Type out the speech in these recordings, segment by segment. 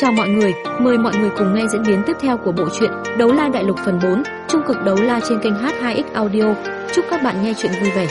Chào mọi người, mời mọi người cùng nghe diễn biến tiếp theo của bộ truyện Đấu La Đại Lục phần 4, trung cực đấu la trên kênh H2X Audio. Chúc các bạn nghe truyện vui vẻ.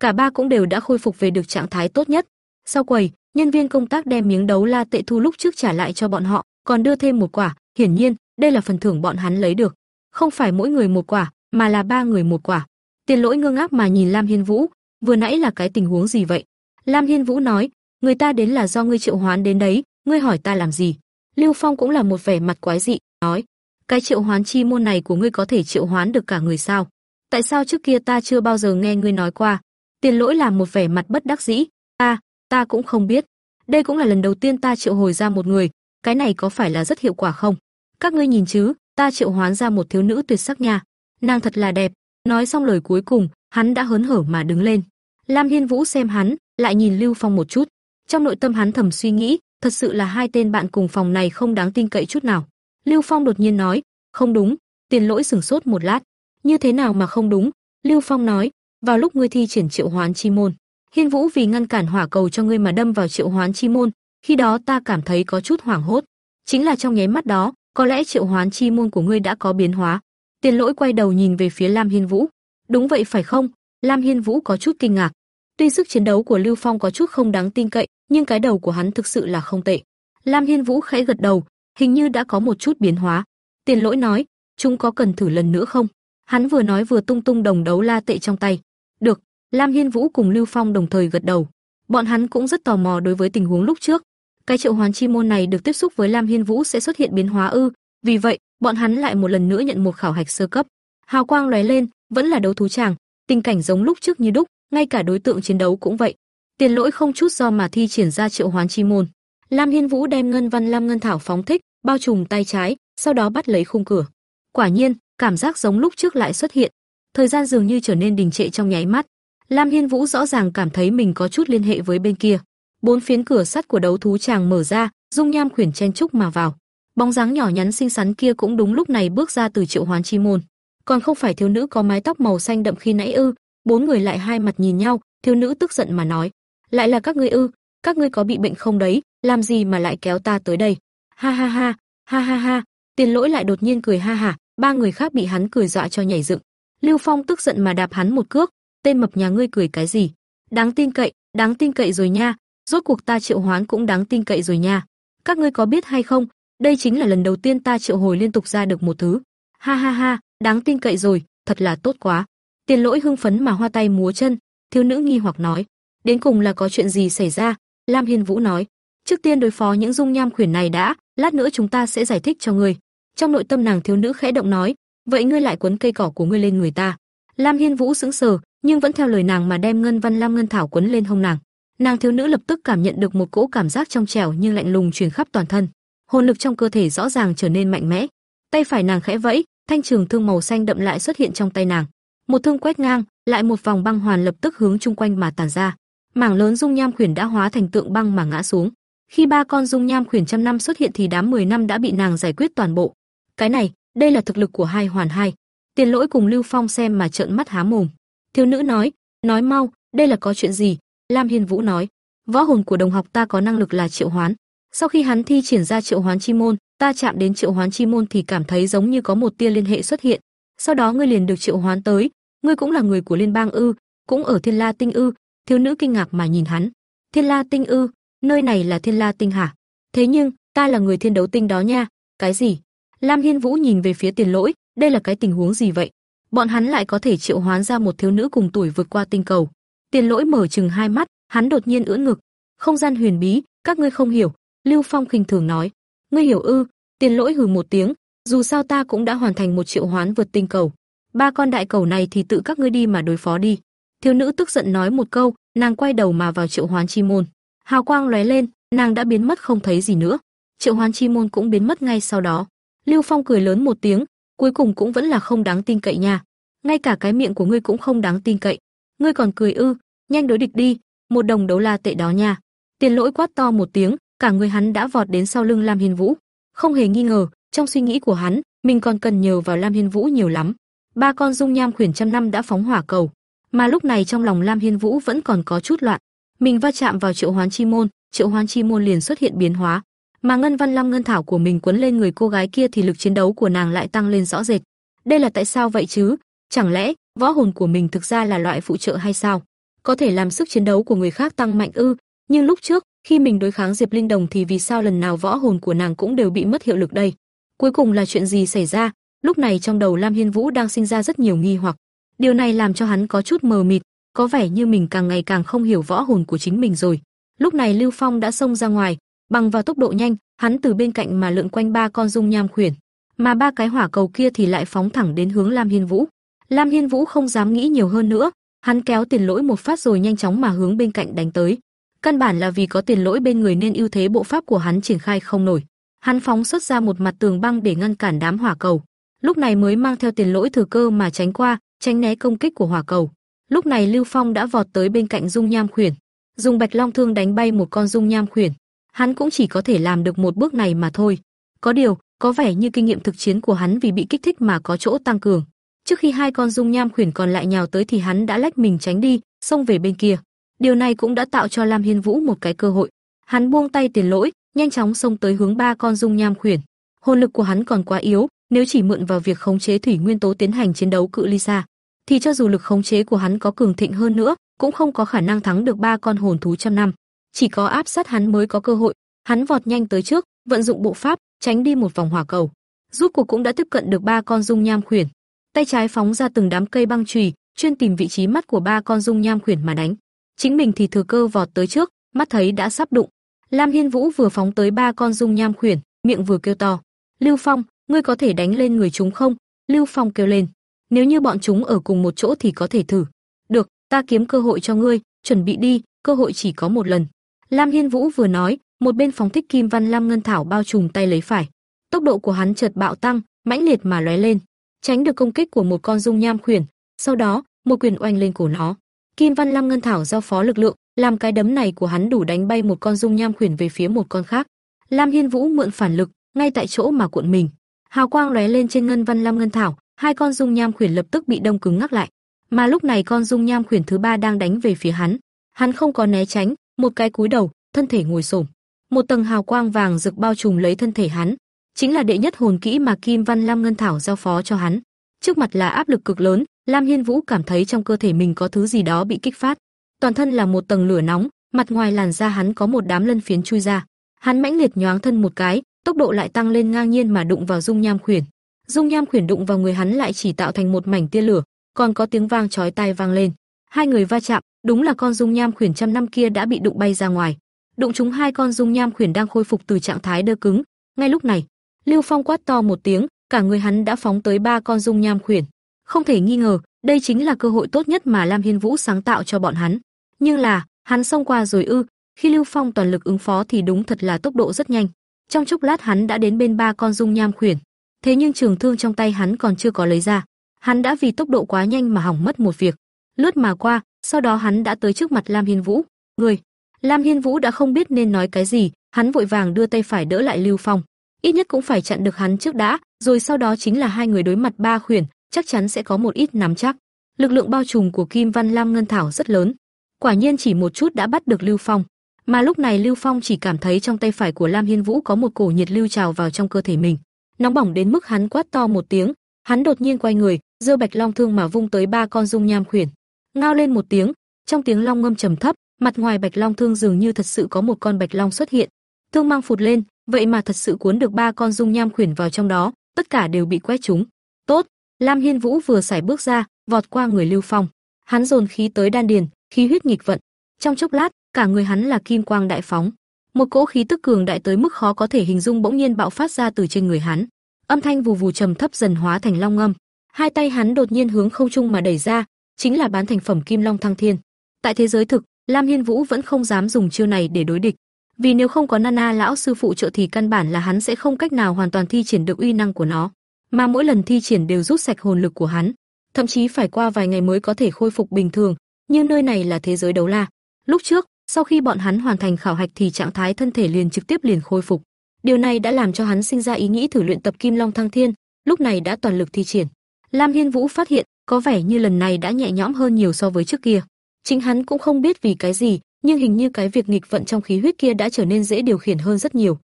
Cả ba cũng đều đã khôi phục về được trạng thái tốt nhất. Sau quầy, nhân viên công tác đem miếng đấu la tệ thu lúc trước trả lại cho bọn họ, còn đưa thêm một quả, hiển nhiên, đây là phần thưởng bọn hắn lấy được. Không phải mỗi người một quả, mà là ba người một quả. Tiền Lỗi ngơ ngác mà nhìn Lam Hiên Vũ, vừa nãy là cái tình huống gì vậy? Lam Hiên Vũ nói, người ta đến là do ngươi triệu hoán đến đấy, ngươi hỏi ta làm gì? Lưu Phong cũng là một vẻ mặt quái dị, nói, cái triệu hoán chi môn này của ngươi có thể triệu hoán được cả người sao? Tại sao trước kia ta chưa bao giờ nghe ngươi nói qua? Tiền Lỗi là một vẻ mặt bất đắc dĩ, ta, ta cũng không biết. Đây cũng là lần đầu tiên ta triệu hồi ra một người, cái này có phải là rất hiệu quả không? Các ngươi nhìn chứ, ta triệu hoán ra một thiếu nữ tuyệt sắc nha, nàng thật là đẹp. Nói xong lời cuối cùng, hắn đã hớn hở mà đứng lên. Lam Hiên Vũ xem hắn, lại nhìn Lưu Phong một chút. Trong nội tâm hắn thầm suy nghĩ, thật sự là hai tên bạn cùng phòng này không đáng tin cậy chút nào. Lưu Phong đột nhiên nói, không đúng, tiền lỗi sửng sốt một lát. Như thế nào mà không đúng? Lưu Phong nói, vào lúc ngươi thi triển triệu hoán chi môn, Hiên Vũ vì ngăn cản hỏa cầu cho ngươi mà đâm vào triệu hoán chi môn, khi đó ta cảm thấy có chút hoảng hốt. Chính là trong nháy mắt đó, có lẽ triệu hoán chi môn của ngươi đã có biến hóa. Tiền lỗi quay đầu nhìn về phía Lam Hiên Vũ. Đúng vậy phải không? Lam Hiên Vũ có chút kinh ngạc. Tuy sức chiến đấu của Lưu Phong có chút không đáng tin cậy, nhưng cái đầu của hắn thực sự là không tệ. Lam Hiên Vũ khẽ gật đầu, hình như đã có một chút biến hóa. Tiền Lỗi nói, chúng có cần thử lần nữa không? Hắn vừa nói vừa tung tung đồng đấu la tệ trong tay. Được, Lam Hiên Vũ cùng Lưu Phong đồng thời gật đầu. Bọn hắn cũng rất tò mò đối với tình huống lúc trước. Cái triệu hoán chi môn này được tiếp xúc với Lam Hiên Vũ sẽ xuất hiện biến hóa ư? Vì vậy, bọn hắn lại một lần nữa nhận một khảo hạch sơ cấp. Hào quang lóe lên, vẫn là đấu thú tràng, tình cảnh giống lúc trước như đúc, ngay cả đối tượng chiến đấu cũng vậy. Tiền lỗi không chút do mà thi triển ra triệu hoán chi môn. Lam Hiên Vũ đem ngân văn lam ngân thảo phóng thích, bao trùm tay trái, sau đó bắt lấy khung cửa. Quả nhiên, cảm giác giống lúc trước lại xuất hiện. Thời gian dường như trở nên đình trệ trong nháy mắt. Lam Hiên Vũ rõ ràng cảm thấy mình có chút liên hệ với bên kia. Bốn phiến cửa sắt của đấu thú tràng mở ra, dung nham khuyển chen trúc mà vào. Bóng dáng nhỏ nhắn xinh xắn kia cũng đúng lúc này bước ra từ triệu hoán chi môn. Còn không phải thiếu nữ có mái tóc màu xanh đậm khi nãy ư? Bốn người lại hai mặt nhìn nhau, thiếu nữ tức giận mà nói: "Lại là các ngươi ư? Các ngươi có bị bệnh không đấy, làm gì mà lại kéo ta tới đây?" Ha ha ha, ha ha ha. Tiền Lỗi lại đột nhiên cười ha hả, ba người khác bị hắn cười dọa cho nhảy dựng. Lưu Phong tức giận mà đạp hắn một cước, "Tên mập nhà ngươi cười cái gì? Đáng tin cậy, đáng tin cậy rồi nha, rốt cuộc ta triệu hoán cũng đáng tin cậy rồi nha. Các ngươi có biết hay không, đây chính là lần đầu tiên ta triệu hồi liên tục ra được một thứ. Ha ha ha, đáng tin cậy rồi, thật là tốt quá." Tiền Lỗi hưng phấn mà hoa tay múa chân, thiếu nữ nghi hoặc nói, đến cùng là có chuyện gì xảy ra? Lam Hiên Vũ nói, trước tiên đối phó những dung nham khuyển này đã, lát nữa chúng ta sẽ giải thích cho ngươi. Trong nội tâm nàng thiếu nữ khẽ động nói, vậy ngươi lại quấn cây cỏ của ngươi lên người ta. Lam Hiên Vũ sững sờ, nhưng vẫn theo lời nàng mà đem ngân văn lam ngân thảo quấn lên hông nàng. Nàng thiếu nữ lập tức cảm nhận được một cỗ cảm giác trong trẻo nhưng lạnh lùng truyền khắp toàn thân. Hồn lực trong cơ thể rõ ràng trở nên mạnh mẽ. Tay phải nàng khẽ vẫy, thanh trường thương màu xanh đậm lại xuất hiện trong tay nàng. Một thương quét ngang, lại một vòng băng hoàn lập tức hướng chung quanh mà tản ra. Mảng lớn dung nham khuyển đã hóa thành tượng băng mà ngã xuống. Khi ba con dung nham khuyển trăm năm xuất hiện thì đám 10 năm đã bị nàng giải quyết toàn bộ. Cái này, đây là thực lực của hai hoàn hai. Tiền Lỗi cùng Lưu Phong xem mà trợn mắt há mồm. Thiếu nữ nói, nói mau, đây là có chuyện gì? Lam Hiên Vũ nói, võ hồn của đồng học ta có năng lực là triệu hoán. Sau khi hắn thi triển ra triệu hoán chi môn, ta chạm đến triệu hoán chi môn thì cảm thấy giống như có một tia liên hệ xuất hiện. Sau đó ngươi liền được triệu hoán tới, ngươi cũng là người của liên bang ư? Cũng ở Thiên La Tinh ư? Thiếu nữ kinh ngạc mà nhìn hắn. Thiên La Tinh ư? Nơi này là Thiên La Tinh hả? Thế nhưng, ta là người Thiên Đấu Tinh đó nha. Cái gì? Lam Hiên Vũ nhìn về phía Tiền Lỗi, đây là cái tình huống gì vậy? Bọn hắn lại có thể triệu hoán ra một thiếu nữ cùng tuổi vượt qua tinh cầu. Tiền Lỗi mở trừng hai mắt, hắn đột nhiên ưỡn ngực. Không gian huyền bí, các ngươi không hiểu. Lưu Phong khinh thường nói. Ngươi hiểu ư? Tiền Lỗi hừ một tiếng, dù sao ta cũng đã hoàn thành một triệu hoán vượt tinh cầu. Ba con đại cầu này thì tự các ngươi đi mà đối phó đi. Thiếu nữ tức giận nói một câu, nàng quay đầu mà vào triệu hoán chi môn. Hào quang lóe lên, nàng đã biến mất không thấy gì nữa. Triệu hoán chi môn cũng biến mất ngay sau đó. Lưu Phong cười lớn một tiếng, cuối cùng cũng vẫn là không đáng tin cậy nha. Ngay cả cái miệng của ngươi cũng không đáng tin cậy. Ngươi còn cười ư? Nhanh đối địch đi, một đồng đấu la tệ đó nha. Tiền Lỗi quát to một tiếng, cả người hắn đã vọt đến sau lưng Lam Hiên Vũ. Không hề nghi ngờ, trong suy nghĩ của hắn, mình còn cần nhờ vào Lam Hiên Vũ nhiều lắm. Ba con dung nham khuyển trăm năm đã phóng hỏa cầu, mà lúc này trong lòng Lam Hiên Vũ vẫn còn có chút loạn. Mình va chạm vào triệu hoán chi môn, triệu hoán chi môn liền xuất hiện biến hóa, mà ngân văn lam ngân thảo của mình quấn lên người cô gái kia thì lực chiến đấu của nàng lại tăng lên rõ rệt. Đây là tại sao vậy chứ? Chẳng lẽ võ hồn của mình thực ra là loại phụ trợ hay sao? Có thể làm sức chiến đấu của người khác tăng mạnh ư? Nhưng lúc trước, khi mình đối kháng Diệp Linh Đồng thì vì sao lần nào võ hồn của nàng cũng đều bị mất hiệu lực đây? Cuối cùng là chuyện gì xảy ra? Lúc này trong đầu Lam Hiên Vũ đang sinh ra rất nhiều nghi hoặc. Điều này làm cho hắn có chút mờ mịt, có vẻ như mình càng ngày càng không hiểu võ hồn của chính mình rồi. Lúc này Lưu Phong đã xông ra ngoài, bằng vào tốc độ nhanh, hắn từ bên cạnh mà lượn quanh ba con dung nham khuyển, mà ba cái hỏa cầu kia thì lại phóng thẳng đến hướng Lam Hiên Vũ. Lam Hiên Vũ không dám nghĩ nhiều hơn nữa, hắn kéo tiền lỗi một phát rồi nhanh chóng mà hướng bên cạnh đánh tới. Căn bản là vì có tiền lỗi bên người nên ưu thế bộ pháp của hắn triển khai không nổi. Hắn phóng xuất ra một mặt tường băng để ngăn cản đám hỏa cầu. Lúc này mới mang theo tiền lỗi thừa cơ mà tránh qua, tránh né công kích của hỏa cầu. Lúc này Lưu Phong đã vọt tới bên cạnh Dung Nham Khuyển, dùng Bạch Long thương đánh bay một con Dung Nham Khuyển. Hắn cũng chỉ có thể làm được một bước này mà thôi. Có điều, có vẻ như kinh nghiệm thực chiến của hắn vì bị kích thích mà có chỗ tăng cường. Trước khi hai con Dung Nham Khuyển còn lại nhào tới thì hắn đã lách mình tránh đi, xông về bên kia. Điều này cũng đã tạo cho Lam Hiên Vũ một cái cơ hội. Hắn buông tay tiền lỗi, nhanh chóng xông tới hướng ba con dung nham khuyển. Hồn lực của hắn còn quá yếu, nếu chỉ mượn vào việc khống chế thủy nguyên tố tiến hành chiến đấu cự ly xa, thì cho dù lực khống chế của hắn có cường thịnh hơn nữa, cũng không có khả năng thắng được ba con hồn thú trăm năm. Chỉ có áp sát hắn mới có cơ hội. Hắn vọt nhanh tới trước, vận dụng bộ pháp, tránh đi một vòng hỏa cầu. Rút cuộc cũng đã tiếp cận được ba con dung nham khuyển. Tay trái phóng ra từng đám cây băng chùy, chuyên tìm vị trí mắt của ba con dung nham khuyển mà đánh. Chính mình thì thừa cơ vọt tới trước, mắt thấy đã sắp đụng. Lam Hiên Vũ vừa phóng tới ba con dung nham khuyển, miệng vừa kêu to: "Lưu Phong, ngươi có thể đánh lên người chúng không?" Lưu Phong kêu lên: "Nếu như bọn chúng ở cùng một chỗ thì có thể thử." "Được, ta kiếm cơ hội cho ngươi, chuẩn bị đi, cơ hội chỉ có một lần." Lam Hiên Vũ vừa nói, một bên phóng thích kim văn lam ngân thảo bao trùm tay lấy phải. Tốc độ của hắn chợt bạo tăng, mãnh liệt mà lóe lên, tránh được công kích của một con dung nham khuyển, sau đó, một quyền oanh lên cổ nó. Kim Văn Lam Ngân Thảo giao phó lực lượng, làm cái đấm này của hắn đủ đánh bay một con dung nham khuyển về phía một con khác. Lam Hiên Vũ mượn phản lực, ngay tại chỗ mà cuộn mình. Hào quang lóe lên trên ngân văn Lam Ngân Thảo, hai con dung nham khuyển lập tức bị đông cứng ngắc lại. Mà lúc này con dung nham khuyển thứ ba đang đánh về phía hắn. Hắn không có né tránh, một cái cúi đầu, thân thể ngồi xổm. Một tầng hào quang vàng rực bao trùm lấy thân thể hắn, chính là đệ nhất hồn kỹ mà Kim Văn Lam Ngân Thảo giao phó cho hắn. Trước mặt là áp lực cực lớn, Lam Hiên Vũ cảm thấy trong cơ thể mình có thứ gì đó bị kích phát. Toàn thân là một tầng lửa nóng, mặt ngoài làn da hắn có một đám lân phiến chui ra. Hắn mãnh liệt nhoáng thân một cái, tốc độ lại tăng lên ngang nhiên mà đụng vào dung nham khuyển. Dung nham khuyển đụng vào người hắn lại chỉ tạo thành một mảnh tia lửa, còn có tiếng vang chói tai vang lên. Hai người va chạm, đúng là con dung nham khuyển trăm năm kia đã bị đụng bay ra ngoài. Đụng chúng hai con dung nham khuyển đang khôi phục từ trạng thái đơ cứng. Ngay lúc này, Lưu Phong quát to một tiếng, cả người hắn đã phóng tới ba con dung nham khuyển. Không thể nghi ngờ, đây chính là cơ hội tốt nhất mà Lam Hiên Vũ sáng tạo cho bọn hắn. Nhưng là, hắn xông qua rồi ư? Khi Lưu Phong toàn lực ứng phó thì đúng thật là tốc độ rất nhanh. Trong chốc lát hắn đã đến bên ba con dung nham khuyển. Thế nhưng trường thương trong tay hắn còn chưa có lấy ra. Hắn đã vì tốc độ quá nhanh mà hỏng mất một việc. Lướt mà qua, sau đó hắn đã tới trước mặt Lam Hiên Vũ. Người. Lam Hiên Vũ đã không biết nên nói cái gì, hắn vội vàng đưa tay phải đỡ lại Lưu Phong. Ít nhất cũng phải chặn được hắn trước đã, rồi sau đó chính là hai người đối mặt ba khuyển, chắc chắn sẽ có một ít nắm chắc. Lực lượng bao trùm của Kim Văn Lam Ngân Thảo rất lớn, quả nhiên chỉ một chút đã bắt được Lưu Phong. Mà lúc này Lưu Phong chỉ cảm thấy trong tay phải của Lam Hiên Vũ có một cổ nhiệt lưu trào vào trong cơ thể mình, nóng bỏng đến mức hắn quát to một tiếng, hắn đột nhiên quay người, giơ Bạch Long thương mà vung tới ba con dung nham khuyển. Ngao lên một tiếng, trong tiếng long ngâm trầm thấp, mặt ngoài Bạch Long thương dường như thật sự có một con Bạch Long xuất hiện. Thương mang phụt lên, vậy mà thật sự cuốn được ba con dung nham khuyển vào trong đó, tất cả đều bị quét trúng. Tốt, Lam Hiên Vũ vừa sải bước ra, vọt qua người Lưu Phong. Hắn dồn khí tới đan điền, khí huyết nghịch vận. Trong chốc lát, cả người hắn là kim quang đại phóng. Một cỗ khí tức cường đại tới mức khó có thể hình dung bỗng nhiên bạo phát ra từ trên người hắn. Âm thanh vù vù trầm thấp dần hóa thành long ngâm. Hai tay hắn đột nhiên hướng không trung mà đẩy ra, chính là bán thành phẩm Kim Long Thăng Thiên. Tại thế giới thực, Lam Hiên Vũ vẫn không dám dùng chiêu này để đối địch, vì nếu không có Nana lão sư phụ trợ thì căn bản là hắn sẽ không cách nào hoàn toàn thi triển được uy năng của nó mà mỗi lần thi triển đều rút sạch hồn lực của hắn, thậm chí phải qua vài ngày mới có thể khôi phục bình thường, nhưng nơi này là thế giới đấu la. Lúc trước, sau khi bọn hắn hoàn thành khảo hạch thì trạng thái thân thể liền trực tiếp liền khôi phục. Điều này đã làm cho hắn sinh ra ý nghĩ thử luyện tập Kim Long Thăng Thiên, lúc này đã toàn lực thi triển. Lam Hiên Vũ phát hiện, có vẻ như lần này đã nhẹ nhõm hơn nhiều so với trước kia. Chính hắn cũng không biết vì cái gì, nhưng hình như cái việc nghịch vận trong khí huyết kia đã trở nên dễ điều khiển hơn rất nhiều.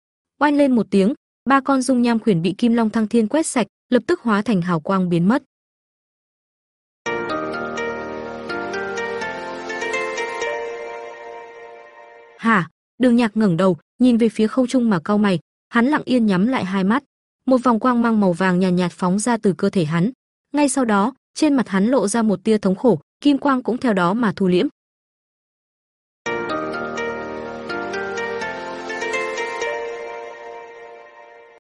Oanh lên một tiếng, ba con dung nham khuyển bị Kim Long Thăng Thiên quét sạch, lập tức hóa thành hào quang biến mất. Hả? Đường Nhạc ngẩng đầu, nhìn về phía không trung mà cau mày, hắn lặng yên nhắm lại hai mắt. Một vòng quang mang màu vàng nhàn nhạt, nhạt phóng ra từ cơ thể hắn. Ngay sau đó, trên mặt hắn lộ ra một tia thống khổ, kim quang cũng theo đó mà thu liễm.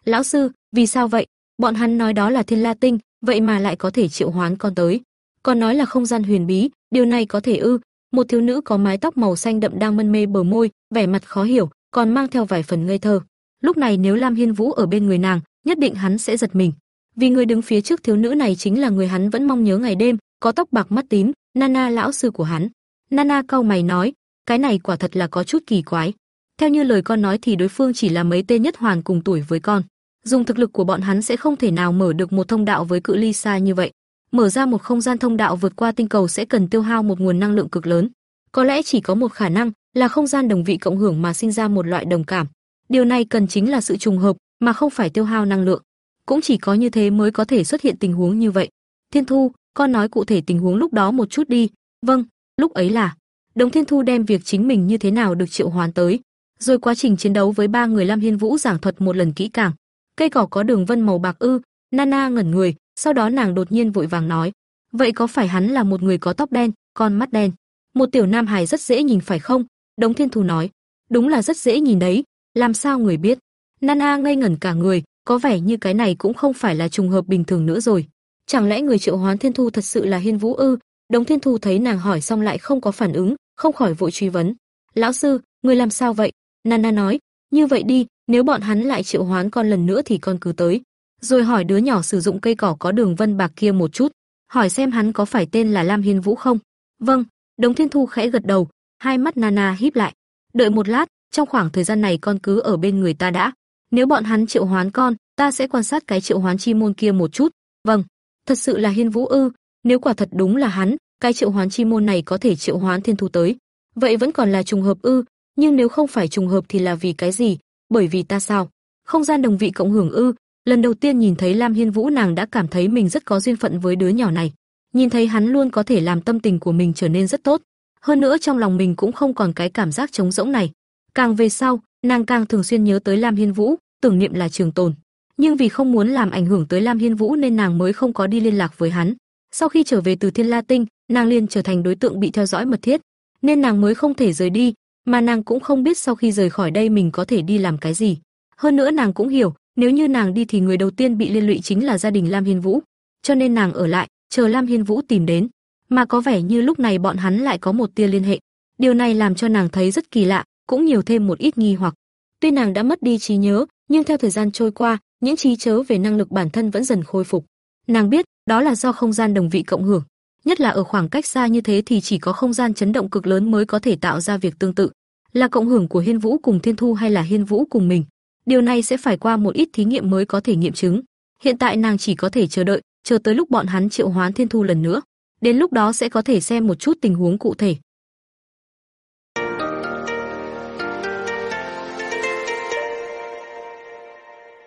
Lão sư, vì sao vậy? Bọn hắn nói đó là Thiên La Tinh, vậy mà lại có thể triệu hoán con tới. Còn nói là không gian huyền bí, điều này có thể ư? Một thiếu nữ có mái tóc màu xanh đậm đang mân mê bờ môi, vẻ mặt khó hiểu, còn mang theo vài phần ngây thơ. Lúc này nếu Lam Hiên Vũ ở bên người nàng, nhất định hắn sẽ giật mình. Vì người đứng phía trước thiếu nữ này chính là người hắn vẫn mong nhớ ngày đêm, có tóc bạc mắt tím, Nana lão sư của hắn. Nana cau mày nói, cái này quả thật là có chút kỳ quái. Theo như lời con nói thì đối phương chỉ là mấy tên nhất hoàn cùng tuổi với con. Dùng thực lực của bọn hắn sẽ không thể nào mở được một thông đạo với cự ly xa như vậy. Mở ra một không gian thông đạo vượt qua tinh cầu sẽ cần tiêu hao một nguồn năng lượng cực lớn. Có lẽ chỉ có một khả năng là không gian đồng vị cộng hưởng mà sinh ra một loại đồng cảm. Điều này cần chính là sự trùng hợp mà không phải tiêu hao năng lượng. Cũng chỉ có như thế mới có thể xuất hiện tình huống như vậy. Thiên Thu, con nói cụ thể tình huống lúc đó một chút đi. Vâng, lúc ấy là Đồng Thiên Thu đem việc chính mình như thế nào được triệu hoán tới, rồi quá trình chiến đấu với ba người Lam Hiên Vũ giảng thuật một lần kỹ càng. Cây cỏ có đường vân màu bạc ư? Nana ngẩn người, sau đó nàng đột nhiên vội vàng nói, vậy có phải hắn là một người có tóc đen, con mắt đen, một tiểu nam hài rất dễ nhìn phải không? Đống Thiên Thu nói, đúng là rất dễ nhìn đấy, làm sao người biết? Nana ngây ngẩn cả người, có vẻ như cái này cũng không phải là trùng hợp bình thường nữa rồi. Chẳng lẽ người triệu hoán Thiên Thu thật sự là Hiên Vũ ư? Đống Thiên Thu thấy nàng hỏi xong lại không có phản ứng, không khỏi vội truy vấn. "Lão sư, người làm sao vậy?" Nana nói, "Như vậy đi, nếu bọn hắn lại triệu hoán con lần nữa thì con cứ tới." Rồi hỏi đứa nhỏ sử dụng cây cỏ có đường vân bạc kia một chút, hỏi xem hắn có phải tên là Lam Hiên Vũ không. "Vâng." Đống Thiên Thu khẽ gật đầu, hai mắt Nana híp lại. "Đợi một lát, trong khoảng thời gian này con cứ ở bên người ta đã. Nếu bọn hắn triệu hoán con, ta sẽ quan sát cái triệu hoán chi môn kia một chút." "Vâng." Thật sự là Hiên Vũ ư? Nếu quả thật đúng là hắn, cái triệu hoán chi môn này có thể triệu hoán thiên thu tới. Vậy vẫn còn là trùng hợp ư? Nhưng nếu không phải trùng hợp thì là vì cái gì? Bởi vì ta sao? Không gian đồng vị cộng hưởng ư? Lần đầu tiên nhìn thấy Lam Hiên Vũ nàng đã cảm thấy mình rất có duyên phận với đứa nhỏ này. Nhìn thấy hắn luôn có thể làm tâm tình của mình trở nên rất tốt. Hơn nữa trong lòng mình cũng không còn cái cảm giác trống rỗng này. Càng về sau, nàng càng thường xuyên nhớ tới Lam Hiên Vũ, tưởng niệm là trường tồn. Nhưng vì không muốn làm ảnh hưởng tới Lam Hiên Vũ nên nàng mới không có đi liên lạc với hắn. Sau khi trở về từ Thiên La Tinh, nàng liền trở thành đối tượng bị theo dõi mật thiết, nên nàng mới không thể rời đi, mà nàng cũng không biết sau khi rời khỏi đây mình có thể đi làm cái gì. Hơn nữa nàng cũng hiểu, nếu như nàng đi thì người đầu tiên bị liên lụy chính là gia đình Lam Hiên Vũ, cho nên nàng ở lại, chờ Lam Hiên Vũ tìm đến. Mà có vẻ như lúc này bọn hắn lại có một tia liên hệ. Điều này làm cho nàng thấy rất kỳ lạ, cũng nhiều thêm một ít nghi hoặc. Tuy nàng đã mất đi trí nhớ, nhưng theo thời gian trôi qua, những trí chớ về năng lực bản thân vẫn dần khôi phục. Nàng biết, đó là do không gian đồng vị cộng hưởng, nhất là ở khoảng cách xa như thế thì chỉ có không gian chấn động cực lớn mới có thể tạo ra việc tương tự. Là cộng hưởng của Hiên Vũ cùng Thiên Thu hay là Hiên Vũ cùng mình? Điều này sẽ phải qua một ít thí nghiệm mới có thể nghiệm chứng. Hiện tại nàng chỉ có thể chờ đợi, chờ tới lúc bọn hắn triệu hoán Thiên Thu lần nữa. Đến lúc đó sẽ có thể xem một chút tình huống cụ thể.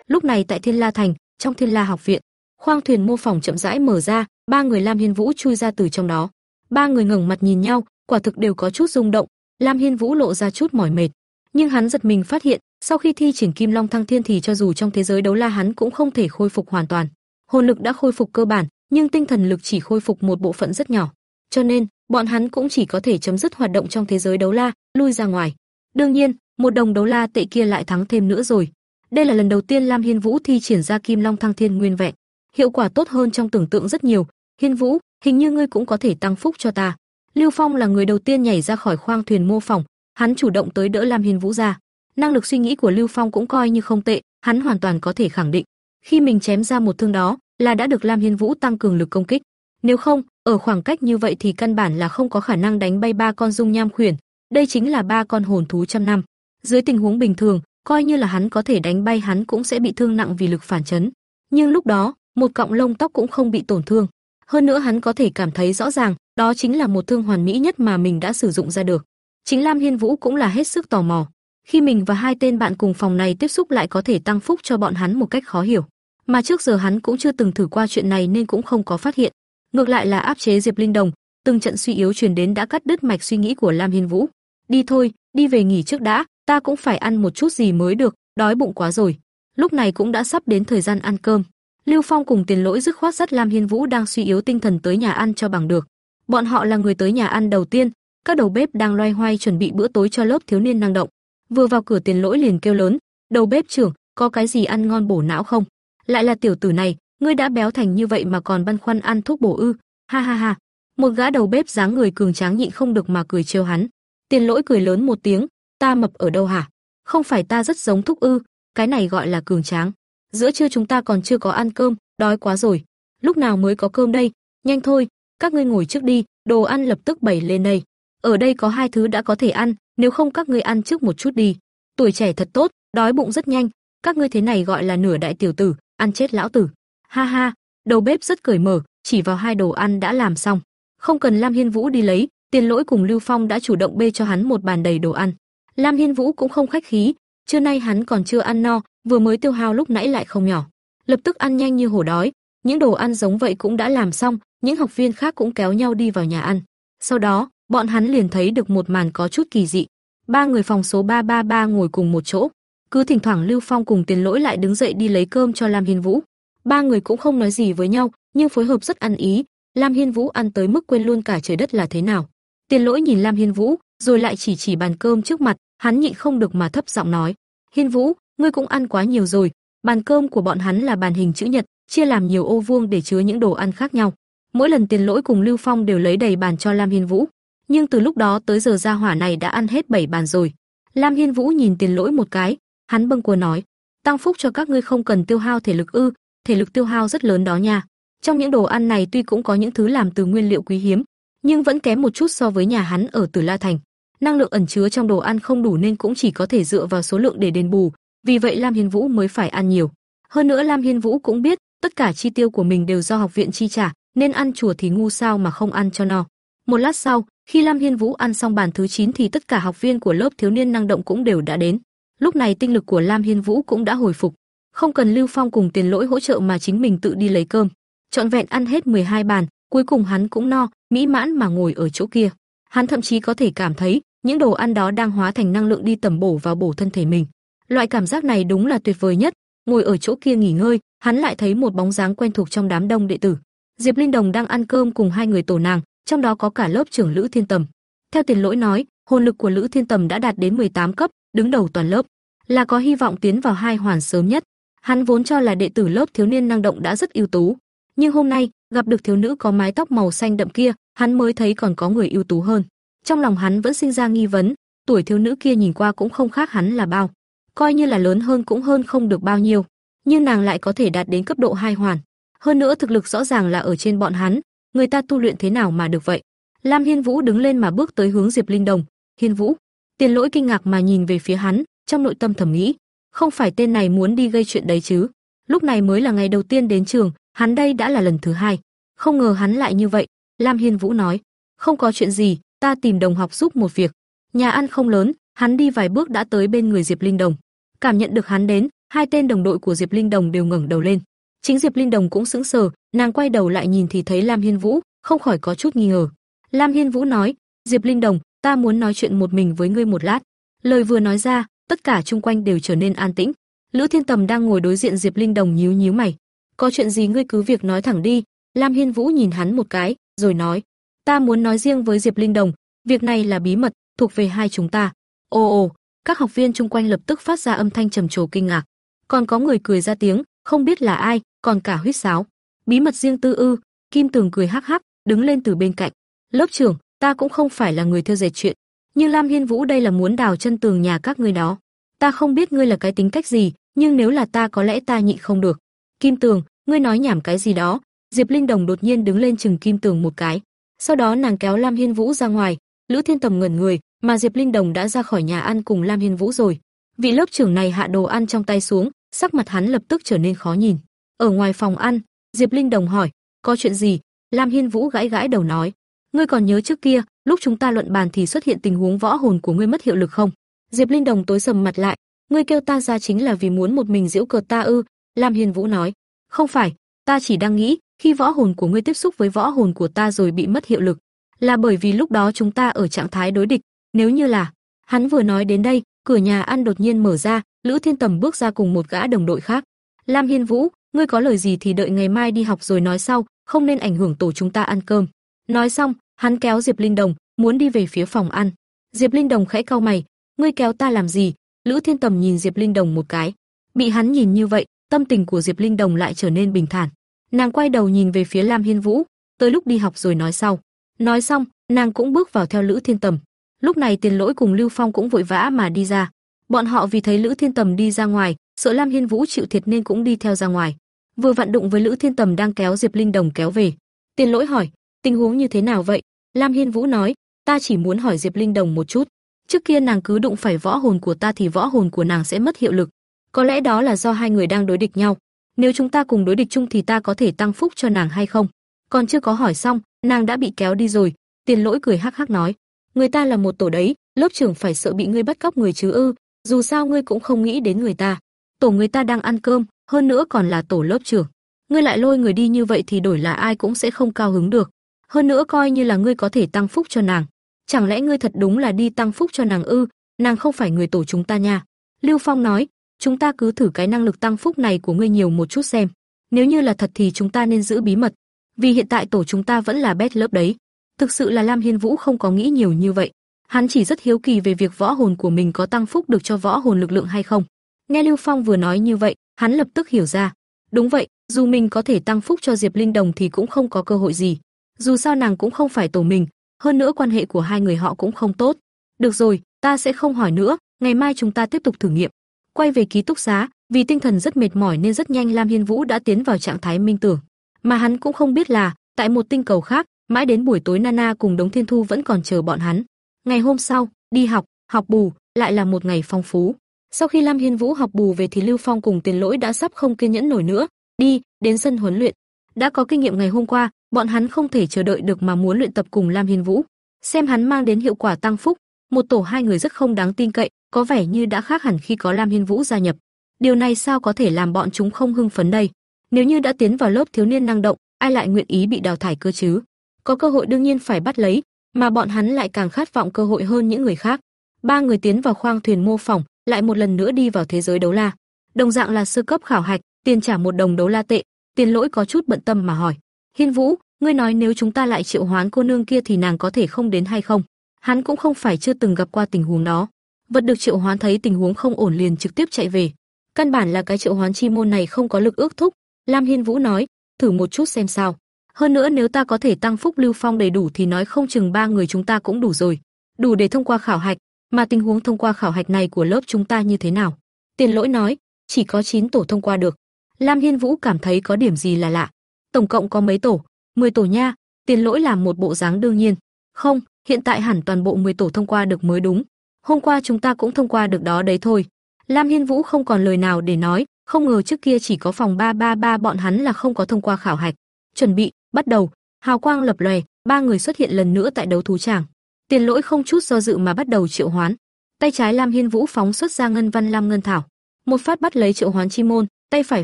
Lúc này tại Thiên La Thành, trong Thiên La học viện, khoang thuyền mô phỏng chậm rãi mở ra, ba người Lam Hiên Vũ chui ra từ trong đó. Ba người ngẩng mặt nhìn nhau, quả thực đều có chút rung động. Lam Hiên Vũ lộ ra chút mỏi mệt, nhưng hắn giật mình phát hiện, sau khi thi triển Kim Long Thăng Thiên thì cho dù trong thế giới đấu la hắn cũng không thể khôi phục hoàn toàn. Hồn lực đã khôi phục cơ bản, nhưng tinh thần lực chỉ khôi phục một bộ phận rất nhỏ. Cho nên, bọn hắn cũng chỉ có thể chấm dứt hoạt động trong thế giới đấu la, lui ra ngoài. Đương nhiên, một đồng đấu la tệ kia lại thắng thêm nữa rồi. Đây là lần đầu tiên Lam Hiên Vũ thi triển ra Kim Long Thăng Thiên nguyên vẹn, hiệu quả tốt hơn trong tưởng tượng rất nhiều. Hiên Vũ, hình như ngươi cũng có thể tăng phúc cho ta. Lưu Phong là người đầu tiên nhảy ra khỏi khoang thuyền mô phỏng, hắn chủ động tới đỡ Lam Hiên Vũ ra. Năng lực suy nghĩ của Lưu Phong cũng coi như không tệ, hắn hoàn toàn có thể khẳng định, khi mình chém ra một thương đó, là đã được Lam Hiên Vũ tăng cường lực công kích. Nếu không, ở khoảng cách như vậy thì căn bản là không có khả năng đánh bay ba con dung nham khuyển, đây chính là ba con hồn thú trăm năm. Dưới tình huống bình thường, coi như là hắn có thể đánh bay hắn cũng sẽ bị thương nặng vì lực phản chấn. Nhưng lúc đó, một cọng lông tóc cũng không bị tổn thương. Hơn nữa hắn có thể cảm thấy rõ ràng, đó chính là một thương hoàn mỹ nhất mà mình đã sử dụng ra được. Chính Lam Hiên Vũ cũng là hết sức tò mò. Khi mình và hai tên bạn cùng phòng này tiếp xúc lại có thể tăng phúc cho bọn hắn một cách khó hiểu, mà trước giờ hắn cũng chưa từng thử qua chuyện này nên cũng không có phát hiện. Ngược lại là áp chế Diệp Linh Đồng, từng trận suy yếu truyền đến đã cắt đứt mạch suy nghĩ của Lam Hiên Vũ. Đi thôi, đi về nghỉ trước đã, ta cũng phải ăn một chút gì mới được, đói bụng quá rồi. Lúc này cũng đã sắp đến thời gian ăn cơm. Lưu Phong cùng Tiền Lỗi dứt khoát dắt Lam Hiên Vũ đang suy yếu tinh thần tới nhà ăn cho bằng được. Bọn họ là người tới nhà ăn đầu tiên, các đầu bếp đang loay hoay chuẩn bị bữa tối cho lớp thiếu niên năng động. Vừa vào cửa Tiền Lỗi liền kêu lớn, "Đầu bếp trưởng, có cái gì ăn ngon bổ não không? Lại là tiểu tử này, ngươi đã béo thành như vậy mà còn băn khoăn ăn thuốc bổ ư?" Ha ha ha. Một gã đầu bếp dáng người cường tráng nhịn không được mà cười trêu hắn. Tiền Lỗi cười lớn một tiếng, "Ta mập ở đâu hả? Không phải ta rất giống thúc ư, cái này gọi là cường tráng. Giữa trưa chúng ta còn chưa có ăn cơm, đói quá rồi. Lúc nào mới có cơm đây? Nhanh thôi, các ngươi ngồi trước đi, đồ ăn lập tức bày lên đây. Ở đây có hai thứ đã có thể ăn, nếu không các ngươi ăn trước một chút đi. Tuổi trẻ thật tốt, đói bụng rất nhanh, các ngươi thế này gọi là nửa đại tiểu tử, ăn chết lão tử. Ha ha, đầu bếp rất cởi mở, chỉ vào hai đồ ăn đã làm xong. Không cần Lam Hiên Vũ đi lấy, Tiền Lỗi cùng Lưu Phong đã chủ động bê cho hắn một bàn đầy đồ ăn. Lam Hiên Vũ cũng không khách khí, trưa nay hắn còn chưa ăn no, vừa mới tiêu hao lúc nãy lại không nhỏ. Lập tức ăn nhanh như hổ đói, những đồ ăn giống vậy cũng đã làm xong, những học viên khác cũng kéo nhau đi vào nhà ăn. Sau đó, bọn hắn liền thấy được một màn có chút kỳ dị. Ba người phòng số 333 ngồi cùng một chỗ, cứ thỉnh thoảng Lưu Phong cùng Tiền Lỗi lại đứng dậy đi lấy cơm cho Lam Hiên Vũ. Ba người cũng không nói gì với nhau, nhưng phối hợp rất ăn ý, Lam Hiên Vũ ăn tới mức quên luôn cả trời đất là thế nào. Tiền Lỗi nhìn Lam Hiên Vũ, rồi lại chỉ chỉ bàn cơm trước mặt, hắn nhịn không được mà thấp giọng nói: "Hiên Vũ, ngươi cũng ăn quá nhiều rồi." Bàn cơm của bọn hắn là bàn hình chữ nhật, chia làm nhiều ô vuông để chứa những đồ ăn khác nhau. Mỗi lần Tiền Lỗi cùng Lưu Phong đều lấy đầy bàn cho Lam Hiên Vũ, nhưng từ lúc đó tới giờ gia hỏa này đã ăn hết bảy bàn rồi. Lam Hiên Vũ nhìn Tiền Lỗi một cái, hắn bâng quơ nói: "Tăng phúc cho các ngươi không cần tiêu hao thể lực ư? Thể lực tiêu hao rất lớn đó nha." Trong những đồ ăn này tuy cũng có những thứ làm từ nguyên liệu quý hiếm, nhưng vẫn kém một chút so với nhà hắn ở Tử La Thành. Năng lượng ẩn chứa trong đồ ăn không đủ nên cũng chỉ có thể dựa vào số lượng để đền bù, vì vậy Lam Hiên Vũ mới phải ăn nhiều. Hơn nữa Lam Hiên Vũ cũng biết, tất cả chi tiêu của mình đều do học viện chi trả, nên ăn chùa thì ngu sao mà không ăn cho no. Một lát sau, khi Lam Hiên Vũ ăn xong bàn thứ 9 thì tất cả học viên của lớp thiếu niên năng động cũng đều đã đến. Lúc này tinh lực của Lam Hiên Vũ cũng đã hồi phục, không cần Lưu Phong cùng Tiền Lỗi hỗ trợ mà chính mình tự đi lấy cơm. Trọn vẹn ăn hết 12 bàn, cuối cùng hắn cũng no, mỹ mãn mà ngồi ở chỗ kia. Hắn thậm chí có thể cảm thấy, những đồ ăn đó đang hóa thành năng lượng đi tầm bổ vào bổ thân thể mình. Loại cảm giác này đúng là tuyệt vời nhất. Ngồi ở chỗ kia nghỉ ngơi, hắn lại thấy một bóng dáng quen thuộc trong đám đông đệ tử. Diệp Linh Đồng đang ăn cơm cùng hai người tổ nàng, trong đó có cả lớp trưởng Lữ Thiên Tầm. Theo Tiền Lỗi nói, hồn lực của Lữ Thiên Tầm đã đạt đến 18 cấp, đứng đầu toàn lớp, là có hy vọng tiến vào hai hoàn sớm nhất. Hắn vốn cho là đệ tử lớp thiếu niên năng động đã rất ưu tú, nhưng hôm nay, gặp được thiếu nữ có mái tóc màu xanh đậm kia, hắn mới thấy còn có người ưu tú hơn. Trong lòng hắn vẫn sinh ra nghi vấn, tuổi thiếu nữ kia nhìn qua cũng không khác hắn là bao, coi như là lớn hơn cũng hơn không được bao nhiêu, nhưng nàng lại có thể đạt đến cấp độ hai hoàn. Hơn nữa thực lực rõ ràng là ở trên bọn hắn, người ta tu luyện thế nào mà được vậy? Lam Hiên Vũ đứng lên mà bước tới hướng Diệp Linh Đồng, "Hiên Vũ." Tiền Lỗi kinh ngạc mà nhìn về phía hắn, trong nội tâm thầm nghĩ, không phải tên này muốn đi gây chuyện đấy chứ? Lúc này mới là ngày đầu tiên đến trường, hắn đây đã là lần thứ hai. Không ngờ hắn lại như vậy, Lam Hiên Vũ nói, "Không có chuyện gì, ta tìm đồng học giúp một việc." Nhà ăn không lớn, hắn đi vài bước đã tới bên người Diệp Linh Đồng. Cảm nhận được hắn đến, hai tên đồng đội của Diệp Linh Đồng đều ngẩng đầu lên. Chính Diệp Linh Đồng cũng sững sờ, nàng quay đầu lại nhìn thì thấy Lam Hiên Vũ, không khỏi có chút nghi ngờ. Lam Hiên Vũ nói, "Diệp Linh Đồng, ta muốn nói chuyện một mình với ngươi một lát." Lời vừa nói ra, tất cả chung quanh đều trở nên an tĩnh. Lữ Thiên Tầm đang ngồi đối diện Diệp Linh Đồng nhíu nhíu mày. "Có chuyện gì ngươi cứ việc nói thẳng đi." Lam Hiên Vũ nhìn hắn một cái, rồi nói, "Ta muốn nói riêng với Diệp Linh Đồng, việc này là bí mật, thuộc về hai chúng ta." Ồ ồ, các học viên chung quanh lập tức phát ra âm thanh trầm trồ kinh ngạc. Còn có người cười ra tiếng, không biết là ai, còn cả huyết sáo. Bí mật riêng tư ư? Kim Tường cười hắc hắc, đứng lên từ bên cạnh. "Lớp trưởng, ta cũng không phải là người theo dệt chuyện, nhưng Lam Hiên Vũ đây là muốn đào chân tường nhà các ngươi đó. Ta không biết ngươi là cái tính cách gì, nhưng nếu là ta có lẽ ta nhịn không được." Kim Tường, ngươi nói nhảm cái gì đó? Diệp Linh Đồng đột nhiên đứng lên chừng Kim Tường một cái. Sau đó nàng kéo Lam Hiên Vũ ra ngoài, Lữ Thiên Tầm ngẩn người, mà Diệp Linh Đồng đã ra khỏi nhà ăn cùng Lam Hiên Vũ rồi. Vị lớp trưởng này hạ đồ ăn trong tay xuống, sắc mặt hắn lập tức trở nên khó nhìn. Ở ngoài phòng ăn, Diệp Linh Đồng hỏi, có chuyện gì? Lam Hiên Vũ gãi gãi đầu nói, ngươi còn nhớ trước kia, lúc chúng ta luận bàn thì xuất hiện tình huống võ hồn của ngươi mất hiệu lực không? Diệp Linh Đồng tối sầm mặt lại, ngươi kêu ta ra chính là vì muốn một mình giễu cợt ta ư? Lam Hiên Vũ nói, không phải, ta chỉ đang nghĩ, khi võ hồn của ngươi tiếp xúc với võ hồn của ta rồi bị mất hiệu lực, là bởi vì lúc đó chúng ta ở trạng thái đối địch, nếu như là Hắn vừa nói đến đây, cửa nhà ăn đột nhiên mở ra, Lữ Thiên Tầm bước ra cùng một gã đồng đội khác. Lam Hiên Vũ, ngươi có lời gì thì đợi ngày mai đi học rồi nói sau, không nên ảnh hưởng tổ chúng ta ăn cơm. Nói xong, hắn kéo Diệp Linh Đồng, muốn đi về phía phòng ăn. Diệp Linh Đồng khẽ cau mày, ngươi kéo ta làm gì? Lữ Thiên Tầm nhìn Diệp Linh Đồng một cái. Bị hắn nhìn như vậy, tâm tình của Diệp Linh Đồng lại trở nên bình thản. Nàng quay đầu nhìn về phía Lam Hiên Vũ, tới lúc đi học rồi nói sau. Nói xong, nàng cũng bước vào theo Lữ Thiên Tầm. Lúc này Tiền Lỗi cùng Lưu Phong cũng vội vã mà đi ra. Bọn họ vì thấy Lữ Thiên Tầm đi ra ngoài, sợ Lam Hiên Vũ chịu thiệt nên cũng đi theo ra ngoài. Vừa vận động với Lữ Thiên Tầm đang kéo Diệp Linh Đồng kéo về. Tiền Lỗi hỏi, tình huống như thế nào vậy? Lam Hiên Vũ nói, ta chỉ muốn hỏi Diệp Linh Đồng một chút. Trước kia nàng cứ đụng phải võ hồn của ta thì võ hồn của nàng sẽ mất hiệu lực. Có lẽ đó là do hai người đang đối địch nhau. Nếu chúng ta cùng đối địch chung thì ta có thể tăng phúc cho nàng hay không? Còn chưa có hỏi xong, nàng đã bị kéo đi rồi. Tiền Lỗi cười hắc hắc nói, người ta là một tổ đấy, lớp trưởng phải sợ bị ngươi bắt cóc người chứ ư? Dù sao ngươi cũng không nghĩ đến người ta. Tổ người ta đang ăn cơm, hơn nữa còn là tổ lớp trưởng. Ngươi lại lôi người đi như vậy thì đổi là ai cũng sẽ không cao hứng được. Hơn nữa coi như là ngươi có thể tăng phúc cho nàng. Chẳng lẽ ngươi thật đúng là đi tăng phúc cho nàng ư? Nàng không phải người tổ chúng ta nha. Lưu Phong nói, chúng ta cứ thử cái năng lực tăng phúc này của ngươi nhiều một chút xem. Nếu như là thật thì chúng ta nên giữ bí mật, vì hiện tại tổ chúng ta vẫn là bét lớp đấy. Thực sự là Lam Hiên Vũ không có nghĩ nhiều như vậy. Hắn chỉ rất hiếu kỳ về việc võ hồn của mình có tăng phúc được cho võ hồn lực lượng hay không. Nghe Lưu Phong vừa nói như vậy, hắn lập tức hiểu ra. Đúng vậy, dù mình có thể tăng phúc cho Diệp Linh Đồng thì cũng không có cơ hội gì. Dù sao nàng cũng không phải tổ mình, hơn nữa quan hệ của hai người họ cũng không tốt. Được rồi, ta sẽ không hỏi nữa, ngày mai chúng ta tiếp tục thử nghiệm. Quay về ký túc xá, vì tinh thần rất mệt mỏi nên rất nhanh Lam Hiên Vũ đã tiến vào trạng thái minh tưởng. Mà hắn cũng không biết là, tại một tinh cầu khác, Mãi đến buổi tối Nana cùng Đống Thiên Thu vẫn còn chờ bọn hắn. Ngày hôm sau, đi học, học bù, lại là một ngày phong phú. Sau khi Lam Hiên Vũ học bù về thì Lưu Phong cùng Tiền Lỗi đã sắp không kiên nhẫn nổi nữa, đi đến sân huấn luyện. Đã có kinh nghiệm ngày hôm qua, bọn hắn không thể chờ đợi được mà muốn luyện tập cùng Lam Hiên Vũ, xem hắn mang đến hiệu quả tăng phúc. Một tổ hai người rất không đáng tin cậy, có vẻ như đã khác hẳn khi có Lam Hiên Vũ gia nhập. Điều này sao có thể làm bọn chúng không hưng phấn đây? Nếu như đã tiến vào lớp thiếu niên năng động, ai lại nguyện ý bị đào thải cơ chứ? có cơ hội đương nhiên phải bắt lấy, mà bọn hắn lại càng khát vọng cơ hội hơn những người khác. Ba người tiến vào khoang thuyền mô phỏng, lại một lần nữa đi vào thế giới đấu la. Đồng dạng là sơ cấp khảo hạch, tiền trả một đồng đấu la tệ. Tiền lỗi có chút bận tâm mà hỏi: "Hiên Vũ, ngươi nói nếu chúng ta lại triệu hoán cô nương kia thì nàng có thể không đến hay không?" Hắn cũng không phải chưa từng gặp qua tình huống đó. Vật được triệu hoán thấy tình huống không ổn liền trực tiếp chạy về. Căn bản là cái triệu hoán chi môn này không có lực ước thúc. Lam Hiên Vũ nói: "Thử một chút xem sao." Hơn nữa nếu ta có thể tăng phúc Lưu Phong đầy đủ thì nói không chừng ba người chúng ta cũng đủ rồi, đủ để thông qua khảo hạch, mà tình huống thông qua khảo hạch này của lớp chúng ta như thế nào? Tiền Lỗi nói, chỉ có 9 tổ thông qua được. Lam Hiên Vũ cảm thấy có điểm gì là lạ. Tổng cộng có mấy tổ? 10 tổ nha, Tiền Lỗi làm một bộ dáng đương nhiên. Không, hiện tại hẳn toàn bộ 10 tổ thông qua được mới đúng. Hôm qua chúng ta cũng thông qua được đó đấy thôi. Lam Hiên Vũ không còn lời nào để nói, không ngờ trước kia chỉ có phòng 333 bọn hắn là không có thông qua khảo hạch. Chuẩn bị, Bắt đầu, hào quang lập lòe, ba người xuất hiện lần nữa tại đấu thú tràng. Tiền Lỗi không chút do dự mà bắt đầu triệu hoán. Tay trái Lam Hiên Vũ phóng xuất ra ngân văn lam ngân thảo, một phát bắt lấy triệu hoán chi môn, tay phải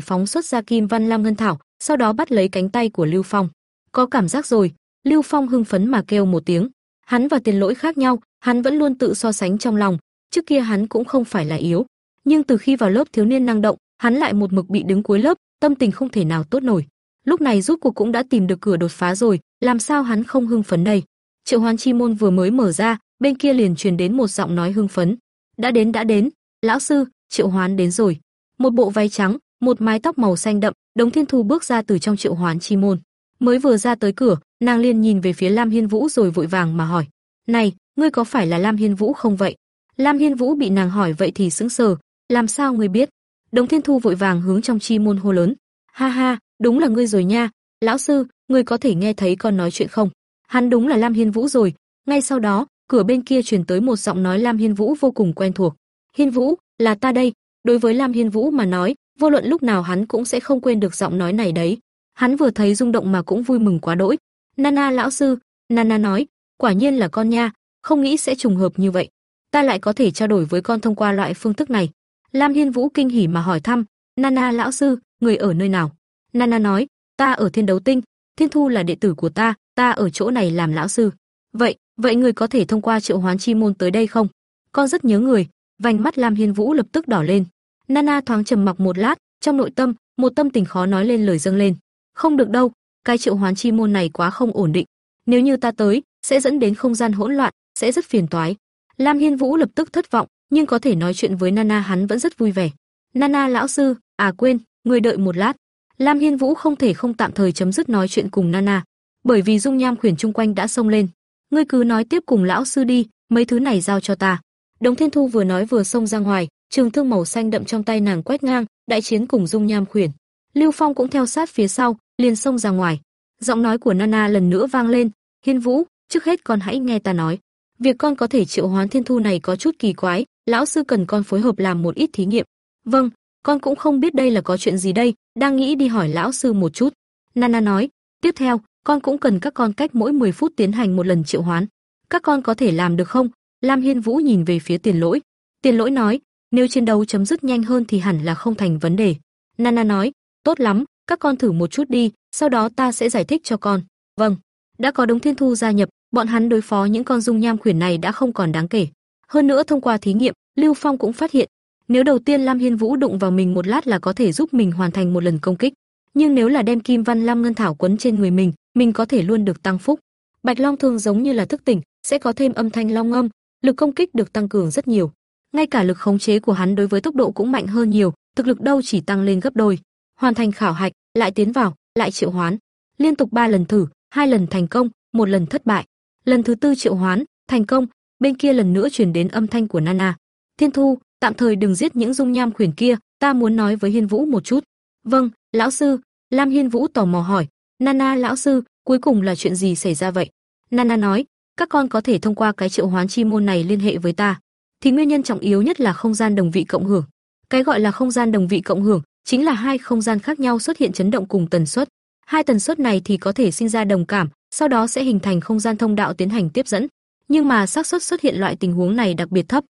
phóng xuất ra kim văn lam ngân thảo, sau đó bắt lấy cánh tay của Lưu Phong. Có cảm giác rồi, Lưu Phong hưng phấn mà kêu một tiếng. Hắn và Tiền Lỗi khác nhau, hắn vẫn luôn tự so sánh trong lòng, trước kia hắn cũng không phải là yếu, nhưng từ khi vào lớp thiếu niên năng động, hắn lại một mực bị đứng cuối lớp, tâm tình không thể nào tốt nổi. Lúc này rút cuộc cũng đã tìm được cửa đột phá rồi, làm sao hắn không hưng phấn đây? Triệu Hoán chi môn vừa mới mở ra, bên kia liền truyền đến một giọng nói hưng phấn. "Đã đến đã đến, lão sư, Triệu Hoán đến rồi." Một bộ váy trắng, một mái tóc màu xanh đậm, Đống Thiên Thu bước ra từ trong Triệu Hoán chi môn. Mới vừa ra tới cửa, nàng liền nhìn về phía Lam Hiên Vũ rồi vội vàng mà hỏi: "Này, ngươi có phải là Lam Hiên Vũ không vậy?" Lam Hiên Vũ bị nàng hỏi vậy thì sững sờ, làm sao ngươi biết? Đống Thiên Thu vội vàng hướng trong chi môn hô lớn: "Ha ha, đúng là ngươi rồi nha, lão sư, ngươi có thể nghe thấy con nói chuyện không? Hắn đúng là Lam Hiên Vũ rồi. Ngay sau đó, cửa bên kia truyền tới một giọng nói Lam Hiên Vũ vô cùng quen thuộc. Hiên Vũ, là ta đây. Đối với Lam Hiên Vũ mà nói, vô luận lúc nào hắn cũng sẽ không quên được giọng nói này đấy. Hắn vừa thấy rung động mà cũng vui mừng quá đỗi. Nana lão sư, Nana nói, quả nhiên là con nha, không nghĩ sẽ trùng hợp như vậy. Ta lại có thể trao đổi với con thông qua loại phương thức này. Lam Hiên Vũ kinh hỉ mà hỏi thăm, Nana lão sư, người ở nơi nào? Nana nói, ta ở Thiên Đấu Tinh, Thiên Thu là đệ tử của ta, ta ở chỗ này làm lão sư. Vậy, vậy người có thể thông qua triệu hoán chi môn tới đây không? Con rất nhớ người. Vành mắt Lam Hiên Vũ lập tức đỏ lên. Nana thoáng trầm mặc một lát, trong nội tâm, một tâm tình khó nói lên lời dâng lên. Không được đâu, cái triệu hoán chi môn này quá không ổn định. Nếu như ta tới, sẽ dẫn đến không gian hỗn loạn, sẽ rất phiền toái. Lam Hiên Vũ lập tức thất vọng, nhưng có thể nói chuyện với Nana hắn vẫn rất vui vẻ. Nana lão sư, à quên, người đợi một lát. Lam Hiên Vũ không thể không tạm thời chấm dứt nói chuyện cùng Nana, bởi vì dung nham khuyển chung quanh đã xông lên. Ngươi cứ nói tiếp cùng lão sư đi, mấy thứ này giao cho ta. Đống Thiên Thu vừa nói vừa xông ra ngoài, trường thương màu xanh đậm trong tay nàng quét ngang, đại chiến cùng dung nham khuyển. Lưu Phong cũng theo sát phía sau, liền xông ra ngoài. Giọng nói của Nana lần nữa vang lên, "Hiên Vũ, trước hết con hãy nghe ta nói. Việc con có thể triệu hoán thiên thu này có chút kỳ quái, lão sư cần con phối hợp làm một ít thí nghiệm." "Vâng, con cũng không biết đây là có chuyện gì đây, đang nghĩ đi hỏi lão sư một chút." Nana nói, "Tiếp theo, con cũng cần các con cách mỗi 10 phút tiến hành một lần triệu hoán. Các con có thể làm được không?" Lam Hiên Vũ nhìn về phía Tiền Lỗi. Tiền Lỗi nói, "Nếu chiến đấu chấm dứt nhanh hơn thì hẳn là không thành vấn đề." Nana nói, "Tốt lắm, các con thử một chút đi, sau đó ta sẽ giải thích cho con." "Vâng." Đã có Đống Thiên Thu gia nhập, bọn hắn đối phó những con dung nham khuyển này đã không còn đáng kể. Hơn nữa thông qua thí nghiệm, Lưu Phong cũng phát hiện, nếu đầu tiên Lam Hiên Vũ đụng vào mình một lát là có thể giúp mình hoàn thành một lần công kích, nhưng nếu là đem Kim Văn Lam Ngân Thảo quấn trên người mình, mình có thể luôn được tăng phúc. Bạch Long Thương giống như là thức tỉnh, sẽ có thêm âm thanh long âm, lực công kích được tăng cường rất nhiều. Ngay cả lực khống chế của hắn đối với tốc độ cũng mạnh hơn nhiều, thực lực đâu chỉ tăng lên gấp đôi. Hoàn thành khảo hạch, lại tiến vào, lại triệu hoán, liên tục ba lần thử, hai lần thành công, một lần thất bại. Lần thứ tư triệu hoán, thành công, bên kia lần nữa truyền đến âm thanh của Nana. Thiên Thu, tạm thời đừng giết những dung nham khuyển kia, ta muốn nói với Hiên Vũ một chút. Vâng, lão sư, Lam Hiên Vũ tò mò hỏi, Nana lão sư, cuối cùng là chuyện gì xảy ra vậy? Nana nói, các con có thể thông qua cái triệu hoán chi môn này liên hệ với ta. Thì nguyên nhân trọng yếu nhất là không gian đồng vị cộng hưởng. Cái gọi là không gian đồng vị cộng hưởng chính là hai không gian khác nhau xuất hiện chấn động cùng tần suất. Hai tần suất này thì có thể sinh ra đồng cảm, sau đó sẽ hình thành không gian thông đạo tiến hành tiếp dẫn. Nhưng mà xác suất xuất hiện loại tình huống này đặc biệt thấp.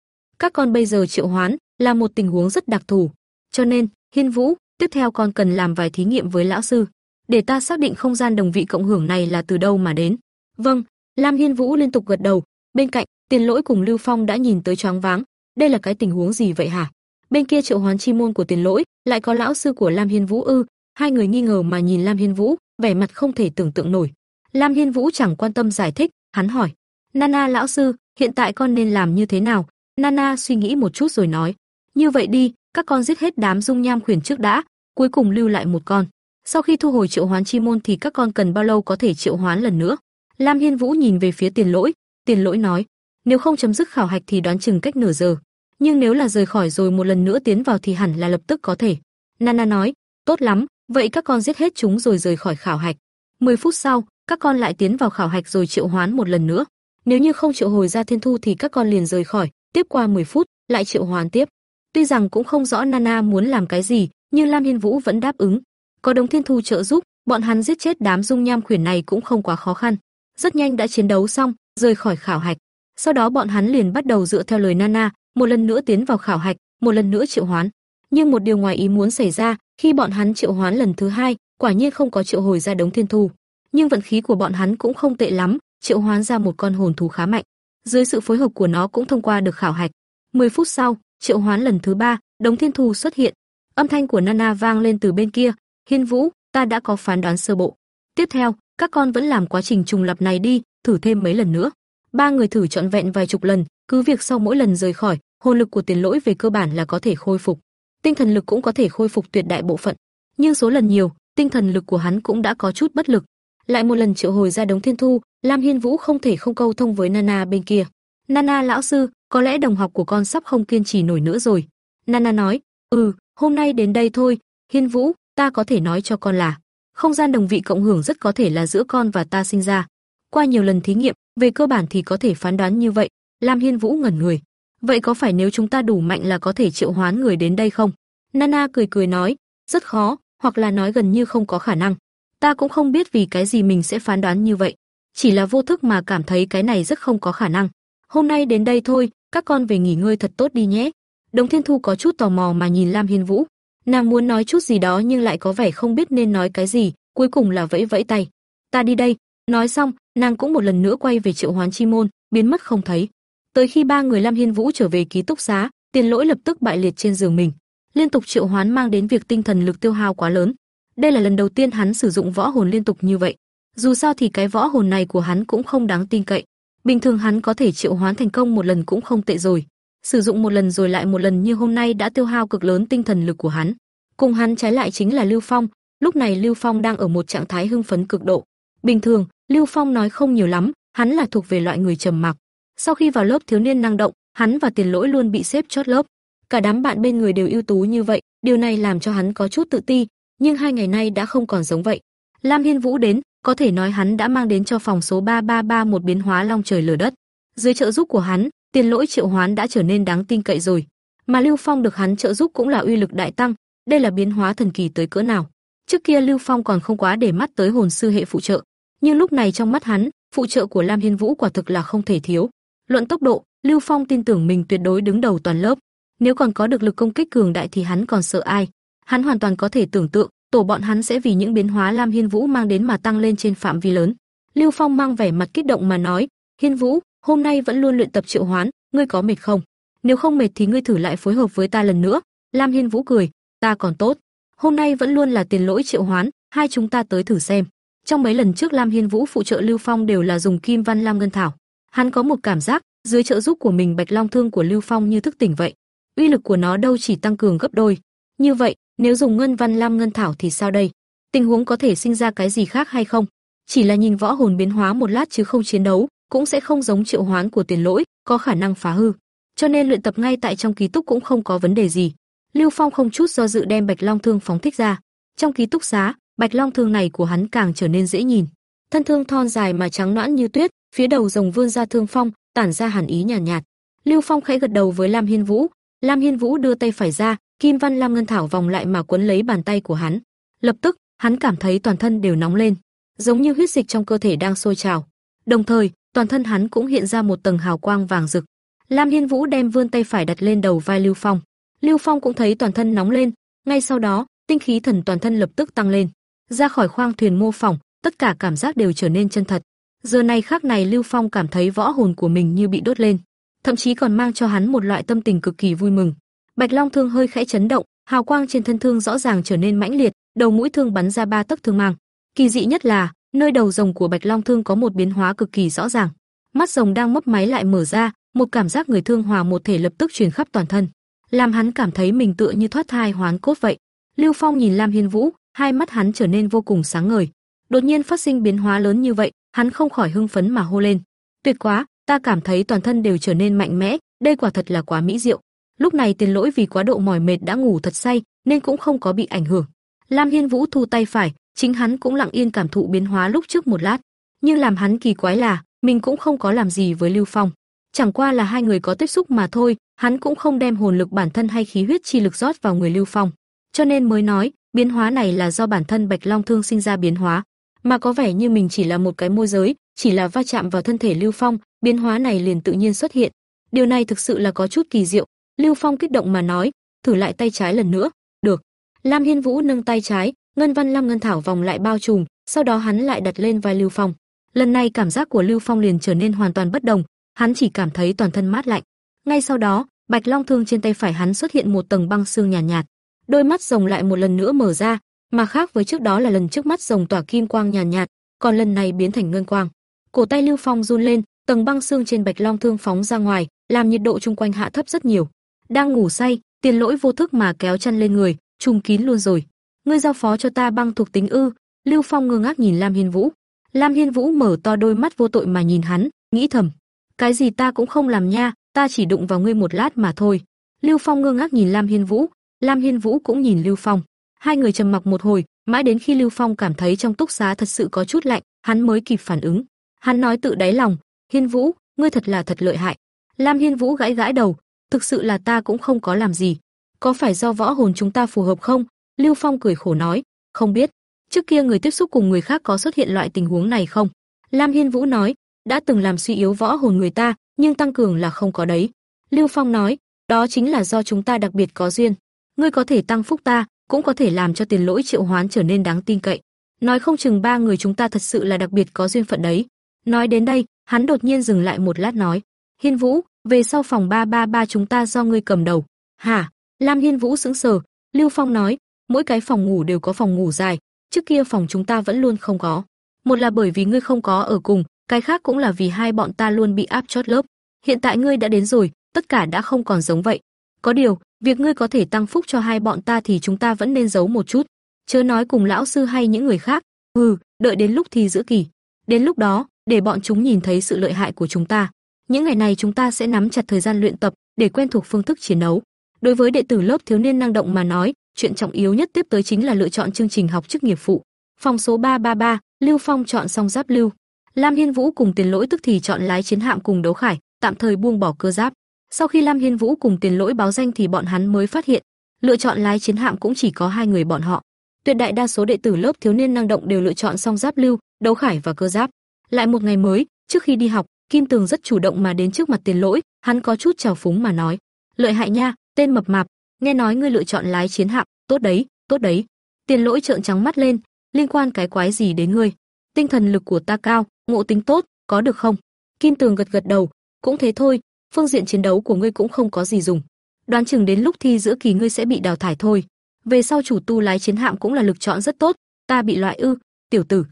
Các con bây giờ triệu hoán là một tình huống rất đặc thù. Cho nên, Hiên Vũ, tiếp theo con cần làm vài thí nghiệm với lão sư, để ta xác định không gian đồng vị cộng hưởng này là từ đâu mà đến. Vâng, Lam Hiên Vũ liên tục gật đầu, bên cạnh, Tiền Lỗi cùng Lưu Phong đã nhìn tới choáng váng, đây là cái tình huống gì vậy hả? Bên kia triệu hoán chi môn của Tiền Lỗi, lại có lão sư của Lam Hiên Vũ ư? Hai người nghi ngờ mà nhìn Lam Hiên Vũ, vẻ mặt không thể tưởng tượng nổi. Lam Hiên Vũ chẳng quan tâm giải thích, hắn hỏi: "Nana lão sư, hiện tại con nên làm như thế nào?" Nana suy nghĩ một chút rồi nói: "Như vậy đi, các con giết hết đám dung nham khuyển trước đã, cuối cùng lưu lại một con. Sau khi thu hồi triệu hoán chi môn thì các con cần bao lâu có thể triệu hoán lần nữa?" Lam Hiên Vũ nhìn về phía Tiền Lỗi, Tiền Lỗi nói: "Nếu không chấm dứt khảo hạch thì đoán chừng cách nửa giờ, nhưng nếu là rời khỏi rồi một lần nữa tiến vào thì hẳn là lập tức có thể." Nana nói: "Tốt lắm, vậy các con giết hết chúng rồi rời khỏi khảo hạch. 10 phút sau, các con lại tiến vào khảo hạch rồi triệu hoán một lần nữa. Nếu như không triệu hồi ra thiên thu thì các con liền rời khỏi, tiếp qua 10 phút, lại triệu hoán tiếp. Tuy rằng cũng không rõ Nana muốn làm cái gì, nhưng Lam Hiên Vũ vẫn đáp ứng. Có đồng thiên thu trợ giúp, bọn hắn giết chết đám dung nham khuyển này cũng không quá khó khăn. Rất nhanh đã chiến đấu xong, rời khỏi khảo hạch. Sau đó bọn hắn liền bắt đầu dựa theo lời Nana, một lần nữa tiến vào khảo hạch, một lần nữa triệu hoán. Nhưng một điều ngoài ý muốn xảy ra, khi bọn hắn triệu hoán lần thứ hai, quả nhiên không có triệu hồi ra đống thiên thu. Nhưng vận khí của bọn hắn cũng không tệ lắm, triệu hoán ra một con hồn thú khá mạnh. Dưới sự phối hợp của nó cũng thông qua được khảo hạch. 10 phút sau, triệu hoán lần thứ ba, đống thiên thu xuất hiện. Âm thanh của Nana vang lên từ bên kia, "Hiên Vũ, ta đã có phán đoán sơ bộ. Tiếp theo, các con vẫn làm quá trình trùng lập này đi, thử thêm mấy lần nữa." Ba người thử trọn vẹn vài chục lần, cứ việc sau mỗi lần rời khỏi, hồn lực của tiền lỗi về cơ bản là có thể khôi phục tinh thần lực cũng có thể khôi phục tuyệt đại bộ phận, nhưng số lần nhiều, tinh thần lực của hắn cũng đã có chút bất lực. Lại một lần triệu hồi ra đống thiên thu, Lam Hiên Vũ không thể không câu thông với Nana bên kia. Nana lão sư, có lẽ đồng học của con sắp không kiên trì nổi nữa rồi. Nana nói, ừ, hôm nay đến đây thôi, Hiên Vũ, ta có thể nói cho con là, không gian đồng vị cộng hưởng rất có thể là giữa con và ta sinh ra. Qua nhiều lần thí nghiệm, về cơ bản thì có thể phán đoán như vậy. Lam Hiên Vũ ngẩn người. Vậy có phải nếu chúng ta đủ mạnh là có thể triệu hoán người đến đây không? Nana cười cười nói, rất khó, hoặc là nói gần như không có khả năng. Ta cũng không biết vì cái gì mình sẽ phán đoán như vậy chỉ là vô thức mà cảm thấy cái này rất không có khả năng. Hôm nay đến đây thôi, các con về nghỉ ngơi thật tốt đi nhé. Đồng Thiên Thu có chút tò mò mà nhìn Lam Hiên Vũ, nàng muốn nói chút gì đó nhưng lại có vẻ không biết nên nói cái gì, cuối cùng là vẫy vẫy tay. Ta đi đây. Nói xong, nàng cũng một lần nữa quay về triệu hoán chi môn, biến mất không thấy. Tới khi ba người Lam Hiên Vũ trở về ký túc xá, Tiền Lỗi lập tức bại liệt trên giường mình. Liên tục triệu hoán mang đến việc tinh thần lực tiêu hao quá lớn. Đây là lần đầu tiên hắn sử dụng võ hồn liên tục như vậy. Dù sao thì cái võ hồn này của hắn cũng không đáng tin cậy. Bình thường hắn có thể triệu hoán thành công một lần cũng không tệ rồi. Sử dụng một lần rồi lại một lần như hôm nay đã tiêu hao cực lớn tinh thần lực của hắn. Cùng hắn trái lại chính là Lưu Phong, lúc này Lưu Phong đang ở một trạng thái hưng phấn cực độ. Bình thường, Lưu Phong nói không nhiều lắm, hắn là thuộc về loại người trầm mặc. Sau khi vào lớp thiếu niên năng động, hắn và Tiền Lỗi luôn bị xếp chót lớp. Cả đám bạn bên người đều ưu tú như vậy, điều này làm cho hắn có chút tự ti, nhưng hai ngày nay đã không còn giống vậy. Lam Hiên Vũ đến, có thể nói hắn đã mang đến cho phòng số 333 một biến hóa long trời lở đất. Dưới trợ giúp của hắn, Tiền Lỗi triệu hoán đã trở nên đáng tin cậy rồi, mà Lưu Phong được hắn trợ giúp cũng là uy lực đại tăng, đây là biến hóa thần kỳ tới cỡ nào. Trước kia Lưu Phong còn không quá để mắt tới hồn sư hệ phụ trợ, nhưng lúc này trong mắt hắn, phụ trợ của Lam Hiên Vũ quả thực là không thể thiếu. Luận tốc độ, Lưu Phong tin tưởng mình tuyệt đối đứng đầu toàn lớp. Nếu còn có được lực công kích cường đại thì hắn còn sợ ai? Hắn hoàn toàn có thể tưởng tượng, tổ bọn hắn sẽ vì những biến hóa Lam Hiên Vũ mang đến mà tăng lên trên phạm vi lớn. Lưu Phong mang vẻ mặt kích động mà nói, "Hiên Vũ, hôm nay vẫn luôn luyện tập triệu hoán, ngươi có mệt không? Nếu không mệt thì ngươi thử lại phối hợp với ta lần nữa." Lam Hiên Vũ cười, "Ta còn tốt. Hôm nay vẫn luôn là tiền lỗi triệu hoán, hai chúng ta tới thử xem." Trong mấy lần trước Lam Hiên Vũ phụ trợ Lưu Phong đều là dùng Kim Văn Lam Ngân Thảo. Hắn có một cảm giác, dưới trợ giúp của mình Bạch Long Thương của Lưu Phong như thức tỉnh vậy. Uy lực của nó đâu chỉ tăng cường gấp đôi. Như vậy, nếu dùng Ngân Văn Lam Ngân Thảo thì sao đây? Tình huống có thể sinh ra cái gì khác hay không? Chỉ là nhìn võ hồn biến hóa một lát chứ không chiến đấu, cũng sẽ không giống triệu hoán của tiền lỗi, có khả năng phá hư. Cho nên luyện tập ngay tại trong ký túc cũng không có vấn đề gì. Lưu Phong không chút do dự đem Bạch Long Thương phóng thích ra. Trong ký túc xá, Bạch Long Thương này của hắn càng trở nên dễ nhìn. Thân thương thon dài mà trắng nõn như tuyết, phía đầu rồng vươn ra thương phong, tản ra hàn ý nhàn nhạt, nhạt. Lưu Phong khẽ gật đầu với Lam Hiên Vũ, Lam Hiên Vũ đưa tay phải ra, Kim Văn Lam Ngân Thảo vòng lại mà quấn lấy bàn tay của hắn. Lập tức, hắn cảm thấy toàn thân đều nóng lên, giống như huyết dịch trong cơ thể đang sôi trào. Đồng thời, toàn thân hắn cũng hiện ra một tầng hào quang vàng rực. Lam Hiên Vũ đem vươn tay phải đặt lên đầu vai Lưu Phong. Lưu Phong cũng thấy toàn thân nóng lên, ngay sau đó, tinh khí thần toàn thân lập tức tăng lên. Ra khỏi khoang thuyền mô phỏng, tất cả cảm giác đều trở nên chân thật. Giờ này khắc này Lưu Phong cảm thấy võ hồn của mình như bị đốt lên, thậm chí còn mang cho hắn một loại tâm tình cực kỳ vui mừng. Bạch Long thương hơi khẽ chấn động, hào quang trên thân thương rõ ràng trở nên mãnh liệt, đầu mũi thương bắn ra ba tấc thương mang. Kỳ dị nhất là, nơi đầu rồng của Bạch Long thương có một biến hóa cực kỳ rõ ràng. Mắt rồng đang mấp máy lại mở ra, một cảm giác người thương hòa một thể lập tức truyền khắp toàn thân, làm hắn cảm thấy mình tựa như thoát thai hoán cốt vậy. Lưu Phong nhìn Lam Hiên Vũ, hai mắt hắn trở nên vô cùng sáng ngời. Đột nhiên phát sinh biến hóa lớn như vậy, hắn không khỏi hưng phấn mà hô lên. Tuyệt quá, ta cảm thấy toàn thân đều trở nên mạnh mẽ, đây quả thật là quá mỹ diệu. Lúc này Tiền Lỗi vì quá độ mỏi mệt đã ngủ thật say, nên cũng không có bị ảnh hưởng. Lam Hiên Vũ thu tay phải, chính hắn cũng lặng yên cảm thụ biến hóa lúc trước một lát, nhưng làm hắn kỳ quái là, mình cũng không có làm gì với Lưu Phong. Chẳng qua là hai người có tiếp xúc mà thôi, hắn cũng không đem hồn lực bản thân hay khí huyết chi lực rót vào người Lưu Phong. Cho nên mới nói, biến hóa này là do bản thân Bạch Long Thương sinh ra biến hóa, mà có vẻ như mình chỉ là một cái môi giới, chỉ là va chạm vào thân thể Lưu Phong, biến hóa này liền tự nhiên xuất hiện. Điều này thực sự là có chút kỳ diệu. Lưu Phong kích động mà nói, thử lại tay trái lần nữa. Được. Lam Hiên Vũ nâng tay trái, ngân văn lam ngân thảo vòng lại bao trùm, sau đó hắn lại đặt lên vai Lưu Phong. Lần này cảm giác của Lưu Phong liền trở nên hoàn toàn bất đồng, hắn chỉ cảm thấy toàn thân mát lạnh. Ngay sau đó, Bạch Long thương trên tay phải hắn xuất hiện một tầng băng xương nhàn nhạt, nhạt. Đôi mắt rồng lại một lần nữa mở ra, mà khác với trước đó là lần trước mắt rồng tỏa kim quang nhàn nhạt, nhạt, còn lần này biến thành ngân quang. Cổ tay Lưu Phong run lên, tầng băng xương trên Bạch Long thương phóng ra ngoài, làm nhiệt độ chung quanh hạ thấp rất nhiều. Đang ngủ say, Tiền Lỗi vô thức mà kéo chân lên người, trùng kín luôn rồi. Ngươi giao phó cho ta băng thuộc tính ư? Lưu Phong ngơ ngác nhìn Lam Hiên Vũ. Lam Hiên Vũ mở to đôi mắt vô tội mà nhìn hắn, nghĩ thầm, cái gì ta cũng không làm nha, ta chỉ đụng vào ngươi một lát mà thôi. Lưu Phong ngơ ngác nhìn Lam Hiên Vũ, Lam Hiên Vũ cũng nhìn Lưu Phong. Hai người trầm mặc một hồi, mãi đến khi Lưu Phong cảm thấy trong túc xá thật sự có chút lạnh, hắn mới kịp phản ứng. Hắn nói tự đáy lòng, "Hiên Vũ, ngươi thật là thật lợi hại." Lam Hiên Vũ gãi gãi đầu, "Thực sự là ta cũng không có làm gì. Có phải do võ hồn chúng ta phù hợp không?" Lưu Phong cười khổ nói, "Không biết, trước kia người tiếp xúc cùng người khác có xuất hiện loại tình huống này không?" Lam Hiên Vũ nói, đã từng làm suy yếu võ hồn người ta, nhưng tăng cường là không có đấy. Lưu Phong nói, đó chính là do chúng ta đặc biệt có duyên. Ngươi có thể tăng phúc ta, cũng có thể làm cho tiền lỗi triệu hoán trở nên đáng tin cậy. Nói không chừng ba người chúng ta thật sự là đặc biệt có duyên phận đấy. Nói đến đây, hắn đột nhiên dừng lại một lát nói, Hiên Vũ, về sau phòng 333 chúng ta do ngươi cầm đầu. Hả? Lam Hiên Vũ sững sờ, Lưu Phong nói, mỗi cái phòng ngủ đều có phòng ngủ dài, trước kia phòng chúng ta vẫn luôn không có. Một là bởi vì ngươi không có ở cùng, cái khác cũng là vì hai bọn ta luôn bị áp chót lớp. Hiện tại ngươi đã đến rồi, tất cả đã không còn giống vậy. Có điều, việc ngươi có thể tăng phúc cho hai bọn ta thì chúng ta vẫn nên giấu một chút, chớ nói cùng lão sư hay những người khác. Ừ, đợi đến lúc thi giữa kỳ. Đến lúc đó, để bọn chúng nhìn thấy sự lợi hại của chúng ta. Những ngày này chúng ta sẽ nắm chặt thời gian luyện tập để quen thuộc phương thức chiến đấu. Đối với đệ tử lớp thiếu niên năng động mà nói, chuyện trọng yếu nhất tiếp tới chính là lựa chọn chương trình học chức nghiệp phụ. Phòng số 333, Lưu Phong chọn xong giáp lưu. Lam Hiên Vũ cùng Tiền Lỗi tức thì chọn lái chiến hạm cùng đấu khải, tạm thời buông bỏ cơ giáp. Sau khi Lam Hiên Vũ cùng Tiền Lỗi báo danh thì bọn hắn mới phát hiện, lựa chọn lái chiến hạm cũng chỉ có hai người bọn họ. Tuyệt đại đa số đệ tử lớp thiếu niên năng động đều lựa chọn xong giáp lưu, đấu khải và cơ giáp. Lại một ngày mới, trước khi đi học, Kim Tường rất chủ động mà đến trước mặt Tiền Lỗi, hắn có chút trào phúng mà nói: "Lợi hại nha, tên mập mạp, nghe nói ngươi lựa chọn lái chiến hạm, tốt đấy, tốt đấy." Tiền Lỗi trợn trắng mắt lên, liên quan cái quái gì đến ngươi? Tinh thần lực của ta cao, ngộ tính tốt, có được không? Kim Tường gật gật đầu, cũng thế thôi, phương diện chiến đấu của ngươi cũng không có gì dùng. Đoán chừng đến lúc thi giữa kỳ ngươi sẽ bị đào thải thôi. Về sau chủ tu lái chiến hạm cũng là lực chọn rất tốt, ta bị loại ư, tiểu tử.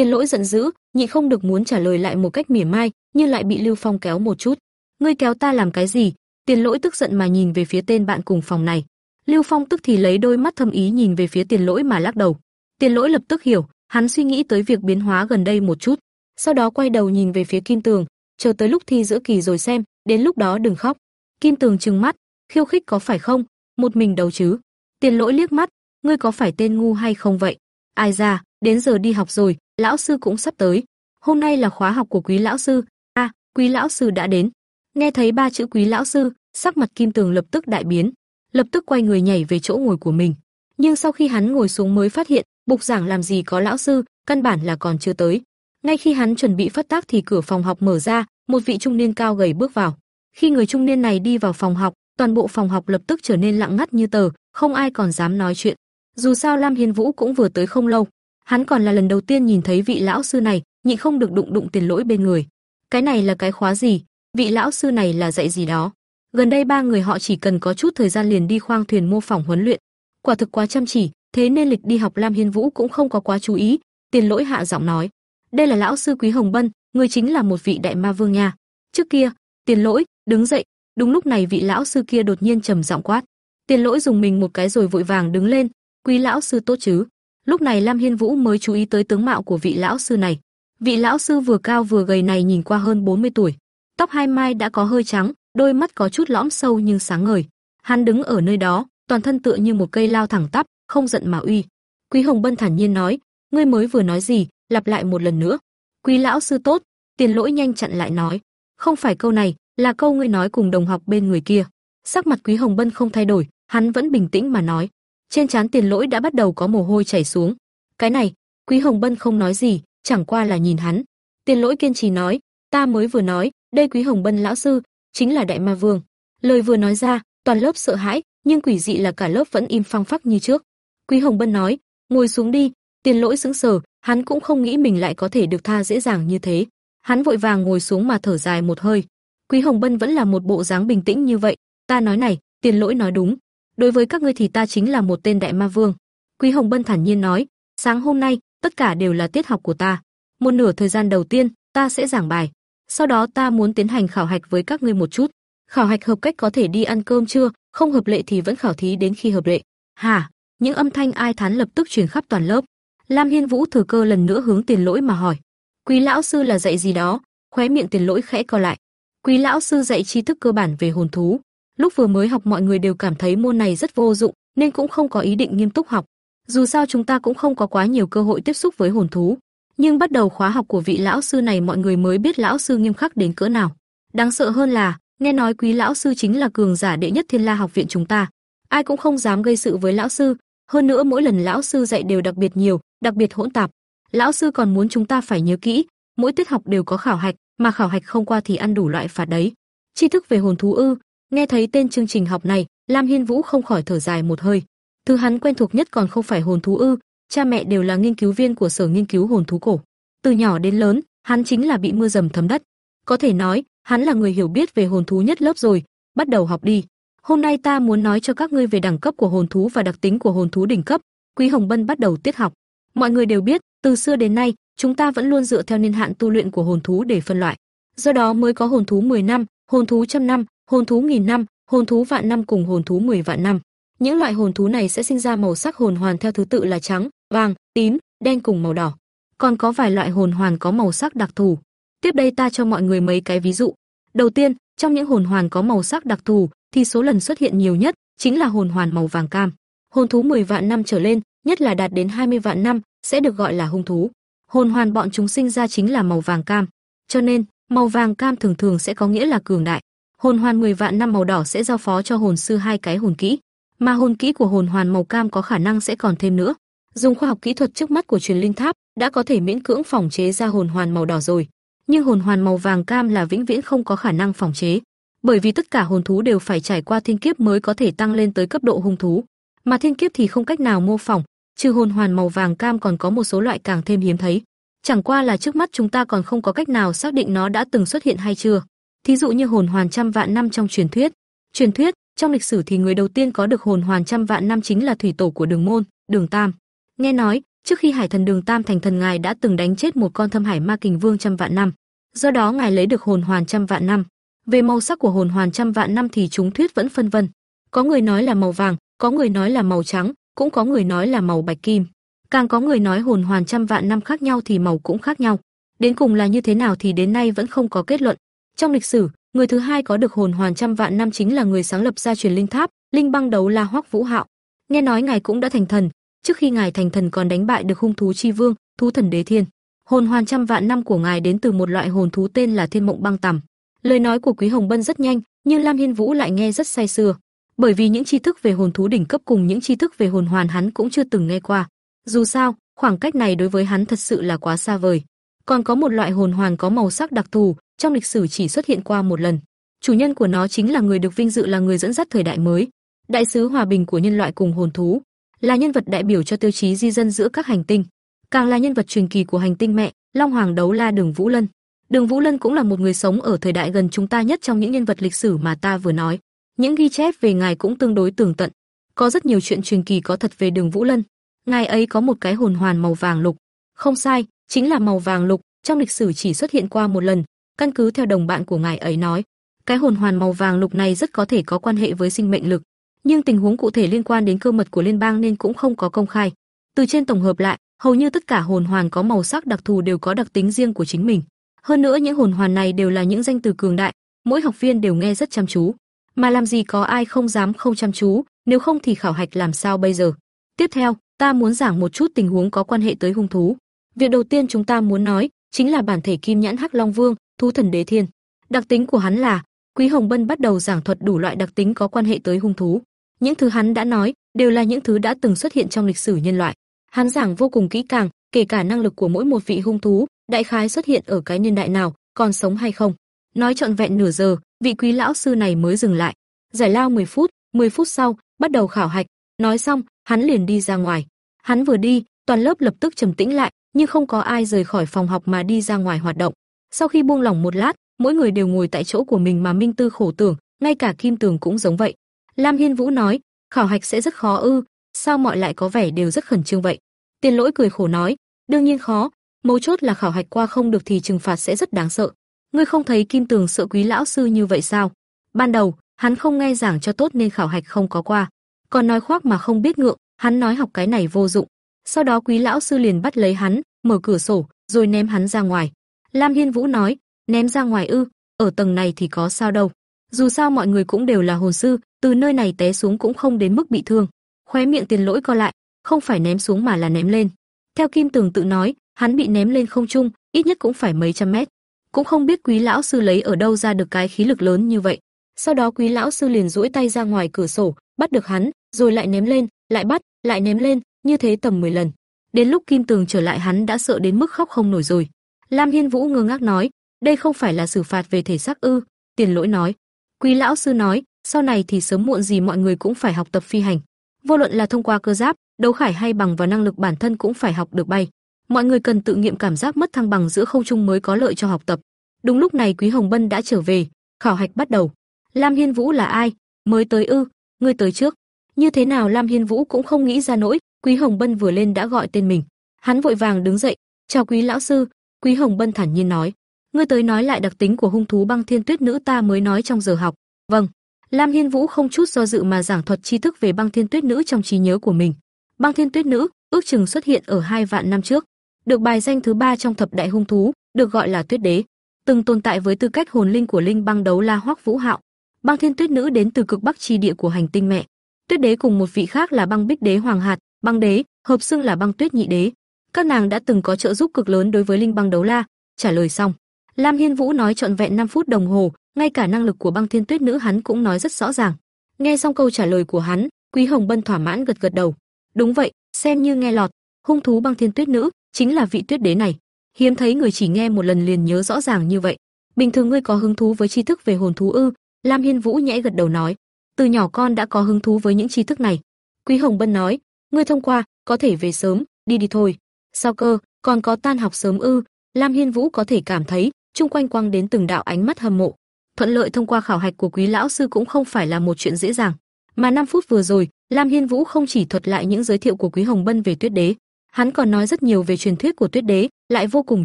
Tiền lỗi giận dữ, nhị không được muốn trả lời lại một cách mỉa mai, nhưng lại bị Lưu Phong kéo một chút. Ngươi kéo ta làm cái gì? Tiền lỗi tức giận mà nhìn về phía tên bạn cùng phòng này. Lưu Phong tức thì lấy đôi mắt thâm ý nhìn về phía tiền lỗi mà lắc đầu. Tiền lỗi lập tức hiểu, hắn suy nghĩ tới việc biến hóa gần đây một chút, sau đó quay đầu nhìn về phía Kim Tường, chờ tới lúc thi giữa kỳ rồi xem, đến lúc đó đừng khóc. Kim Tường trừng mắt, khiêu khích có phải không? Một mình đấu chứ? Tiền lỗi liếc mắt, ngươi có phải tên ngu hay không vậy? Ai ra, đến giờ đi học rồi, lão sư cũng sắp tới. Hôm nay là khóa học của quý lão sư. A, à, quý lão sư đã đến. Nghe thấy ba chữ quý lão sư, sắc mặt Kim Tường lập tức đại biến, lập tức quay người nhảy về chỗ ngồi của mình. Nhưng sau khi hắn ngồi xuống mới phát hiện, bục giảng làm gì có lão sư, căn bản là còn chưa tới. Ngay khi hắn chuẩn bị phát tác thì cửa phòng học mở ra, một vị trung niên cao gầy bước vào. Khi người trung niên này đi vào phòng học, toàn bộ phòng học lập tức trở nên lặng ngắt như tờ, không ai còn dám nói chuyện. Dù sao Lam Hiên Vũ cũng vừa tới không lâu, hắn còn là lần đầu tiên nhìn thấy vị lão sư này, nhịn không được đụng đụng tiền lỗi bên người. Cái này là cái khóa gì? Vị lão sư này là dạy gì đó? Gần đây ba người họ chỉ cần có chút thời gian liền đi khoang thuyền mô phỏng huấn luyện, quả thực quá chăm chỉ, thế nên lịch đi học Lam Hiên Vũ cũng không có quá chú ý. Tiền lỗi hạ giọng nói, đây là lão sư Quý Hồng Bân, người chính là một vị đại ma vương nha. Trước kia, tiền lỗi, đứng dậy, đúng lúc này vị lão sư kia đột nhiên trầm giọng quát. Tiền lỗi dùng mình một cái rồi vội vàng đứng lên, quý lão sư tốt chứ. Lúc này Lam Hiên Vũ mới chú ý tới tướng mạo của vị lão sư này. Vị lão sư vừa cao vừa gầy này nhìn qua hơn 40 tuổi, tóc hai mai đã có hơi trắng, đôi mắt có chút lõm sâu nhưng sáng ngời. Hắn đứng ở nơi đó, toàn thân tựa như một cây lao thẳng tắp, không giận mà uy. Quý Hồng Bân thản nhiên nói, ngươi mới vừa nói gì, lặp lại một lần nữa. Quý lão sư tốt, Tiền Lỗi nhanh chặn lại nói, không phải câu này, là câu ngươi nói cùng đồng học bên người kia. Sắc mặt Quý Hồng Bân không thay đổi, hắn vẫn bình tĩnh mà nói. Trên trán Tiền Lỗi đã bắt đầu có mồ hôi chảy xuống. Cái này, Quý Hồng Bân không nói gì, chẳng qua là nhìn hắn. Tiền Lỗi kiên trì nói, ta mới vừa nói, đây Quý Hồng Bân lão sư, chính là Đại Ma Vương. Lời vừa nói ra, toàn lớp sợ hãi, nhưng quỷ dị là cả lớp vẫn im phăng phắc như trước. Quý Hồng Bân nói, ngồi xuống đi. Tiền Lỗi sững sờ, hắn cũng không nghĩ mình lại có thể được tha dễ dàng như thế. Hắn vội vàng ngồi xuống mà thở dài một hơi. Quý Hồng Bân vẫn là một bộ dáng bình tĩnh như vậy, ta nói này, Tiền Lỗi nói đúng, đối với các ngươi thì ta chính là một tên đại ma vương. Quý Hồng Bân thản nhiên nói, sáng hôm nay, tất cả đều là tiết học của ta. Một nửa thời gian đầu tiên, ta sẽ giảng bài, sau đó ta muốn tiến hành khảo hạch với các ngươi một chút. Khảo hạch hợp cách có thể đi ăn cơm trưa, không hợp lệ thì vẫn khảo thí đến khi hợp lệ. Hả? Những âm thanh ai thán lập tức truyền khắp toàn lớp. Lam Hiên Vũ thừa cơ lần nữa hướng Tiền Lỗi mà hỏi, "Quý lão sư là dạy gì đó?" Khóe miệng Tiền Lỗi khẽ co lại. "Quý lão sư dạy tri thức cơ bản về hồn thú. Lúc vừa mới học mọi người đều cảm thấy môn này rất vô dụng, nên cũng không có ý định nghiêm túc học. Dù sao chúng ta cũng không có quá nhiều cơ hội tiếp xúc với hồn thú, nhưng bắt đầu khóa học của vị lão sư này mọi người mới biết lão sư nghiêm khắc đến cỡ nào. Đáng sợ hơn là, nghe nói quý lão sư chính là cường giả đệ nhất Thiên La học viện chúng ta. Ai cũng không dám gây sự với lão sư, hơn nữa mỗi lần lão sư dạy đều đặc biệt nhiều, đặc biệt hỗn tạp. Lão sư còn muốn chúng ta phải nhớ kỹ, mỗi tiết học đều có khảo hạch, mà khảo hạch không qua thì ăn đủ loại phạt đấy. Tri thức về hồn thú ư? Nghe thấy tên chương trình học này, Lam Hiên Vũ không khỏi thở dài một hơi. Thứ hắn quen thuộc nhất còn không phải hồn thú ư? Cha mẹ đều là nghiên cứu viên của sở nghiên cứu hồn thú cổ. Từ nhỏ đến lớn, hắn chính là bị mưa dầm thấm đất. Có thể nói, hắn là người hiểu biết về hồn thú nhất lớp rồi, bắt đầu học đi. Hôm nay ta muốn nói cho các ngươi về đẳng cấp của hồn thú và đặc tính của hồn thú đỉnh cấp. Quý Hồng Bân bắt đầu tiết học. Mọi người đều biết, từ xưa đến nay, chúng ta vẫn luôn dựa theo niên hạn tu luyện của hồn thú để phân loại. Do đó mới có hồn thú 10 năm, hồn thú trăm năm, hồn thú nghìn năm, hồn thú vạn năm cùng hồn thú 10 vạn năm. Những loại hồn thú này sẽ sinh ra màu sắc hồn hoàn theo thứ tự là trắng, vàng, tím, đen cùng màu đỏ. Còn có vài loại hồn hoàn có màu sắc đặc thù. Tiếp đây ta cho mọi người mấy cái ví dụ. Đầu tiên, trong những hồn hoàn có màu sắc đặc thù thì số lần xuất hiện nhiều nhất chính là hồn hoàn màu vàng cam. Hồn thú 10 vạn năm trở lên, nhất là đạt đến 20 vạn năm sẽ được gọi là hung thú. Hồn hoàn bọn chúng sinh ra chính là màu vàng cam, cho nên màu vàng cam thường thường sẽ có nghĩa là cường đại. Hồn hoàn 10 vạn năm màu đỏ sẽ giao phó cho hồn sư hai cái hồn kỹ, mà hồn kỹ của hồn hoàn màu cam có khả năng sẽ còn thêm nữa. Dùng khoa học kỹ thuật trước mắt của truyền linh tháp đã có thể miễn cưỡng phòng chế ra hồn hoàn màu đỏ rồi, nhưng hồn hoàn màu vàng cam là vĩnh viễn không có khả năng phòng chế, bởi vì tất cả hồn thú đều phải trải qua thiên kiếp mới có thể tăng lên tới cấp độ hung thú, mà thiên kiếp thì không cách nào mô phỏng, trừ hồn hoàn màu vàng cam còn có một số loại càng thêm hiếm thấy. Chẳng qua là trước mắt chúng ta còn không có cách nào xác định nó đã từng xuất hiện hay chưa. Thí dụ như hồn hoàn trăm vạn năm trong truyền thuyết. Truyền thuyết, trong lịch sử thì người đầu tiên có được hồn hoàn trăm vạn năm chính là thủy tổ của Đường môn, Đường Tam. Nghe nói, trước khi Hải Thần Đường Tam thành thần ngài đã từng đánh chết một con thâm hải ma kình vương trăm vạn năm. Do đó ngài lấy được hồn hoàn trăm vạn năm. Về màu sắc của hồn hoàn trăm vạn năm thì chúng thuyết vẫn phân vân. Có người nói là màu vàng, có người nói là màu trắng, cũng có người nói là màu bạch kim. Càng có người nói hồn hoàn trăm vạn năm khác nhau thì màu cũng khác nhau. Đến cùng là như thế nào thì đến nay vẫn không có kết luận. Trong lịch sử, người thứ hai có được hồn hoàn trăm vạn năm chính là người sáng lập ra truyền linh tháp, linh băng đấu la Hoắc Vũ Hạo. Nghe nói ngài cũng đã thành thần, trước khi ngài thành thần còn đánh bại được hung thú chi vương, thú thần đế thiên. Hồn hoàn trăm vạn năm của ngài đến từ một loại hồn thú tên là Thiên Mộng Băng Tầm. Lời nói của Quý Hồng Bân rất nhanh, nhưng Lam Hiên Vũ lại nghe rất say sưa, bởi vì những tri thức về hồn thú đỉnh cấp cùng những tri thức về hồn hoàn hắn cũng chưa từng nghe qua. Dù sao, khoảng cách này đối với hắn thật sự là quá xa vời. Còn có một loại hồn hoàn có màu sắc đặc thù, trong lịch sử chỉ xuất hiện qua một lần. Chủ nhân của nó chính là người được vinh dự là người dẫn dắt thời đại mới, đại sứ hòa bình của nhân loại cùng hồn thú, là nhân vật đại biểu cho tiêu chí di dân giữa các hành tinh, càng là nhân vật truyền kỳ của hành tinh mẹ, Long Hoàng đấu la Đường Vũ Lân. Đường Vũ Lân cũng là một người sống ở thời đại gần chúng ta nhất trong những nhân vật lịch sử mà ta vừa nói. Những ghi chép về ngài cũng tương đối tường tận. Có rất nhiều chuyện truyền kỳ có thật về Đường Vũ Lân. Ngài ấy có một cái hồn hoàn màu vàng lục. Không sai, chính là màu vàng lục, trong lịch sử chỉ xuất hiện qua một lần, căn cứ theo đồng bạn của ngài ấy nói. Cái hồn hoàn màu vàng lục này rất có thể có quan hệ với sinh mệnh lực, nhưng tình huống cụ thể liên quan đến cơ mật của liên bang nên cũng không có công khai. Từ trên tổng hợp lại, hầu như tất cả hồn hoàn có màu sắc đặc thù đều có đặc tính riêng của chính mình. Hơn nữa những hồn hoàn này đều là những danh từ cường đại, mỗi học viên đều nghe rất chăm chú. Mà làm gì có ai không dám không chăm chú, nếu không thì khảo hạch làm sao bây giờ? Tiếp theo, ta muốn giảng một chút tình huống có quan hệ tới hung thú. Việc đầu tiên chúng ta muốn nói chính là bản thể Kim Nhãn Hắc Long Vương, thú thần đế thiên. Đặc tính của hắn là, Quý Hồng Bân bắt đầu giảng thuật đủ loại đặc tính có quan hệ tới hung thú. Những thứ hắn đã nói đều là những thứ đã từng xuất hiện trong lịch sử nhân loại. Hắn giảng vô cùng kỹ càng, kể cả năng lực của mỗi một vị hung thú, đại khái xuất hiện ở cái niên đại nào, còn sống hay không. Nói trọn vẹn nửa giờ, vị quý lão sư này mới dừng lại. Giải lao 10 phút, 10 phút sau, bắt đầu khảo hạch, nói xong, hắn liền đi ra ngoài. Hắn vừa đi, toàn lớp lập tức trầm tĩnh lại, nhưng không có ai rời khỏi phòng học mà đi ra ngoài hoạt động. Sau khi buông lỏng một lát, mỗi người đều ngồi tại chỗ của mình mà minh tư khổ tưởng, ngay cả Kim Tường cũng giống vậy. Lam Hiên Vũ nói, khảo hạch sẽ rất khó ư, sao mọi lại có vẻ đều rất khẩn trương vậy? Tiền Lỗi cười khổ nói, đương nhiên khó, mấu chốt là khảo hạch qua không được thì trừng phạt sẽ rất đáng sợ. Ngươi không thấy Kim Tường sợ quý lão sư như vậy sao? Ban đầu, hắn không nghe giảng cho tốt nên khảo hạch không có qua. Còn nói khoác mà không biết ngượng, hắn nói học cái này vô dụng. Sau đó quý lão sư liền bắt lấy hắn, mở cửa sổ, rồi ném hắn ra ngoài. Lam Hiên Vũ nói, ném ra ngoài ư, ở tầng này thì có sao đâu. Dù sao mọi người cũng đều là hồn sư, từ nơi này té xuống cũng không đến mức bị thương. Khóe miệng tiền lỗi co lại, không phải ném xuống mà là ném lên. Theo Kim Tường tự nói, hắn bị ném lên không trung, ít nhất cũng phải mấy trăm mét. Cũng không biết quý lão sư lấy ở đâu ra được cái khí lực lớn như vậy. Sau đó quý lão sư liền duỗi tay ra ngoài cửa sổ, bắt được hắn, rồi lại ném lên, lại bắt, lại ném lên, như thế tầm 10 lần. Đến lúc Kim Tường trở lại hắn đã sợ đến mức khóc không nổi rồi. Lam Hiên Vũ ngơ ngác nói, đây không phải là xử phạt về thể xác ư? Tiền Lỗi nói, Quý lão sư nói, sau này thì sớm muộn gì mọi người cũng phải học tập phi hành. Vô luận là thông qua cơ giáp, đấu khải hay bằng vào năng lực bản thân cũng phải học được bay. Mọi người cần tự nghiệm cảm giác mất thăng bằng giữa không trung mới có lợi cho học tập. Đúng lúc này Quý Hồng Bân đã trở về, khảo hạch bắt đầu. Lam Hiên Vũ là ai? Mới tới ư? Ngươi tới trước. Như thế nào Lam Hiên Vũ cũng không nghĩ ra nỗi, Quý Hồng Bân vừa lên đã gọi tên mình. Hắn vội vàng đứng dậy, "Chào Quý lão sư." Quý Hồng Bân thản nhiên nói, "Ngươi tới nói lại đặc tính của hung thú băng thiên tuyết nữ ta mới nói trong giờ học." "Vâng." Lam Hiên Vũ không chút do dự mà giảng thuật tri thức về băng thiên tuyết nữ trong trí nhớ của mình. Băng thiên tuyết nữ ước chừng xuất hiện ở hai vạn năm trước, được bài danh thứ ba trong thập đại hung thú, được gọi là tuyết đế, từng tồn tại với tư cách hồn linh của linh băng đấu la Hoắc Vũ Hạo. Băng thiên tuyết nữ đến từ cực bắc chi địa của hành tinh mẹ. Tuyết đế cùng một vị khác là băng bích đế hoàng hạt, băng đế, hợp xưng là băng tuyết nhị đế. Các nàng đã từng có trợ giúp cực lớn đối với linh băng đấu la. Trả lời xong, Lam Hiên Vũ nói trọn vẹn 5 phút đồng hồ, ngay cả năng lực của băng thiên tuyết nữ hắn cũng nói rất rõ ràng. Nghe xong câu trả lời của hắn, Quý Hồng Bân thỏa mãn gật gật đầu. Đúng vậy, xem như nghe lọt, hung thú băng thiên tuyết nữ chính là vị tuyết đế này. Hiếm thấy người chỉ nghe một lần liền nhớ rõ ràng như vậy. Bình thường ngươi có hứng thú với tri thức về hồn thú ư? Lam Hiên Vũ nhẽ gật đầu nói, từ nhỏ con đã có hứng thú với những tri thức này. Quý Hồng Bân nói, ngươi thông qua, có thể về sớm, đi đi thôi. Sao cơ, còn có tan học sớm ư? Lam Hiên Vũ có thể cảm thấy, chung quanh quang đến từng đạo ánh mắt hâm mộ. Thuận lợi thông qua khảo hạch của quý lão sư cũng không phải là một chuyện dễ dàng. Mà 5 phút vừa rồi, Lam Hiên Vũ không chỉ thuật lại những giới thiệu của Quý Hồng Bân về Tuyết Đế, hắn còn nói rất nhiều về truyền thuyết của Tuyết Đế, lại vô cùng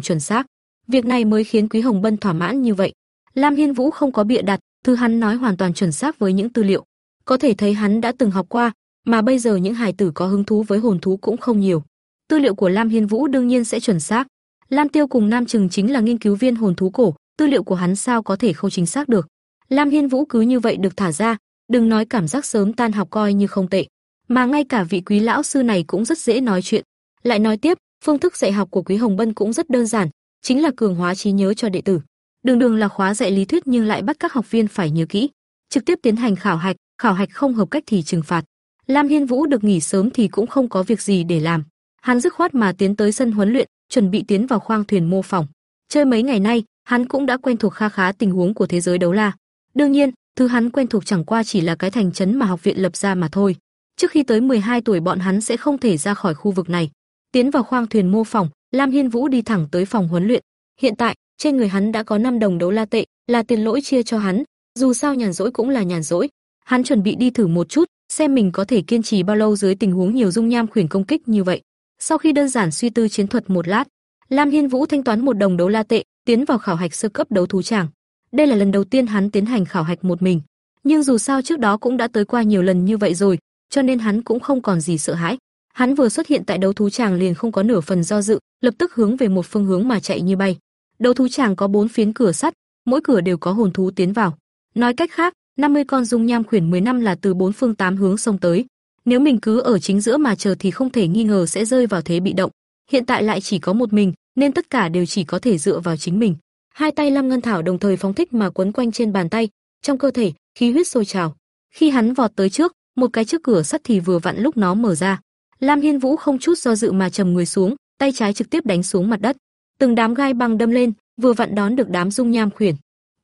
chuẩn xác. Việc này mới khiến Quý Hồng Bân thỏa mãn như vậy. Lam Hiên Vũ không có bịa đặt, thứ hắn nói hoàn toàn chuẩn xác với những tư liệu. Có thể thấy hắn đã từng học qua, mà bây giờ những hài tử có hứng thú với hồn thú cũng không nhiều. Tư liệu của Lam Hiên Vũ đương nhiên sẽ chuẩn xác. Lam Tiêu cùng Nam Trừng chính là nghiên cứu viên hồn thú cổ, tư liệu của hắn sao có thể không chính xác được. Lam Hiên Vũ cứ như vậy được thả ra, đừng nói cảm giác sớm tan học coi như không tệ, mà ngay cả vị quý lão sư này cũng rất dễ nói chuyện. Lại nói tiếp, phương thức dạy học của Quý Hồng Bân cũng rất đơn giản, chính là cường hóa trí nhớ cho đệ tử. Đường đường là khóa dạy lý thuyết nhưng lại bắt các học viên phải nhớ kỹ, trực tiếp tiến hành khảo hạch, khảo hạch không hợp cách thì trừng phạt. Lam Hiên Vũ được nghỉ sớm thì cũng không có việc gì để làm. Hắn dứt khoát mà tiến tới sân huấn luyện, chuẩn bị tiến vào khoang thuyền mô phỏng. Chơi mấy ngày nay, hắn cũng đã quen thuộc kha khá tình huống của thế giới đấu la. Đương nhiên, thứ hắn quen thuộc chẳng qua chỉ là cái thành trấn mà học viện lập ra mà thôi. Trước khi tới 12 tuổi bọn hắn sẽ không thể ra khỏi khu vực này. Tiến vào khoang thuyền mô phỏng, Lam Hiên Vũ đi thẳng tới phòng huấn luyện. Hiện tại, trên người hắn đã có 5 đồng đấu la tệ, là tiền lỗi chia cho hắn, dù sao nhàn rỗi cũng là nhàn rỗi. Hắn chuẩn bị đi thử một chút, xem mình có thể kiên trì bao lâu dưới tình huống nhiều dung nham khuyển công kích như vậy. Sau khi đơn giản suy tư chiến thuật một lát, Lam Hiên Vũ thanh toán một đồng đấu la tệ, tiến vào khảo hạch sơ cấp đấu thú tràng. Đây là lần đầu tiên hắn tiến hành khảo hạch một mình, nhưng dù sao trước đó cũng đã tới qua nhiều lần như vậy rồi, cho nên hắn cũng không còn gì sợ hãi. Hắn vừa xuất hiện tại đấu thú tràng liền không có nửa phần do dự, lập tức hướng về một phương hướng mà chạy như bay. Đấu thú tràng có bốn phiến cửa sắt, mỗi cửa đều có hồn thú tiến vào. Nói cách khác, 50 con dung nham khuyển 10 năm là từ bốn phương tám hướng xông tới. Nếu mình cứ ở chính giữa mà chờ thì không thể nghi ngờ sẽ rơi vào thế bị động. Hiện tại lại chỉ có một mình, nên tất cả đều chỉ có thể dựa vào chính mình. Hai tay Lam Ngân Thảo đồng thời phóng thích mà quấn quanh trên bàn tay, trong cơ thể, khí huyết sôi trào. Khi hắn vọt tới trước, một cái trước cửa sắt thì vừa vặn lúc nó mở ra. Lam Hiên Vũ không chút do dự mà trầm người xuống, tay trái trực tiếp đánh xuống mặt đất. Từng đám gai băng đâm lên, vừa vặn đón được đám dung nham khuyển.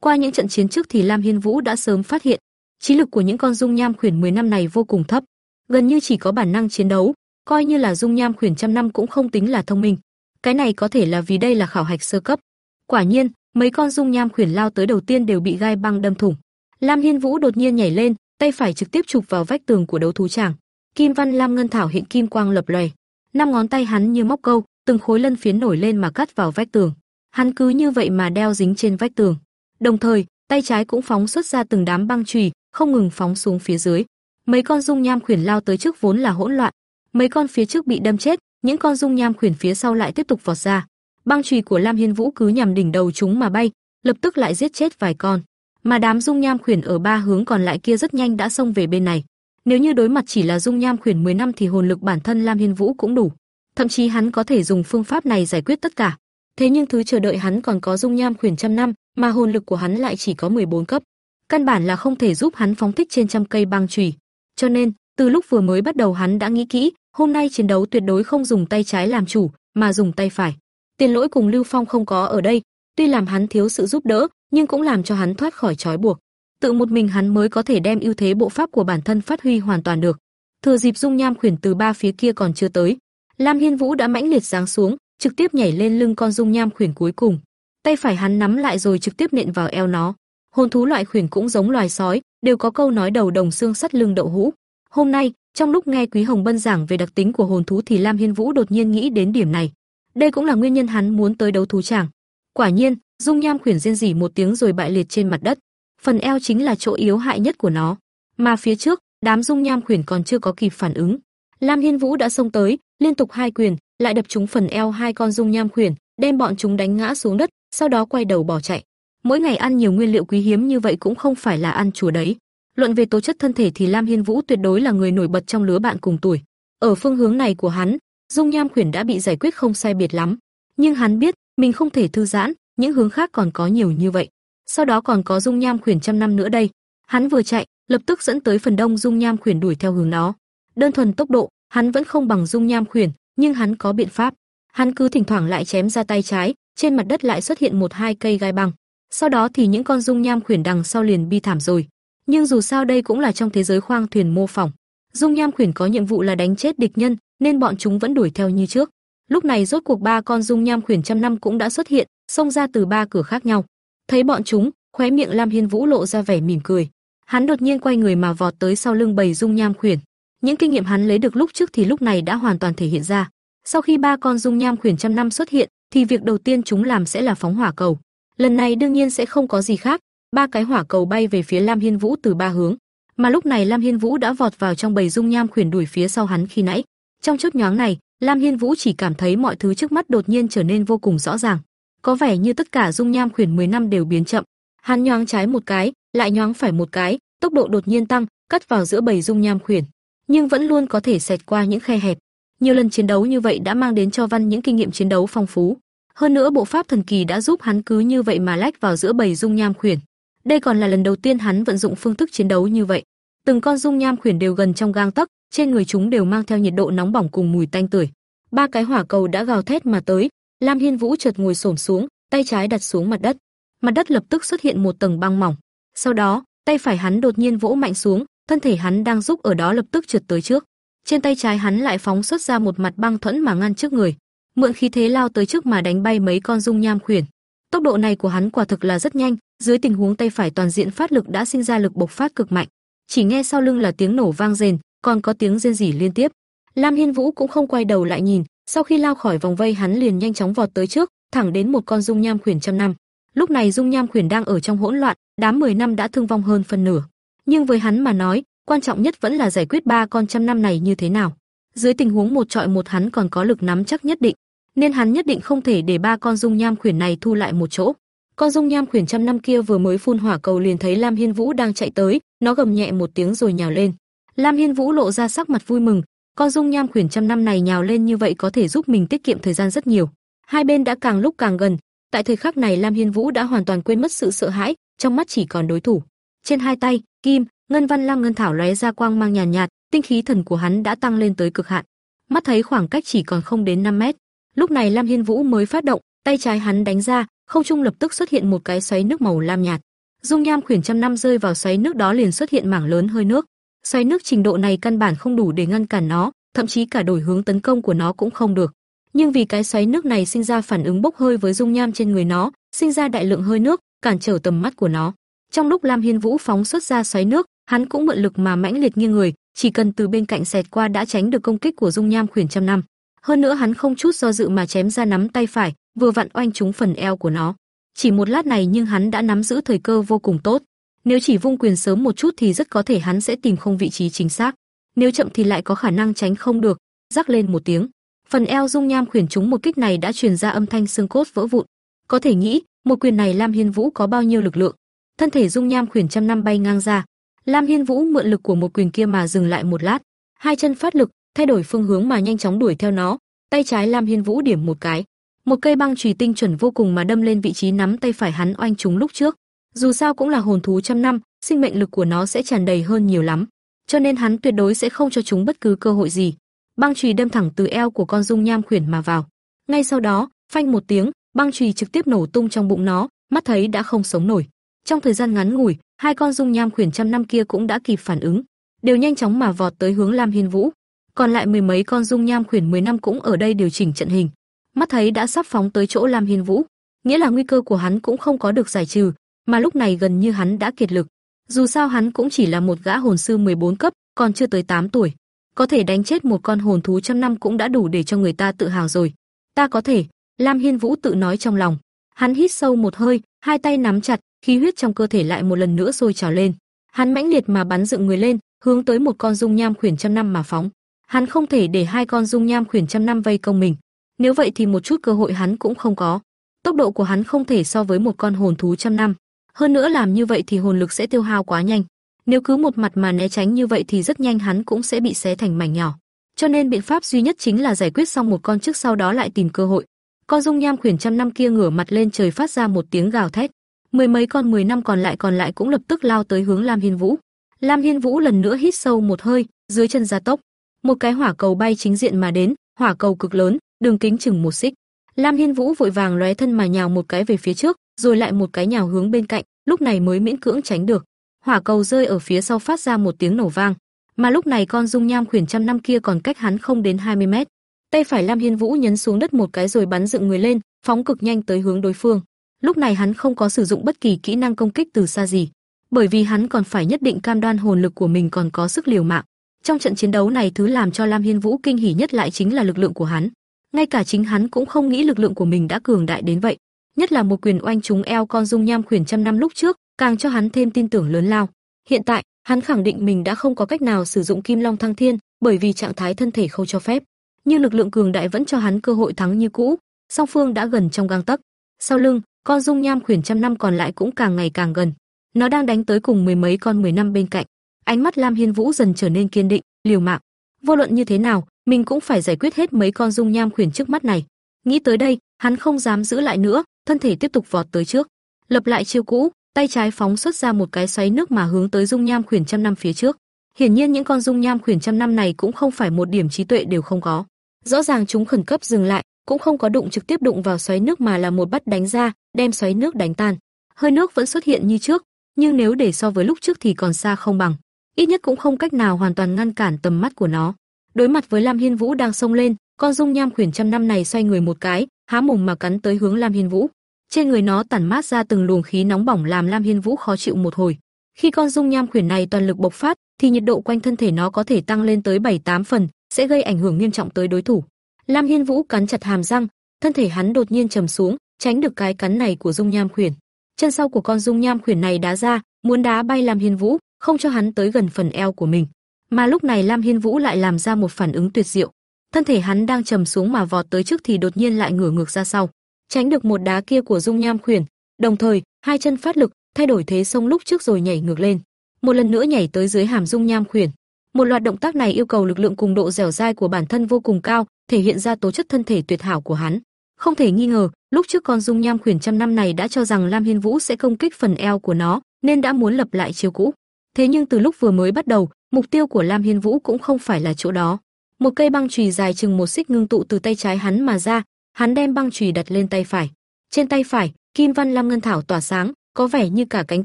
Qua những trận chiến trước thì Lam Hiên Vũ đã sớm phát hiện, trí lực của những con dung nham khuyển 10 năm này vô cùng thấp, gần như chỉ có bản năng chiến đấu, coi như là dung nham khuyển trăm năm cũng không tính là thông minh. Cái này có thể là vì đây là khảo hạch sơ cấp. Quả nhiên, mấy con dung nham khuyển lao tới đầu tiên đều bị gai băng đâm thủng. Lam Hiên Vũ đột nhiên nhảy lên, tay phải trực tiếp chụp vào vách tường của đấu thú tràng. Kim văn lam ngân thảo hiện kim quang lập lòe, năm ngón tay hắn như móc câu, từng khối lân phiến nổi lên mà cắt vào vách tường. Hắn cứ như vậy mà đeo dính trên vách tường. Đồng thời, tay trái cũng phóng xuất ra từng đám băng chùy, không ngừng phóng xuống phía dưới. Mấy con dung nham khuyển lao tới trước vốn là hỗn loạn, mấy con phía trước bị đâm chết, những con dung nham khuyển phía sau lại tiếp tục vọt ra. Băng chùy của Lam Hiên Vũ cứ nhằm đỉnh đầu chúng mà bay, lập tức lại giết chết vài con. Mà đám dung nham khuyển ở ba hướng còn lại kia rất nhanh đã xông về bên này. Nếu như đối mặt chỉ là dung nham khuyển 10 năm thì hồn lực bản thân Lam Hiên Vũ cũng đủ. Thậm chí hắn có thể dùng phương pháp này giải quyết tất cả. Thế nhưng thứ chờ đợi hắn còn có dung nham khuyển trăm năm, mà hồn lực của hắn lại chỉ có 14 cấp. Căn bản là không thể giúp hắn phóng thích trên trăm cây băng chùy. Cho nên, từ lúc vừa mới bắt đầu hắn đã nghĩ kỹ, hôm nay chiến đấu tuyệt đối không dùng tay trái làm chủ, mà dùng tay phải. Tiền Lỗi cùng Lưu Phong không có ở đây, tuy làm hắn thiếu sự giúp đỡ, nhưng cũng làm cho hắn thoát khỏi trói buộc. Tự một mình hắn mới có thể đem ưu thế bộ pháp của bản thân phát huy hoàn toàn được. Thừa dịp dung nham khuyển từ ba phía kia còn chưa tới, Lam Hiên Vũ đã mãnh liệt giáng xuống, trực tiếp nhảy lên lưng con dung nham khuyển cuối cùng. Tay phải hắn nắm lại rồi trực tiếp nện vào eo nó. Hồn thú loại khuyển cũng giống loài sói, đều có câu nói đầu đồng xương sắt lưng đậu hũ. Hôm nay, trong lúc nghe Quý Hồng Bân giảng về đặc tính của hồn thú thì Lam Hiên Vũ đột nhiên nghĩ đến điểm này. Đây cũng là nguyên nhân hắn muốn tới đấu thú tràng. Quả nhiên, dung nham khuyển rên rỉ một tiếng rồi bại liệt trên mặt đất. Phần eo chính là chỗ yếu hại nhất của nó, mà phía trước, đám dung nham khuyển còn chưa có kịp phản ứng. Lam Hiên Vũ đã xông tới, liên tục hai quyền, lại đập trúng phần eo hai con dung nham khuyển, đem bọn chúng đánh ngã xuống đất, sau đó quay đầu bỏ chạy. Mỗi ngày ăn nhiều nguyên liệu quý hiếm như vậy cũng không phải là ăn chùa đấy. Luận về tố chất thân thể thì Lam Hiên Vũ tuyệt đối là người nổi bật trong lứa bạn cùng tuổi. Ở phương hướng này của hắn, dung nham khuyển đã bị giải quyết không sai biệt lắm, nhưng hắn biết, mình không thể thư giãn, những hướng khác còn có nhiều như vậy. Sau đó còn có dung nham khuyển trăm năm nữa đây. Hắn vừa chạy, lập tức dẫn tới phần đông dung nham khuyển đuổi theo hướng nó. Đơn thuần tốc độ, hắn vẫn không bằng dung nham khuyển, nhưng hắn có biện pháp. Hắn cứ thỉnh thoảng lại chém ra tay trái, trên mặt đất lại xuất hiện một hai cây gai băng. Sau đó thì những con dung nham khuyển đằng sau liền bi thảm rồi. Nhưng dù sao đây cũng là trong thế giới khoang thuyền mô phỏng. Dung nham khuyển có nhiệm vụ là đánh chết địch nhân, nên bọn chúng vẫn đuổi theo như trước. Lúc này rốt cuộc ba con dung nham khuyển trăm năm cũng đã xuất hiện, xông ra từ ba cửa khác nhau. Thấy bọn chúng, khóe miệng Lam Hiên Vũ lộ ra vẻ mỉm cười. Hắn đột nhiên quay người mà vọt tới sau lưng bầy dung nham khuyển. Những kinh nghiệm hắn lấy được lúc trước thì lúc này đã hoàn toàn thể hiện ra. Sau khi ba con dung nham khuyển trăm năm xuất hiện, thì việc đầu tiên chúng làm sẽ là phóng hỏa cầu. Lần này đương nhiên sẽ không có gì khác, ba cái hỏa cầu bay về phía Lam Hiên Vũ từ ba hướng. Mà lúc này Lam Hiên Vũ đã vọt vào trong bầy dung nham khuyển đuổi phía sau hắn khi nãy. Trong chớp nhoáng này, Lam Hiên Vũ chỉ cảm thấy mọi thứ trước mắt đột nhiên trở nên vô cùng rõ ràng. Có vẻ như tất cả dung nham khuyển 10 năm đều biến chậm. Hắn nhoáng trái một cái, lại nhoáng phải một cái, tốc độ đột nhiên tăng, cắt vào giữa bầy dung nham khuyển, nhưng vẫn luôn có thể xẹt qua những khe hẹp. Nhiều lần chiến đấu như vậy đã mang đến cho Văn những kinh nghiệm chiến đấu phong phú. Hơn nữa bộ pháp thần kỳ đã giúp hắn cứ như vậy mà lách vào giữa bầy dung nham khuyển. Đây còn là lần đầu tiên hắn vận dụng phương thức chiến đấu như vậy. Từng con dung nham khuyển đều gần trong gang tấc, trên người chúng đều mang theo nhiệt độ nóng bỏng cùng mùi tanh tưởi. Ba cái hỏa cầu đã gào thét mà tới, Lam Hiên Vũ chợt ngồi xổm xuống, tay trái đặt xuống mặt đất. Mặt đất lập tức xuất hiện một tầng băng mỏng. Sau đó, tay phải hắn đột nhiên vỗ mạnh xuống, thân thể hắn đang giúp ở đó lập tức trượt tới trước. Trên tay trái hắn lại phóng xuất ra một mặt băng thuẫn mà ngăn trước người, mượn khí thế lao tới trước mà đánh bay mấy con dung nham khuyển. Tốc độ này của hắn quả thực là rất nhanh, dưới tình huống tay phải toàn diện phát lực đã sinh ra lực bộc phát cực mạnh. Chỉ nghe sau lưng là tiếng nổ vang rền, còn có tiếng rên rỉ liên tiếp. Lam Hiên Vũ cũng không quay đầu lại nhìn, sau khi lao khỏi vòng vây hắn liền nhanh chóng vọt tới trước, thẳng đến một con dung nham khuyển trăm năm. Lúc này dung nham khuyển đang ở trong hỗn loạn, đám 10 năm đã thương vong hơn phân nửa. Nhưng với hắn mà nói, quan trọng nhất vẫn là giải quyết ba con trăm năm này như thế nào. Dưới tình huống một trọi một hắn còn có lực nắm chắc nhất định, nên hắn nhất định không thể để ba con dung nham khuyển này thu lại một chỗ. Con dung nham khuyển trăm năm kia vừa mới phun hỏa cầu liền thấy Lam Hiên Vũ đang chạy tới, nó gầm nhẹ một tiếng rồi nhào lên. Lam Hiên Vũ lộ ra sắc mặt vui mừng, con dung nham khuyển trăm năm này nhào lên như vậy có thể giúp mình tiết kiệm thời gian rất nhiều. Hai bên đã càng lúc càng gần, tại thời khắc này Lam Hiên Vũ đã hoàn toàn quên mất sự sợ hãi, trong mắt chỉ còn đối thủ. Trên hai tay, kim, ngân văn lam ngân thảo lóe ra quang mang nhàn nhạt, nhạt, tinh khí thần của hắn đã tăng lên tới cực hạn. Mắt thấy khoảng cách chỉ còn không đến 5 mét. Lúc này Lam Hiên Vũ mới phát động, tay trái hắn đánh ra, không trung lập tức xuất hiện một cái xoáy nước màu lam nhạt. Dung nham khuyển trăm năm rơi vào xoáy nước đó liền xuất hiện mảng lớn hơi nước. Xoáy nước trình độ này căn bản không đủ để ngăn cản nó, thậm chí cả đổi hướng tấn công của nó cũng không được. Nhưng vì cái xoáy nước này sinh ra phản ứng bốc hơi với dung nham trên người nó, sinh ra đại lượng hơi nước, cản trở tầm mắt của nó. Trong lúc Lam Hiên Vũ phóng xuất ra xoáy nước, hắn cũng mượn lực mà mãnh liệt nghiêng người, chỉ cần từ bên cạnh xẹt qua đã tránh được công kích của dung nham khuyển trăm năm. Hơn nữa hắn không chút do dự mà chém ra nắm tay phải, vừa vặn oanh trúng phần eo của nó. Chỉ một lát này nhưng hắn đã nắm giữ thời cơ vô cùng tốt. Nếu chỉ vung quyền sớm một chút thì rất có thể hắn sẽ tìm không vị trí chính xác. Nếu chậm thì lại có khả năng tránh không được. Rắc lên một tiếng, phần eo dung nham khuyển trúng một kích này đã truyền ra âm thanh xương cốt vỡ vụn. Có thể nghĩ, một quyền này Lam Hiên Vũ có bao nhiêu lực lượng. Thân thể dung nham khuyển trăm năm bay ngang ra, Lam Hiên Vũ mượn lực của một quyền kia mà dừng lại một lát, hai chân phát lực, thay đổi phương hướng mà nhanh chóng đuổi theo nó, tay trái Lam Hiên Vũ điểm một cái, một cây băng chùy tinh chuẩn vô cùng mà đâm lên vị trí nắm tay phải hắn oanh trúng lúc trước. Dù sao cũng là hồn thú trăm năm, sinh mệnh lực của nó sẽ tràn đầy hơn nhiều lắm, cho nên hắn tuyệt đối sẽ không cho chúng bất cứ cơ hội gì. Băng chùy đâm thẳng từ eo của con dung nham khuyển mà vào. Ngay sau đó, phanh một tiếng, băng chùy trực tiếp nổ tung trong bụng nó, mắt thấy đã không sống nổi. Trong thời gian ngắn ngủi, hai con dung nham khuyển trăm năm kia cũng đã kịp phản ứng, đều nhanh chóng mà vọt tới hướng Lam Hiên Vũ. Còn lại mười mấy con dung nham khuyển 10 năm cũng ở đây điều chỉnh trận hình, mắt thấy đã sắp phóng tới chỗ Lam Hiên Vũ, nghĩa là nguy cơ của hắn cũng không có được giải trừ, mà lúc này gần như hắn đã kiệt lực. Dù sao hắn cũng chỉ là một gã hồn sư 14 cấp, còn chưa tới 8 tuổi, có thể đánh chết một con hồn thú trăm năm cũng đã đủ để cho người ta tự hào rồi. Ta có thể, Lam Hiên Vũ tự nói trong lòng. Hắn hít sâu một hơi, hai tay nắm chặt, khí huyết trong cơ thể lại một lần nữa sôi trào lên. Hắn mãnh liệt mà bắn dựng người lên, hướng tới một con dung nham khuyển trăm năm mà phóng. Hắn không thể để hai con dung nham khuyển trăm năm vây công mình. Nếu vậy thì một chút cơ hội hắn cũng không có. Tốc độ của hắn không thể so với một con hồn thú trăm năm. Hơn nữa làm như vậy thì hồn lực sẽ tiêu hao quá nhanh. Nếu cứ một mặt mà né tránh như vậy thì rất nhanh hắn cũng sẽ bị xé thành mảnh nhỏ. Cho nên biện pháp duy nhất chính là giải quyết xong một con trước sau đó lại tìm cơ hội. Con dung nham khuyển trăm năm kia ngửa mặt lên trời phát ra một tiếng gào thét. Mười mấy con mười năm còn lại còn lại cũng lập tức lao tới hướng Lam Hiên Vũ. Lam Hiên Vũ lần nữa hít sâu một hơi, dưới chân gia tốc, một cái hỏa cầu bay chính diện mà đến, hỏa cầu cực lớn, đường kính chừng một xích. Lam Hiên Vũ vội vàng lóe thân mà nhào một cái về phía trước, rồi lại một cái nhào hướng bên cạnh, lúc này mới miễn cưỡng tránh được. Hỏa cầu rơi ở phía sau phát ra một tiếng nổ vang, mà lúc này con dung nham khuyển trăm năm kia còn cách hắn không đến 20 mét. Tay phải Lam Hiên Vũ nhấn xuống đất một cái rồi bắn dựng người lên, phóng cực nhanh tới hướng đối phương. Lúc này hắn không có sử dụng bất kỳ kỹ năng công kích từ xa gì, bởi vì hắn còn phải nhất định cam đoan hồn lực của mình còn có sức liều mạng. Trong trận chiến đấu này thứ làm cho Lam Hiên Vũ kinh hỉ nhất lại chính là lực lượng của hắn. Ngay cả chính hắn cũng không nghĩ lực lượng của mình đã cường đại đến vậy, nhất là một quyền oanh trúng eo con dung nham khuyển trăm năm lúc trước, càng cho hắn thêm tin tưởng lớn lao. Hiện tại, hắn khẳng định mình đã không có cách nào sử dụng Kim Long Thăng Thiên, bởi vì trạng thái thân thể không cho phép. Nhưng lực lượng cường đại vẫn cho hắn cơ hội thắng như cũ, song phương đã gần trong gang tấc. Sau lưng, con dung nham khuyển trăm năm còn lại cũng càng ngày càng gần. Nó đang đánh tới cùng mười mấy con mười năm bên cạnh. Ánh mắt Lam Hiên Vũ dần trở nên kiên định, liều mạng. Vô luận như thế nào, mình cũng phải giải quyết hết mấy con dung nham khuyển trước mắt này. Nghĩ tới đây, hắn không dám giữ lại nữa, thân thể tiếp tục vọt tới trước, lập lại chiêu cũ, tay trái phóng xuất ra một cái xoáy nước mà hướng tới dung nham khuyển trăm năm phía trước. Hiển nhiên những con dung nham khuyển trăm năm này cũng không phải một điểm trí tuệ đều không có. Rõ ràng chúng khẩn cấp dừng lại, cũng không có đụng trực tiếp đụng vào xoáy nước mà là một bắt đánh ra, đem xoáy nước đánh tan. Hơi nước vẫn xuất hiện như trước, nhưng nếu để so với lúc trước thì còn xa không bằng. Ít nhất cũng không cách nào hoàn toàn ngăn cản tầm mắt của nó. Đối mặt với Lam Hiên Vũ đang xông lên, con dung nham khuyển trăm năm này xoay người một cái, há mồm mà cắn tới hướng Lam Hiên Vũ. Trên người nó tản mát ra từng luồng khí nóng bỏng làm Lam Hiên Vũ khó chịu một hồi. Khi con dung nham khuyển này toàn lực bộc phát, thì nhiệt độ quanh thân thể nó có thể tăng lên tới 7-8 phần, sẽ gây ảnh hưởng nghiêm trọng tới đối thủ. Lam Hiên Vũ cắn chặt hàm răng, thân thể hắn đột nhiên trầm xuống, tránh được cái cắn này của dung nham khuyển. Chân sau của con dung nham khuyển này đá ra, muốn đá bay Lam Hiên Vũ, không cho hắn tới gần phần eo của mình. Mà lúc này Lam Hiên Vũ lại làm ra một phản ứng tuyệt diệu. Thân thể hắn đang trầm xuống mà vọt tới trước thì đột nhiên lại ngửa ngược ra sau, tránh được một đá kia của dung nham khuyển, đồng thời, hai chân phát lực, thay đổi thế sông lúc trước rồi nhảy ngược lên, một lần nữa nhảy tới dưới hàm dung nham khuyển. Một loạt động tác này yêu cầu lực lượng cùng độ dẻo dai của bản thân vô cùng cao, thể hiện ra tố chất thân thể tuyệt hảo của hắn. Không thể nghi ngờ, lúc trước con dung nham khuyển trăm năm này đã cho rằng Lam Hiên Vũ sẽ công kích phần eo của nó, nên đã muốn lập lại chiêu cũ. Thế nhưng từ lúc vừa mới bắt đầu, mục tiêu của Lam Hiên Vũ cũng không phải là chỗ đó. Một cây băng chùy dài chừng một xích ngưng tụ từ tay trái hắn mà ra, hắn đem băng chùy đặt lên tay phải. Trên tay phải, kim văn lam ngân thảo tỏa sáng, có vẻ như cả cánh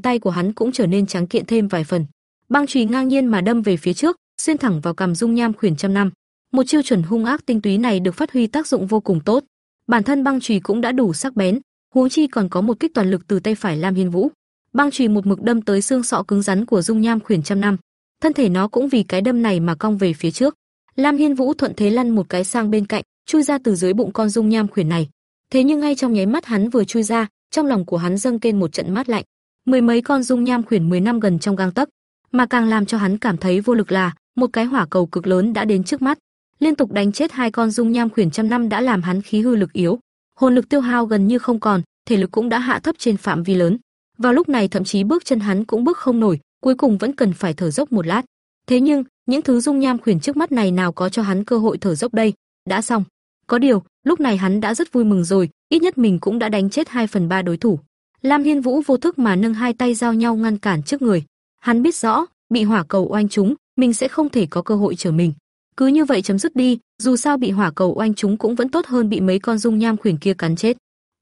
tay của hắn cũng trở nên trắng kiện thêm vài phần. Băng chùy ngang nhiên mà đâm về phía trước, xuyên thẳng vào cằm dung nham khuyển trăm năm. Một chiêu chuẩn hung ác tinh túy này được phát huy tác dụng vô cùng tốt. Bản thân băng chùy cũng đã đủ sắc bén, huống chi còn có một kích toàn lực từ tay phải Lam Hiên Vũ. Băng chùy một mực đâm tới xương sọ cứng rắn của dung nham khuyển trăm năm. Thân thể nó cũng vì cái đâm này mà cong về phía trước. Lam Hiên Vũ thuận thế lăn một cái sang bên cạnh, chui ra từ dưới bụng con dung nham khuyển này. Thế nhưng ngay trong nháy mắt hắn vừa chui ra, trong lòng của hắn dâng lên một trận mát lạnh. Mười mấy con dung nham khuyển 10 năm gần trong gang tấc, mà càng làm cho hắn cảm thấy vô lực là một cái hỏa cầu cực lớn đã đến trước mắt, liên tục đánh chết hai con dung nham khuyển trăm năm đã làm hắn khí hư lực yếu, hồn lực tiêu hao gần như không còn, thể lực cũng đã hạ thấp trên phạm vi lớn. Vào lúc này thậm chí bước chân hắn cũng bước không nổi, cuối cùng vẫn cần phải thở dốc một lát. Thế nhưng, những thứ dung nham khuyển trước mắt này nào có cho hắn cơ hội thở dốc đây, đã xong. Có điều, lúc này hắn đã rất vui mừng rồi, ít nhất mình cũng đã đánh chết 2 phần 3 đối thủ. Lam Hiên Vũ vô thức mà nâng hai tay giao nhau ngăn cản trước người. Hắn biết rõ, bị hỏa cầu oanh chúng, mình sẽ không thể có cơ hội trở mình. Cứ như vậy chấm dứt đi, dù sao bị hỏa cầu oanh chúng cũng vẫn tốt hơn bị mấy con dung nham khuyển kia cắn chết.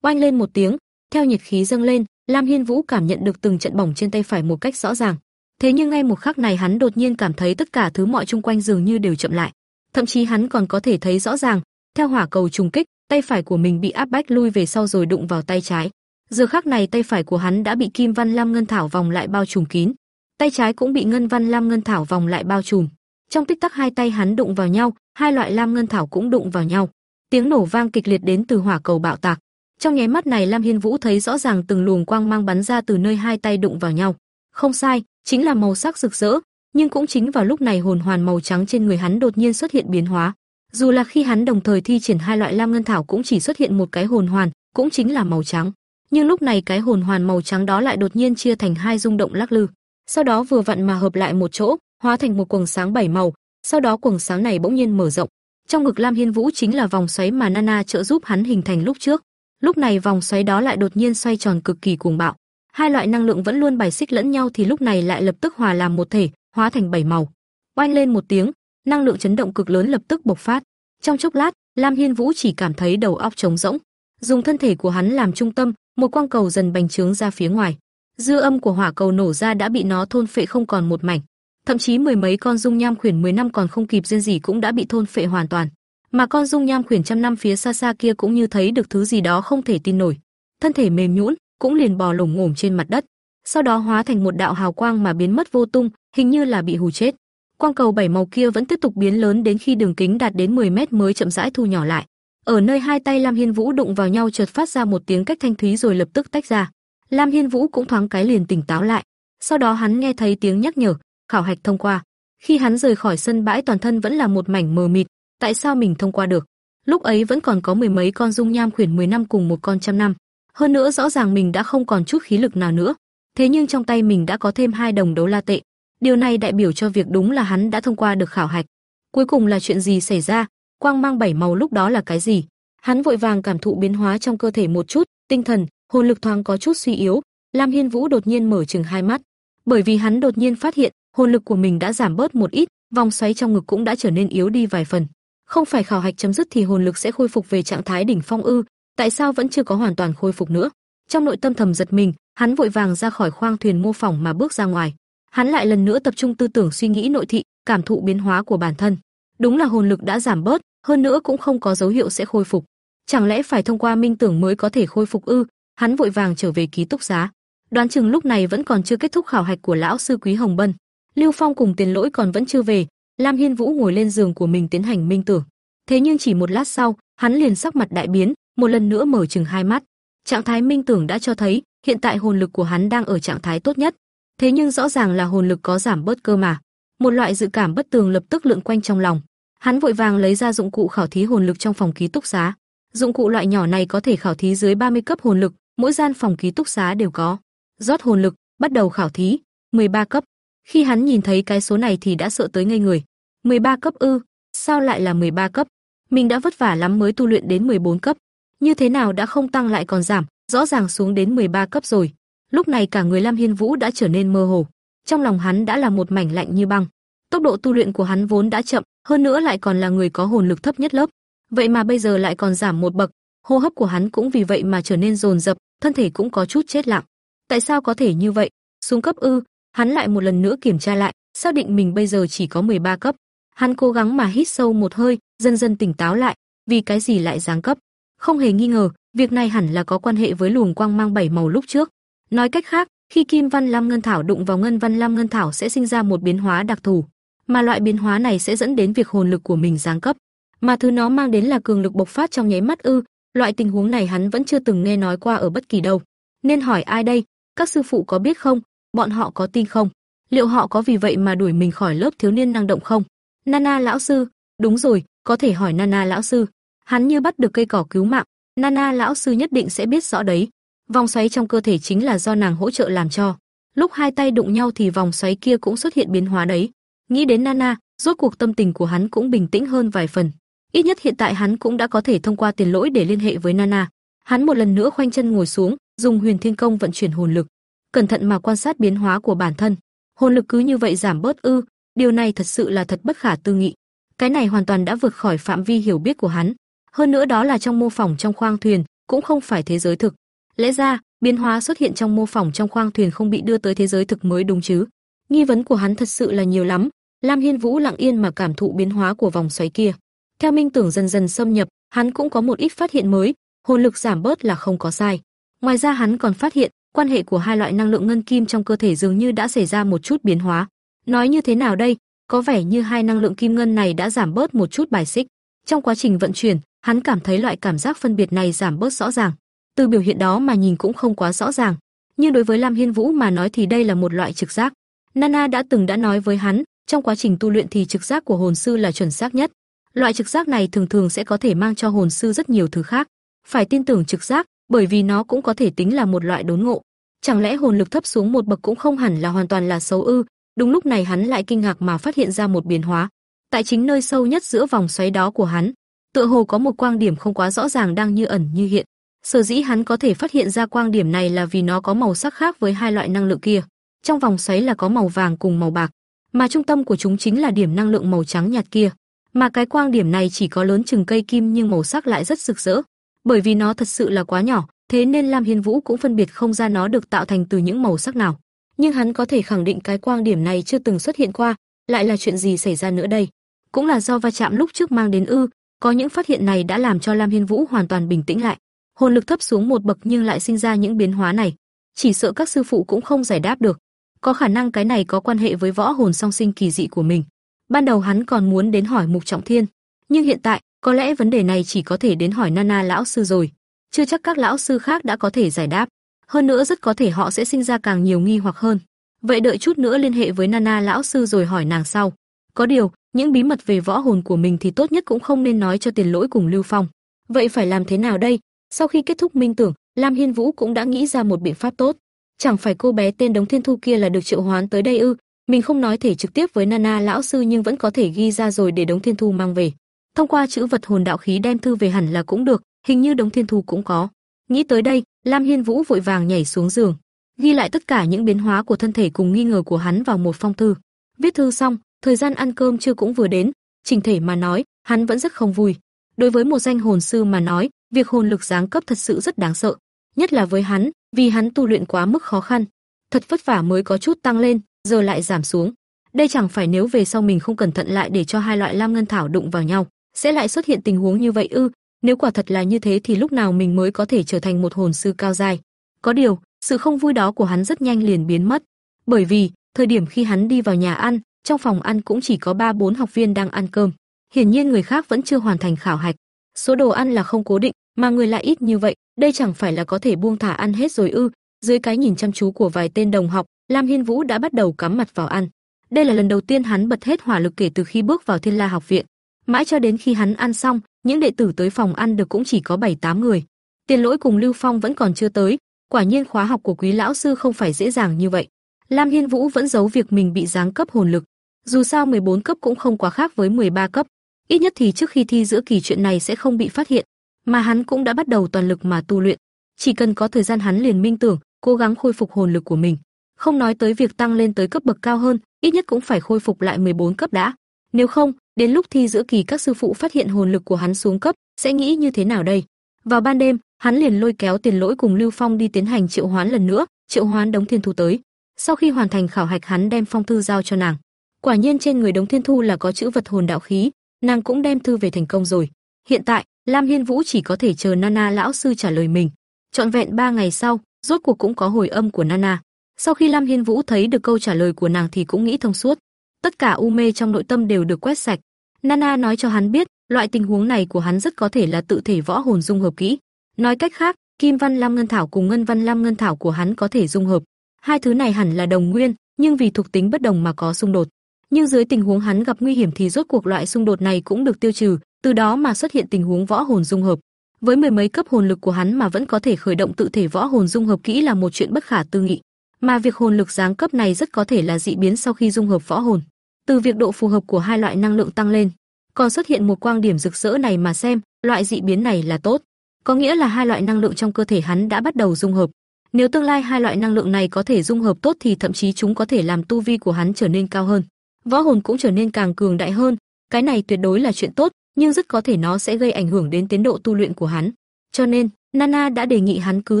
Oanh lên một tiếng, theo nhiệt khí dâng lên, Lam Hiên Vũ cảm nhận được từng trận bỏng trên tay phải một cách rõ ràng. Thế nhưng ngay một khắc này hắn đột nhiên cảm thấy tất cả thứ mọi chung quanh dường như đều chậm lại. Thậm chí hắn còn có thể thấy rõ ràng, theo hỏa cầu trùng kích, tay phải của mình bị áp bách lui về sau rồi đụng vào tay trái. Giờ khắc này tay phải của hắn đã bị Kim Văn Lam Ngân Thảo vòng lại bao trùm kín, tay trái cũng bị Ngân Văn Lam Ngân Thảo vòng lại bao trùm. Trong tích tắc hai tay hắn đụng vào nhau, hai loại Lam Ngân Thảo cũng đụng vào nhau. Tiếng nổ vang kịch liệt đến từ hỏa cầu bạo tạc. Trong nháy mắt này Lam Hiên Vũ thấy rõ ràng từng luồng quang mang bắn ra từ nơi hai tay đụng vào nhau. Không sai, chính là màu sắc rực rỡ, nhưng cũng chính vào lúc này hồn hoàn màu trắng trên người hắn đột nhiên xuất hiện biến hóa. Dù là khi hắn đồng thời thi triển hai loại lam ngân thảo cũng chỉ xuất hiện một cái hồn hoàn, cũng chính là màu trắng. Nhưng lúc này cái hồn hoàn màu trắng đó lại đột nhiên chia thành hai rung động lắc lư. Sau đó vừa vặn mà hợp lại một chỗ, hóa thành một quầng sáng bảy màu, sau đó quầng sáng này bỗng nhiên mở rộng. Trong ngực Lam Hiên Vũ chính là vòng xoáy mà Nana trợ giúp hắn hình thành lúc trước. Lúc này vòng xoáy đó lại đột nhiên xoay tròn cực kỳ cuồng bạo. Hai loại năng lượng vẫn luôn bài xích lẫn nhau thì lúc này lại lập tức hòa làm một thể, hóa thành bảy màu. Oanh lên một tiếng, năng lượng chấn động cực lớn lập tức bộc phát. Trong chốc lát, Lam Hiên Vũ chỉ cảm thấy đầu óc trống rỗng, dùng thân thể của hắn làm trung tâm, một quang cầu dần bành trướng ra phía ngoài. Dư âm của hỏa cầu nổ ra đã bị nó thôn phệ không còn một mảnh, thậm chí mười mấy con dung nham khuyển 10 năm còn không kịp rên gì cũng đã bị thôn phệ hoàn toàn. Mà con dung nham khuyển trăm năm phía xa xa kia cũng như thấy được thứ gì đó không thể tin nổi, thân thể mềm nhũn, cũng liền bò lổm ngổm trên mặt đất, sau đó hóa thành một đạo hào quang mà biến mất vô tung, hình như là bị hù chết. Quang cầu bảy màu kia vẫn tiếp tục biến lớn đến khi đường kính đạt đến 10 mét mới chậm rãi thu nhỏ lại. Ở nơi hai tay Lam Hiên Vũ đụng vào nhau chợt phát ra một tiếng cách thanh thúy rồi lập tức tách ra. Lam Hiên Vũ cũng thoáng cái liền tỉnh táo lại. Sau đó hắn nghe thấy tiếng nhắc nhở, khảo hạch thông qua. Khi hắn rời khỏi sân bãi toàn thân vẫn là một mảnh mờ mịt, tại sao mình thông qua được? Lúc ấy vẫn còn có mười mấy con dung nham khuyển 10 năm cùng một con trăm năm. Hơn nữa rõ ràng mình đã không còn chút khí lực nào nữa. Thế nhưng trong tay mình đã có thêm hai đồng đấu la tệ. Điều này đại biểu cho việc đúng là hắn đã thông qua được khảo hạch. Cuối cùng là chuyện gì xảy ra? Quang mang bảy màu lúc đó là cái gì? Hắn vội vàng cảm thụ biến hóa trong cơ thể một chút, tinh thần, hồn lực thoáng có chút suy yếu. Lam Hiên Vũ đột nhiên mở trừng hai mắt, bởi vì hắn đột nhiên phát hiện, hồn lực của mình đã giảm bớt một ít, vòng xoáy trong ngực cũng đã trở nên yếu đi vài phần. Không phải khảo hạch chấm dứt thì hồn lực sẽ khôi phục về trạng thái đỉnh phong ư? Tại sao vẫn chưa có hoàn toàn khôi phục nữa? Trong nội tâm thầm giật mình, hắn vội vàng ra khỏi khoang thuyền mô phỏng mà bước ra ngoài. Hắn lại lần nữa tập trung tư tưởng suy nghĩ nội thị, cảm thụ biến hóa của bản thân. Đúng là hồn lực đã giảm bớt, hơn nữa cũng không có dấu hiệu sẽ khôi phục. Chẳng lẽ phải thông qua minh tưởng mới có thể khôi phục ư? Hắn vội vàng trở về ký túc xá. Đoán chừng lúc này vẫn còn chưa kết thúc khảo hạch của lão sư Quý Hồng Bân. Lưu Phong cùng Tiền Lỗi còn vẫn chưa về, Lam Hiên Vũ ngồi lên giường của mình tiến hành minh tưởng. Thế nhưng chỉ một lát sau, hắn liền sắc mặt đại biến, một lần nữa mở trừng hai mắt. Trạng thái minh tưởng đã cho thấy, hiện tại hồn lực của hắn đang ở trạng thái tốt nhất. Thế nhưng rõ ràng là hồn lực có giảm bớt cơ mà. Một loại dự cảm bất tường lập tức lượn quanh trong lòng. Hắn vội vàng lấy ra dụng cụ khảo thí hồn lực trong phòng ký túc xá. Dụng cụ loại nhỏ này có thể khảo thí dưới 30 cấp hồn lực, mỗi gian phòng ký túc xá đều có. Rót hồn lực, bắt đầu khảo thí, 13 cấp. Khi hắn nhìn thấy cái số này thì đã sợ tới ngây người. 13 cấp ư? Sao lại là 13 cấp? Mình đã vất vả lắm mới tu luyện đến 14 cấp, như thế nào đã không tăng lại còn giảm, rõ ràng xuống đến 13 cấp rồi. Lúc này cả người Lam Hiên Vũ đã trở nên mơ hồ, trong lòng hắn đã là một mảnh lạnh như băng. Tốc độ tu luyện của hắn vốn đã chậm, hơn nữa lại còn là người có hồn lực thấp nhất lớp, vậy mà bây giờ lại còn giảm một bậc, hô hấp của hắn cũng vì vậy mà trở nên dồn dập, thân thể cũng có chút chết lặng. Tại sao có thể như vậy? Xuống cấp ư? Hắn lại một lần nữa kiểm tra lại, xác định mình bây giờ chỉ có 13 cấp. Hắn cố gắng mà hít sâu một hơi, dần dần tỉnh táo lại, vì cái gì lại giáng cấp? Không hề nghi ngờ, việc này hẳn là có quan hệ với luồng quang mang bảy màu lúc trước. Nói cách khác, khi Kim Văn Lam Ngân Thảo đụng vào Ngân Văn Lam Ngân Thảo sẽ sinh ra một biến hóa đặc thù, mà loại biến hóa này sẽ dẫn đến việc hồn lực của mình giáng cấp, mà thứ nó mang đến là cường lực bộc phát trong nháy mắt ư? Loại tình huống này hắn vẫn chưa từng nghe nói qua ở bất kỳ đâu. Nên hỏi ai đây? Các sư phụ có biết không? Bọn họ có tin không? Liệu họ có vì vậy mà đuổi mình khỏi lớp thiếu niên năng động không? Nana lão sư, đúng rồi, có thể hỏi Nana lão sư. Hắn như bắt được cây cỏ cứu mạng, Nana lão sư nhất định sẽ biết rõ đấy. Vòng xoáy trong cơ thể chính là do nàng hỗ trợ làm cho. Lúc hai tay đụng nhau thì vòng xoáy kia cũng xuất hiện biến hóa đấy. Nghĩ đến Nana, rốt cuộc tâm tình của hắn cũng bình tĩnh hơn vài phần. Ít nhất hiện tại hắn cũng đã có thể thông qua tiền lỗi để liên hệ với Nana. Hắn một lần nữa khoanh chân ngồi xuống, dùng Huyền Thiên Công vận chuyển hồn lực, cẩn thận mà quan sát biến hóa của bản thân. Hồn lực cứ như vậy giảm bớt ư? Điều này thật sự là thật bất khả tư nghị. Cái này hoàn toàn đã vượt khỏi phạm vi hiểu biết của hắn. Hơn nữa đó là trong mô phỏng trong khoang thuyền, cũng không phải thế giới thực. Lẽ ra, biến hóa xuất hiện trong mô phỏng trong khoang thuyền không bị đưa tới thế giới thực mới đúng chứ? Nghi vấn của hắn thật sự là nhiều lắm. Lam Hiên Vũ lặng yên mà cảm thụ biến hóa của vòng xoáy kia. Theo minh tưởng dần dần xâm nhập, hắn cũng có một ít phát hiện mới, hồn lực giảm bớt là không có sai. Ngoài ra hắn còn phát hiện, quan hệ của hai loại năng lượng ngân kim trong cơ thể dường như đã xảy ra một chút biến hóa. Nói như thế nào đây? Có vẻ như hai năng lượng kim ngân này đã giảm bớt một chút bài xích. Trong quá trình vận chuyển, hắn cảm thấy loại cảm giác phân biệt này giảm bớt rõ ràng. Từ biểu hiện đó mà nhìn cũng không quá rõ ràng, nhưng đối với Lam Hiên Vũ mà nói thì đây là một loại trực giác. Nana đã từng đã nói với hắn, trong quá trình tu luyện thì trực giác của hồn sư là chuẩn xác nhất. Loại trực giác này thường thường sẽ có thể mang cho hồn sư rất nhiều thứ khác. Phải tin tưởng trực giác, bởi vì nó cũng có thể tính là một loại đốn ngộ. Chẳng lẽ hồn lực thấp xuống một bậc cũng không hẳn là hoàn toàn là xấu ư? Đúng lúc này hắn lại kinh ngạc mà phát hiện ra một biến hóa. Tại chính nơi sâu nhất giữa vòng xoáy đó của hắn, tựa hồ có một quang điểm không quá rõ ràng đang như ẩn như hiện. Sở dĩ hắn có thể phát hiện ra quang điểm này là vì nó có màu sắc khác với hai loại năng lượng kia. Trong vòng xoáy là có màu vàng cùng màu bạc, mà trung tâm của chúng chính là điểm năng lượng màu trắng nhạt kia. Mà cái quang điểm này chỉ có lớn chừng cây kim nhưng màu sắc lại rất rực rỡ, bởi vì nó thật sự là quá nhỏ, thế nên Lam Hiên Vũ cũng phân biệt không ra nó được tạo thành từ những màu sắc nào. Nhưng hắn có thể khẳng định cái quang điểm này chưa từng xuất hiện qua, lại là chuyện gì xảy ra nữa đây? Cũng là do va chạm lúc trước mang đến ư? Có những phát hiện này đã làm cho Lam Hiên Vũ hoàn toàn bình tĩnh lại. Hồn lực thấp xuống một bậc nhưng lại sinh ra những biến hóa này, chỉ sợ các sư phụ cũng không giải đáp được. Có khả năng cái này có quan hệ với võ hồn song sinh kỳ dị của mình. Ban đầu hắn còn muốn đến hỏi Mục Trọng Thiên, nhưng hiện tại, có lẽ vấn đề này chỉ có thể đến hỏi Nana lão sư rồi. Chưa chắc các lão sư khác đã có thể giải đáp. Hơn nữa rất có thể họ sẽ sinh ra càng nhiều nghi hoặc hơn. Vậy đợi chút nữa liên hệ với Nana lão sư rồi hỏi nàng sau. Có điều, những bí mật về võ hồn của mình thì tốt nhất cũng không nên nói cho Tiền Lỗi cùng Lưu Phong. Vậy phải làm thế nào đây? Sau khi kết thúc minh tưởng, Lam Hiên Vũ cũng đã nghĩ ra một biện pháp tốt. Chẳng phải cô bé tên Đống Thiên Thu kia là được triệu hoán tới đây ư? Mình không nói thể trực tiếp với Nana lão sư nhưng vẫn có thể ghi ra rồi để Đống Thiên Thu mang về. Thông qua chữ vật hồn đạo khí đem thư về hẳn là cũng được, hình như Đống Thiên Thu cũng có. Nghĩ tới đây, Lam Hiên Vũ vội vàng nhảy xuống giường, ghi lại tất cả những biến hóa của thân thể cùng nghi ngờ của hắn vào một phong thư. Viết thư xong, thời gian ăn cơm chưa cũng vừa đến, trình thể mà nói, hắn vẫn rất không vui. Đối với một danh hồn sư mà nói, việc hồn lực giáng cấp thật sự rất đáng sợ, nhất là với hắn, vì hắn tu luyện quá mức khó khăn, thật vất vả mới có chút tăng lên, giờ lại giảm xuống. Đây chẳng phải nếu về sau mình không cẩn thận lại để cho hai loại lam ngân thảo đụng vào nhau, sẽ lại xuất hiện tình huống như vậy ư? Nếu quả thật là như thế thì lúc nào mình mới có thể trở thành một hồn sư cao dài? Có điều, sự không vui đó của hắn rất nhanh liền biến mất, bởi vì thời điểm khi hắn đi vào nhà ăn, trong phòng ăn cũng chỉ có 3 4 học viên đang ăn cơm. Hiển nhiên người khác vẫn chưa hoàn thành khảo hạch. Số đồ ăn là không cố định, mà người lại ít như vậy, đây chẳng phải là có thể buông thả ăn hết rồi ư? Dưới cái nhìn chăm chú của vài tên đồng học, Lam Hiên Vũ đã bắt đầu cắm mặt vào ăn. Đây là lần đầu tiên hắn bật hết hỏa lực kể từ khi bước vào Thiên La học viện. Mãi cho đến khi hắn ăn xong, những đệ tử tới phòng ăn được cũng chỉ có 7-8 người. Tiền Lỗi cùng Lưu Phong vẫn còn chưa tới, quả nhiên khóa học của Quý lão sư không phải dễ dàng như vậy. Lam Hiên Vũ vẫn giấu việc mình bị giáng cấp hồn lực. Dù sao 14 cấp cũng không quá khác với 13 cấp, ít nhất thì trước khi thi giữa kỳ chuyện này sẽ không bị phát hiện, mà hắn cũng đã bắt đầu toàn lực mà tu luyện. Chỉ cần có thời gian hắn liền minh tưởng, cố gắng khôi phục hồn lực của mình. Không nói tới việc tăng lên tới cấp bậc cao hơn, ít nhất cũng phải khôi phục lại 14 cấp đã. Nếu không, đến lúc thi giữa kỳ các sư phụ phát hiện hồn lực của hắn xuống cấp, sẽ nghĩ như thế nào đây? Vào ban đêm, hắn liền lôi kéo Tiền Lỗi cùng Lưu Phong đi tiến hành triệu hoán lần nữa, triệu hoán Đống Thiên Thu tới. Sau khi hoàn thành khảo hạch hắn đem phong thư giao cho nàng. Quả nhiên trên người Đống Thiên Thu là có chữ vật hồn đạo khí, nàng cũng đem thư về thành công rồi. Hiện tại, Lam Hiên Vũ chỉ có thể chờ Nana lão sư trả lời mình. Trọn vẹn 3 ngày sau, rốt cuộc cũng có hồi âm của Nana. Sau khi Lam Hiên Vũ thấy được câu trả lời của nàng thì cũng nghĩ thông suốt. Tất cả u mê trong nội tâm đều được quét sạch. Nana nói cho hắn biết, loại tình huống này của hắn rất có thể là tự thể võ hồn dung hợp kỹ. Nói cách khác, Kim Văn Lam Ngân Thảo cùng Ngân Văn Lam Ngân Thảo của hắn có thể dung hợp. Hai thứ này hẳn là đồng nguyên, nhưng vì thuộc tính bất đồng mà có xung đột. Nhưng dưới tình huống hắn gặp nguy hiểm thì rốt cuộc loại xung đột này cũng được tiêu trừ, từ đó mà xuất hiện tình huống võ hồn dung hợp. Với mười mấy cấp hồn lực của hắn mà vẫn có thể khởi động tự thể võ hồn dung hợp kỹ là một chuyện bất khả tư nghị, mà việc hồn lực giáng cấp này rất có thể là dị biến sau khi dung hợp võ hồn. Từ việc độ phù hợp của hai loại năng lượng tăng lên, còn xuất hiện một quang điểm rực rỡ này mà xem, loại dị biến này là tốt. Có nghĩa là hai loại năng lượng trong cơ thể hắn đã bắt đầu dung hợp. Nếu tương lai hai loại năng lượng này có thể dung hợp tốt thì thậm chí chúng có thể làm tu vi của hắn trở nên cao hơn. Võ hồn cũng trở nên càng cường đại hơn, Cái này tuyệt đối là chuyện tốt, nhưng rất có thể nó sẽ gây ảnh hưởng đến tiến độ tu luyện của hắn. Cho nên, Nana đã đề nghị hắn cứ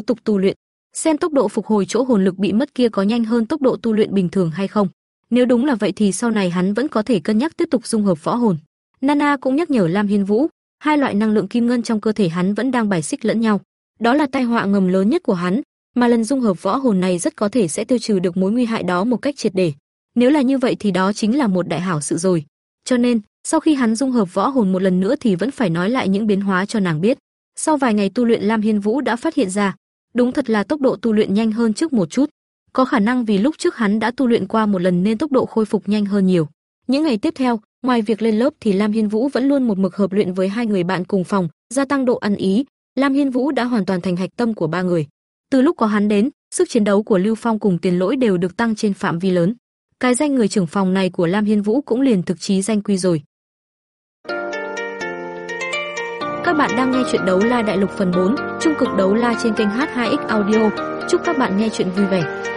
tục tu luyện, xem tốc độ phục hồi chỗ hồn lực bị mất kia có nhanh hơn tốc độ tu luyện bình thường hay không. Nếu đúng là vậy thì sau này hắn vẫn có thể cân nhắc tiếp tục dung hợp võ hồn. Nana cũng nhắc nhở Lam Hiên Vũ, hai loại năng lượng kim ngân trong cơ thể hắn vẫn đang bài xích lẫn nhau. Đó là tai họa ngầm lớn nhất của hắn, mà lần dung hợp võ hồn này rất có thể sẽ tiêu trừ được mối nguy hại đó một cách triệt để. Nếu là như vậy thì đó chính là một đại hảo sự rồi. Cho nên, sau khi hắn dung hợp võ hồn một lần nữa thì vẫn phải nói lại những biến hóa cho nàng biết. Sau vài ngày tu luyện Lam Hiên Vũ đã phát hiện ra, đúng thật là tốc độ tu luyện nhanh hơn trước một chút. Có khả năng vì lúc trước hắn đã tu luyện qua một lần nên tốc độ khôi phục nhanh hơn nhiều. Những ngày tiếp theo, ngoài việc lên lớp thì Lam Hiên Vũ vẫn luôn một mực hợp luyện với hai người bạn cùng phòng, gia tăng độ ăn ý. Lam Hiên Vũ đã hoàn toàn thành hạch tâm của ba người. Từ lúc có hắn đến, sức chiến đấu của Lưu Phong cùng Tiền Lỗi đều được tăng trên phạm vi lớn. Cái danh người trưởng phòng này của Lam Hiên Vũ cũng liền thực chí danh quy rồi. Các bạn đang nghe chuyện đấu la đại lục phần 4, trung cực đấu la trên kênh H2X Audio. Chúc các bạn nghe chuyện vui vẻ.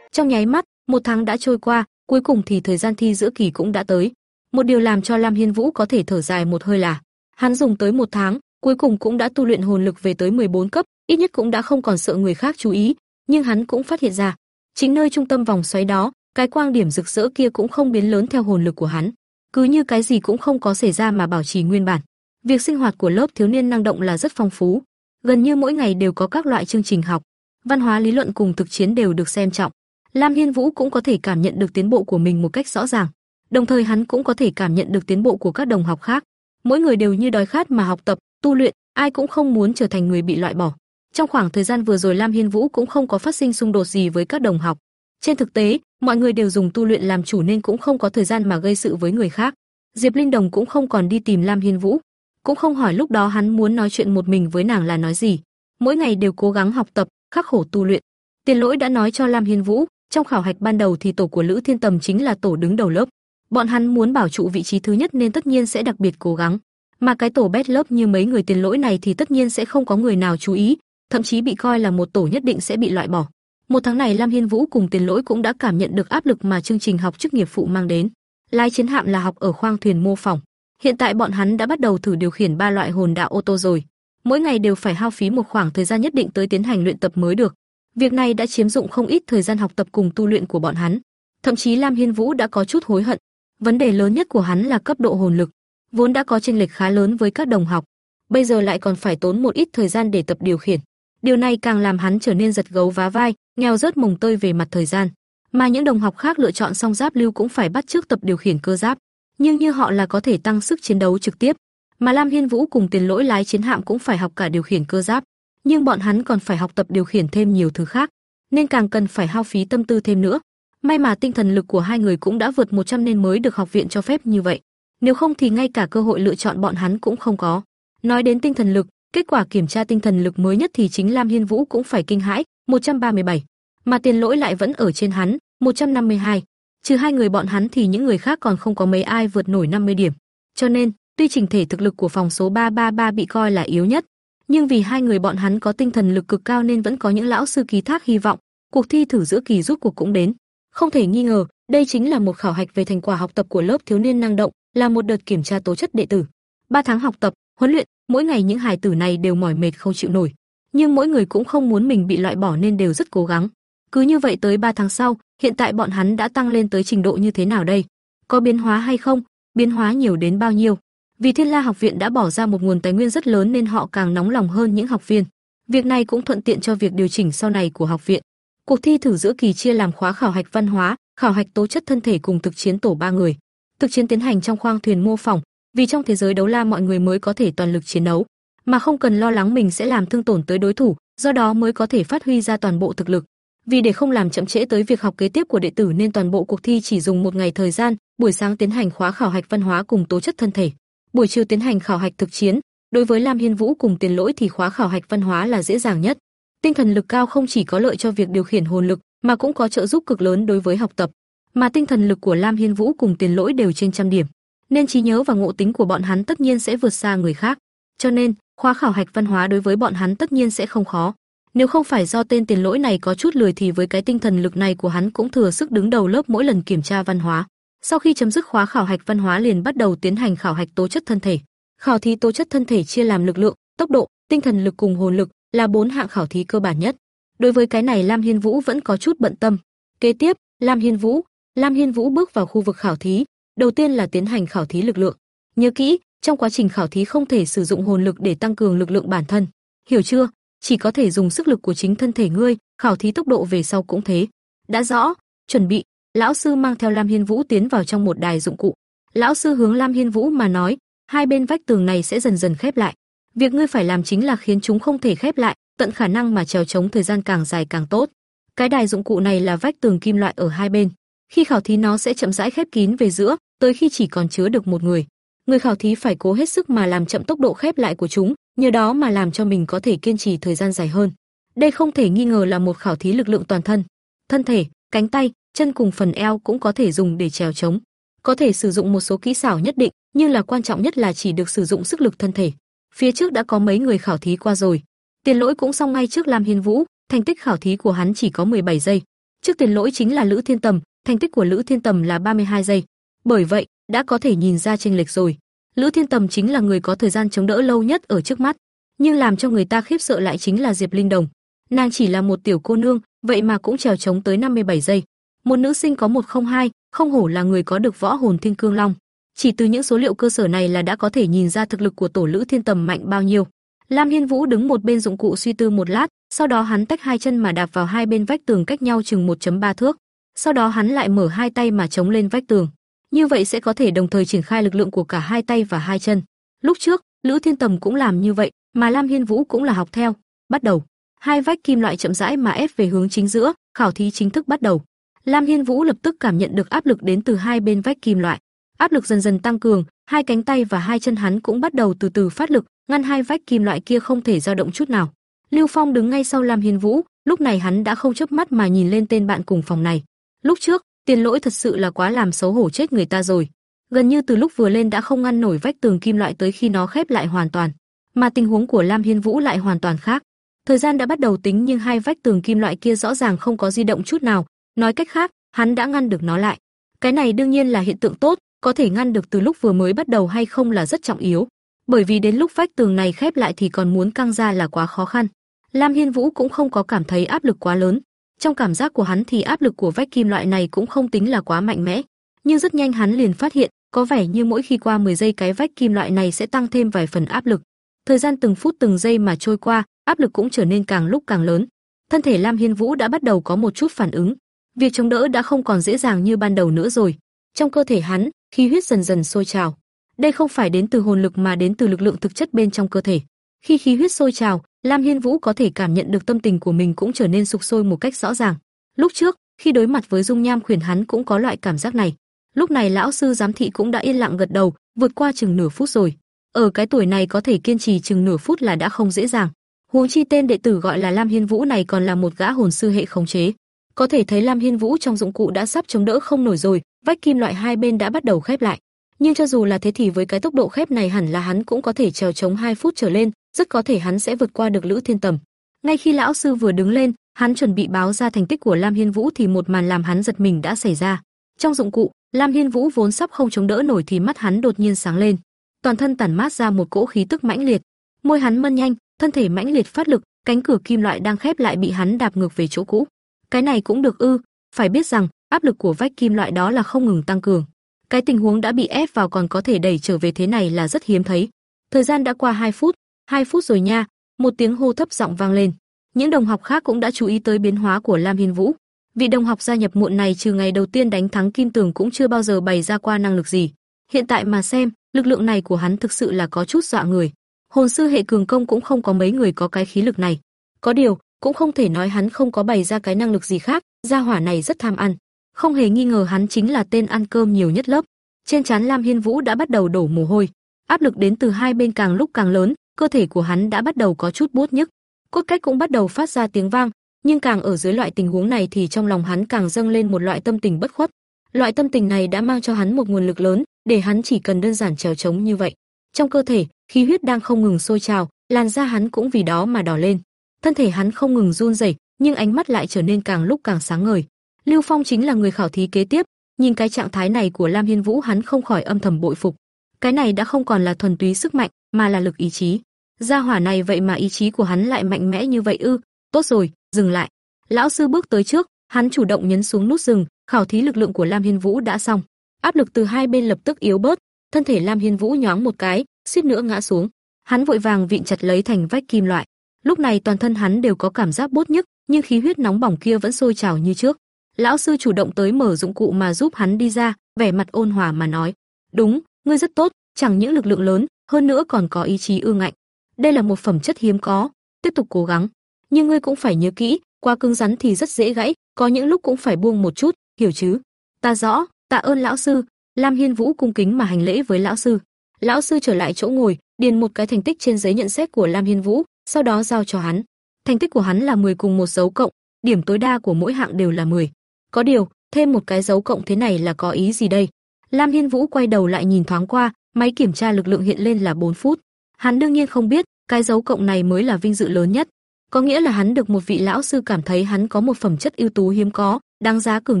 Trong nháy mắt, một tháng đã trôi qua, cuối cùng thì thời gian thi giữa kỳ cũng đã tới. Một điều làm cho Lam Hiên Vũ có thể thở dài một hơi là, hắn dùng tới một tháng, cuối cùng cũng đã tu luyện hồn lực về tới 14 cấp, ít nhất cũng đã không còn sợ người khác chú ý, nhưng hắn cũng phát hiện ra, chính nơi trung tâm vòng xoáy đó, cái quang điểm rực rỡ kia cũng không biến lớn theo hồn lực của hắn, cứ như cái gì cũng không có xảy ra mà bảo trì nguyên bản. Việc sinh hoạt của lớp thiếu niên năng động là rất phong phú, gần như mỗi ngày đều có các loại chương trình học, văn hóa lý luận cùng thực chiến đều được xem trọng. Lam Hiên Vũ cũng có thể cảm nhận được tiến bộ của mình một cách rõ ràng, đồng thời hắn cũng có thể cảm nhận được tiến bộ của các đồng học khác. Mỗi người đều như đói khát mà học tập, tu luyện, ai cũng không muốn trở thành người bị loại bỏ. Trong khoảng thời gian vừa rồi Lam Hiên Vũ cũng không có phát sinh xung đột gì với các đồng học. Trên thực tế, mọi người đều dùng tu luyện làm chủ nên cũng không có thời gian mà gây sự với người khác. Diệp Linh Đồng cũng không còn đi tìm Lam Hiên Vũ, cũng không hỏi lúc đó hắn muốn nói chuyện một mình với nàng là nói gì. Mỗi ngày đều cố gắng học tập, khắc khổ tu luyện. Tiền Lỗi đã nói cho Lam Hiên Vũ, trong khảo hạch ban đầu thì tổ của Lữ Thiên Tầm chính là tổ đứng đầu lớp. Bọn hắn muốn bảo trụ vị trí thứ nhất nên tất nhiên sẽ đặc biệt cố gắng. Mà cái tổ bét lớp như mấy người tiền lỗi này thì tất nhiên sẽ không có người nào chú ý, thậm chí bị coi là một tổ nhất định sẽ bị loại bỏ. Một tháng này Lam Hiên Vũ cùng Tiền Lỗi cũng đã cảm nhận được áp lực mà chương trình học chức nghiệp phụ mang đến. Lái chiến hạm là học ở khoang thuyền mô phỏng. Hiện tại bọn hắn đã bắt đầu thử điều khiển ba loại hồn đạo ô tô rồi. Mỗi ngày đều phải hao phí một khoảng thời gian nhất định tới tiến hành luyện tập mới được. Việc này đã chiếm dụng không ít thời gian học tập cùng tu luyện của bọn hắn. Thậm chí Lam Hiên Vũ đã có chút hối hận. Vấn đề lớn nhất của hắn là cấp độ hồn lực, vốn đã có chênh lệch khá lớn với các đồng học, bây giờ lại còn phải tốn một ít thời gian để tập điều khiển. Điều này càng làm hắn trở nên giật gấu vá vai, nghèo rớt mồng tơi về mặt thời gian. Mà những đồng học khác lựa chọn song giáp lưu cũng phải bắt trước tập điều khiển cơ giáp, nhưng như họ là có thể tăng sức chiến đấu trực tiếp, mà Lam Hiên Vũ cùng Tiền Lỗi lái chiến hạm cũng phải học cả điều khiển cơ giáp, nhưng bọn hắn còn phải học tập điều khiển thêm nhiều thứ khác, nên càng cần phải hao phí tâm tư thêm nữa. May mà tinh thần lực của hai người cũng đã vượt 100 nên mới được học viện cho phép như vậy. Nếu không thì ngay cả cơ hội lựa chọn bọn hắn cũng không có. Nói đến tinh thần lực, kết quả kiểm tra tinh thần lực mới nhất thì chính Lam Hiên Vũ cũng phải kinh hãi, 137, mà tiền lỗi lại vẫn ở trên hắn, 152. Trừ hai người bọn hắn thì những người khác còn không có mấy ai vượt nổi 50 điểm. Cho nên, tuy trình thể thực lực của phòng số 333 bị coi là yếu nhất, nhưng vì hai người bọn hắn có tinh thần lực cực cao nên vẫn có những lão sư ký thác hy vọng, cuộc thi thử giữa kỳ rút cuộc cũng đến. Không thể nghi ngờ, đây chính là một khảo hạch về thành quả học tập của lớp thiếu niên năng động, là một đợt kiểm tra tố chất đệ tử. Ba tháng học tập, huấn luyện, mỗi ngày những hài tử này đều mỏi mệt không chịu nổi, nhưng mỗi người cũng không muốn mình bị loại bỏ nên đều rất cố gắng. Cứ như vậy tới 3 tháng sau, hiện tại bọn hắn đã tăng lên tới trình độ như thế nào đây? Có biến hóa hay không? Biến hóa nhiều đến bao nhiêu? Vì Thiên La học viện đã bỏ ra một nguồn tài nguyên rất lớn nên họ càng nóng lòng hơn những học viên. Việc này cũng thuận tiện cho việc điều chỉnh sau này của học viện. Cuộc thi thử giữa kỳ chia làm khóa khảo hạch văn hóa, khảo hạch tố chất thân thể cùng thực chiến tổ ba người. Thực chiến tiến hành trong khoang thuyền mô phỏng, vì trong thế giới đấu la mọi người mới có thể toàn lực chiến đấu, mà không cần lo lắng mình sẽ làm thương tổn tới đối thủ, do đó mới có thể phát huy ra toàn bộ thực lực. Vì để không làm chậm trễ tới việc học kế tiếp của đệ tử nên toàn bộ cuộc thi chỉ dùng một ngày thời gian, buổi sáng tiến hành khóa khảo hạch văn hóa cùng tố chất thân thể, buổi chiều tiến hành khảo hạch thực chiến. Đối với Lam Hiên Vũ cùng Tiền Lỗi thì khóa khảo hạch văn hóa là dễ dàng nhất. Tinh thần lực cao không chỉ có lợi cho việc điều khiển hồn lực, mà cũng có trợ giúp cực lớn đối với học tập mà tinh thần lực của Lam Hiên Vũ cùng Tiền Lỗi đều trên trăm điểm, nên trí nhớ và ngộ tính của bọn hắn tất nhiên sẽ vượt xa người khác. Cho nên, khóa khảo hạch văn hóa đối với bọn hắn tất nhiên sẽ không khó. Nếu không phải do tên Tiền Lỗi này có chút lười thì với cái tinh thần lực này của hắn cũng thừa sức đứng đầu lớp mỗi lần kiểm tra văn hóa. Sau khi chấm dứt khóa khảo hạch văn hóa liền bắt đầu tiến hành khảo hạch tố chất thân thể. Khảo thí tố chất thân thể chia làm lực lượng, tốc độ, tinh thần lực cùng hồn lực, là bốn hạng khảo thí cơ bản nhất. Đối với cái này Lam Hiên Vũ vẫn có chút bận tâm. Kế tiếp, Lam Hiên Vũ, Lam Hiên Vũ bước vào khu vực khảo thí, đầu tiên là tiến hành khảo thí lực lượng. Nhớ kỹ, trong quá trình khảo thí không thể sử dụng hồn lực để tăng cường lực lượng bản thân. Hiểu chưa? Chỉ có thể dùng sức lực của chính thân thể ngươi, khảo thí tốc độ về sau cũng thế. Đã rõ, chuẩn bị, lão sư mang theo Lam Hiên Vũ tiến vào trong một đài dụng cụ. Lão sư hướng Lam Hiên Vũ mà nói, hai bên vách tường này sẽ dần dần khép lại. Việc ngươi phải làm chính là khiến chúng không thể khép lại, tận khả năng mà trèo chống thời gian càng dài càng tốt. Cái đài dụng cụ này là vách tường kim loại ở hai bên. Khi khảo thí nó sẽ chậm rãi khép kín về giữa, tới khi chỉ còn chứa được một người. Người khảo thí phải cố hết sức mà làm chậm tốc độ khép lại của chúng, nhờ đó mà làm cho mình có thể kiên trì thời gian dài hơn. Đây không thể nghi ngờ là một khảo thí lực lượng toàn thân. Thân thể, cánh tay, chân cùng phần eo cũng có thể dùng để trèo chống. Có thể sử dụng một số kỹ xảo nhất định, nhưng là quan trọng nhất là chỉ được sử dụng sức lực thân thể. Phía trước đã có mấy người khảo thí qua rồi. Tiền lỗi cũng xong ngay trước Lam Hiên Vũ, thành tích khảo thí của hắn chỉ có 17 giây. Trước tiền lỗi chính là Lữ Thiên Tầm, thành tích của Lữ Thiên Tầm là 32 giây. Bởi vậy, đã có thể nhìn ra chênh lệch rồi. Lữ Thiên Tầm chính là người có thời gian chống đỡ lâu nhất ở trước mắt, nhưng làm cho người ta khiếp sợ lại chính là Diệp Linh Đồng. Nàng chỉ là một tiểu cô nương, vậy mà cũng trèo chống tới 57 giây. Một nữ sinh có 102, không hổ là người có được võ hồn Thiên Cương Long. Chỉ từ những số liệu cơ sở này là đã có thể nhìn ra thực lực của tổ Lữ Thiên Tầm mạnh bao nhiêu. Lam Hiên Vũ đứng một bên dụng cụ suy tư một lát, sau đó hắn tách hai chân mà đạp vào hai bên vách tường cách nhau chừng 1.3 thước. Sau đó hắn lại mở hai tay mà chống lên vách tường. Như vậy sẽ có thể đồng thời triển khai lực lượng của cả hai tay và hai chân. Lúc trước, Lữ Thiên Tầm cũng làm như vậy, mà Lam Hiên Vũ cũng là học theo. Bắt đầu, hai vách kim loại chậm rãi mà ép về hướng chính giữa, khảo thí chính thức bắt đầu. Lam Hiên Vũ lập tức cảm nhận được áp lực đến từ hai bên vách kim loại. Áp lực dần dần tăng cường, hai cánh tay và hai chân hắn cũng bắt đầu từ từ phát lực, ngăn hai vách kim loại kia không thể dao động chút nào. Lưu Phong đứng ngay sau Lam Hiên Vũ, lúc này hắn đã không chớp mắt mà nhìn lên tên bạn cùng phòng này. Lúc trước, tiền lỗi thật sự là quá làm xấu hổ chết người ta rồi. Gần như từ lúc vừa lên đã không ngăn nổi vách tường kim loại tới khi nó khép lại hoàn toàn, mà tình huống của Lam Hiên Vũ lại hoàn toàn khác. Thời gian đã bắt đầu tính nhưng hai vách tường kim loại kia rõ ràng không có di động chút nào, nói cách khác, hắn đã ngăn được nó lại. Cái này đương nhiên là hiện tượng tốt, có thể ngăn được từ lúc vừa mới bắt đầu hay không là rất trọng yếu, bởi vì đến lúc vách tường này khép lại thì còn muốn căng ra là quá khó khăn. Lam Hiên Vũ cũng không có cảm thấy áp lực quá lớn, trong cảm giác của hắn thì áp lực của vách kim loại này cũng không tính là quá mạnh mẽ, nhưng rất nhanh hắn liền phát hiện, có vẻ như mỗi khi qua 10 giây cái vách kim loại này sẽ tăng thêm vài phần áp lực. Thời gian từng phút từng giây mà trôi qua, áp lực cũng trở nên càng lúc càng lớn. Thân thể Lam Hiên Vũ đã bắt đầu có một chút phản ứng, việc chống đỡ đã không còn dễ dàng như ban đầu nữa rồi. Trong cơ thể hắn, khí huyết dần dần sôi trào. Đây không phải đến từ hồn lực mà đến từ lực lượng thực chất bên trong cơ thể. Khi khí huyết sôi trào, Lam Hiên Vũ có thể cảm nhận được tâm tình của mình cũng trở nên sục sôi một cách rõ ràng. Lúc trước, khi đối mặt với Dung Nham Khuyển hắn cũng có loại cảm giác này. Lúc này lão sư giám thị cũng đã yên lặng gật đầu, vượt qua chừng nửa phút rồi. Ở cái tuổi này có thể kiên trì chừng nửa phút là đã không dễ dàng. Huống chi tên đệ tử gọi là Lam Hiên Vũ này còn là một gã hồn sư hệ khống chế. Có thể thấy Lam Hiên Vũ trong dụng cụ đã sắp chống đỡ không nổi rồi, vách kim loại hai bên đã bắt đầu khép lại. Nhưng cho dù là thế thì với cái tốc độ khép này hẳn là hắn cũng có thể trèo chống 2 phút trở lên, rất có thể hắn sẽ vượt qua được Lữ Thiên Tầm. Ngay khi lão sư vừa đứng lên, hắn chuẩn bị báo ra thành tích của Lam Hiên Vũ thì một màn làm hắn giật mình đã xảy ra. Trong dụng cụ, Lam Hiên Vũ vốn sắp không chống đỡ nổi thì mắt hắn đột nhiên sáng lên, toàn thân tản mát ra một cỗ khí tức mãnh liệt, môi hắn mân nhanh, thân thể mãnh liệt phát lực, cánh cửa kim loại đang khép lại bị hắn đạp ngược về chỗ cũ. Cái này cũng được ư? Phải biết rằng, áp lực của vách kim loại đó là không ngừng tăng cường. Cái tình huống đã bị ép vào còn có thể đẩy trở về thế này là rất hiếm thấy. Thời gian đã qua 2 phút, 2 phút rồi nha, một tiếng hô thấp giọng vang lên. Những đồng học khác cũng đã chú ý tới biến hóa của Lam Hiên Vũ. Vị đồng học gia nhập muộn này trừ ngày đầu tiên đánh thắng Kim Tường cũng chưa bao giờ bày ra qua năng lực gì. Hiện tại mà xem, lực lượng này của hắn thực sự là có chút dọa người. Hồn sư hệ cường công cũng không có mấy người có cái khí lực này. Có điều, cũng không thể nói hắn không có bày ra cái năng lực gì khác, gia hỏa này rất tham ăn. Không hề nghi ngờ hắn chính là tên ăn cơm nhiều nhất lớp. Trên trán Lam Hiên Vũ đã bắt đầu đổ mồ hôi, áp lực đến từ hai bên càng lúc càng lớn, cơ thể của hắn đã bắt đầu có chút buốt nhức. Cốt cách cũng bắt đầu phát ra tiếng vang, nhưng càng ở dưới loại tình huống này thì trong lòng hắn càng dâng lên một loại tâm tình bất khuất. Loại tâm tình này đã mang cho hắn một nguồn lực lớn, để hắn chỉ cần đơn giản trèo trống như vậy. Trong cơ thể, khí huyết đang không ngừng sôi trào, làn da hắn cũng vì đó mà đỏ lên. Thân thể hắn không ngừng run rẩy, nhưng ánh mắt lại trở nên càng lúc càng sáng ngời. Lưu Phong chính là người khảo thí kế tiếp, Nhìn cái trạng thái này của Lam Hiên Vũ hắn không khỏi âm thầm bội phục. Cái này đã không còn là thuần túy sức mạnh, mà là lực ý chí. Gia hỏa này vậy mà ý chí của hắn lại mạnh mẽ như vậy ư? Tốt rồi, dừng lại. Lão sư bước tới trước, hắn chủ động nhấn xuống nút dừng, khảo thí lực lượng của Lam Hiên Vũ đã xong. Áp lực từ hai bên lập tức yếu bớt, thân thể Lam Hiên Vũ nhoáng một cái, suýt nữa ngã xuống. Hắn vội vàng vịn chặt lấy thành vách kim loại. Lúc này toàn thân hắn đều có cảm giác bốt nhức, nhưng khí huyết nóng bỏng kia vẫn sôi trào như trước. Lão sư chủ động tới mở dụng cụ mà giúp hắn đi ra, vẻ mặt ôn hòa mà nói: "Đúng, ngươi rất tốt, chẳng những lực lượng lớn, hơn nữa còn có ý chí ương ngạnh. Đây là một phẩm chất hiếm có, tiếp tục cố gắng. Nhưng ngươi cũng phải nhớ kỹ, quá cứng rắn thì rất dễ gãy, có những lúc cũng phải buông một chút, hiểu chứ?" "Ta rõ, tạ ơn lão sư." Lam Hiên Vũ cung kính mà hành lễ với lão sư. Lão sư trở lại chỗ ngồi, điền một cái thành tích trên giấy nhận xét của Lam Hiên Vũ, sau đó giao cho hắn. Thành tích của hắn là 10 cùng một dấu cộng, điểm tối đa của mỗi hạng đều là 10. Có điều, thêm một cái dấu cộng thế này là có ý gì đây? Lam Hiên Vũ quay đầu lại nhìn thoáng qua, máy kiểm tra lực lượng hiện lên là 4 phút. Hắn đương nhiên không biết, cái dấu cộng này mới là vinh dự lớn nhất. Có nghĩa là hắn được một vị lão sư cảm thấy hắn có một phẩm chất ưu tú hiếm có, đáng giá cường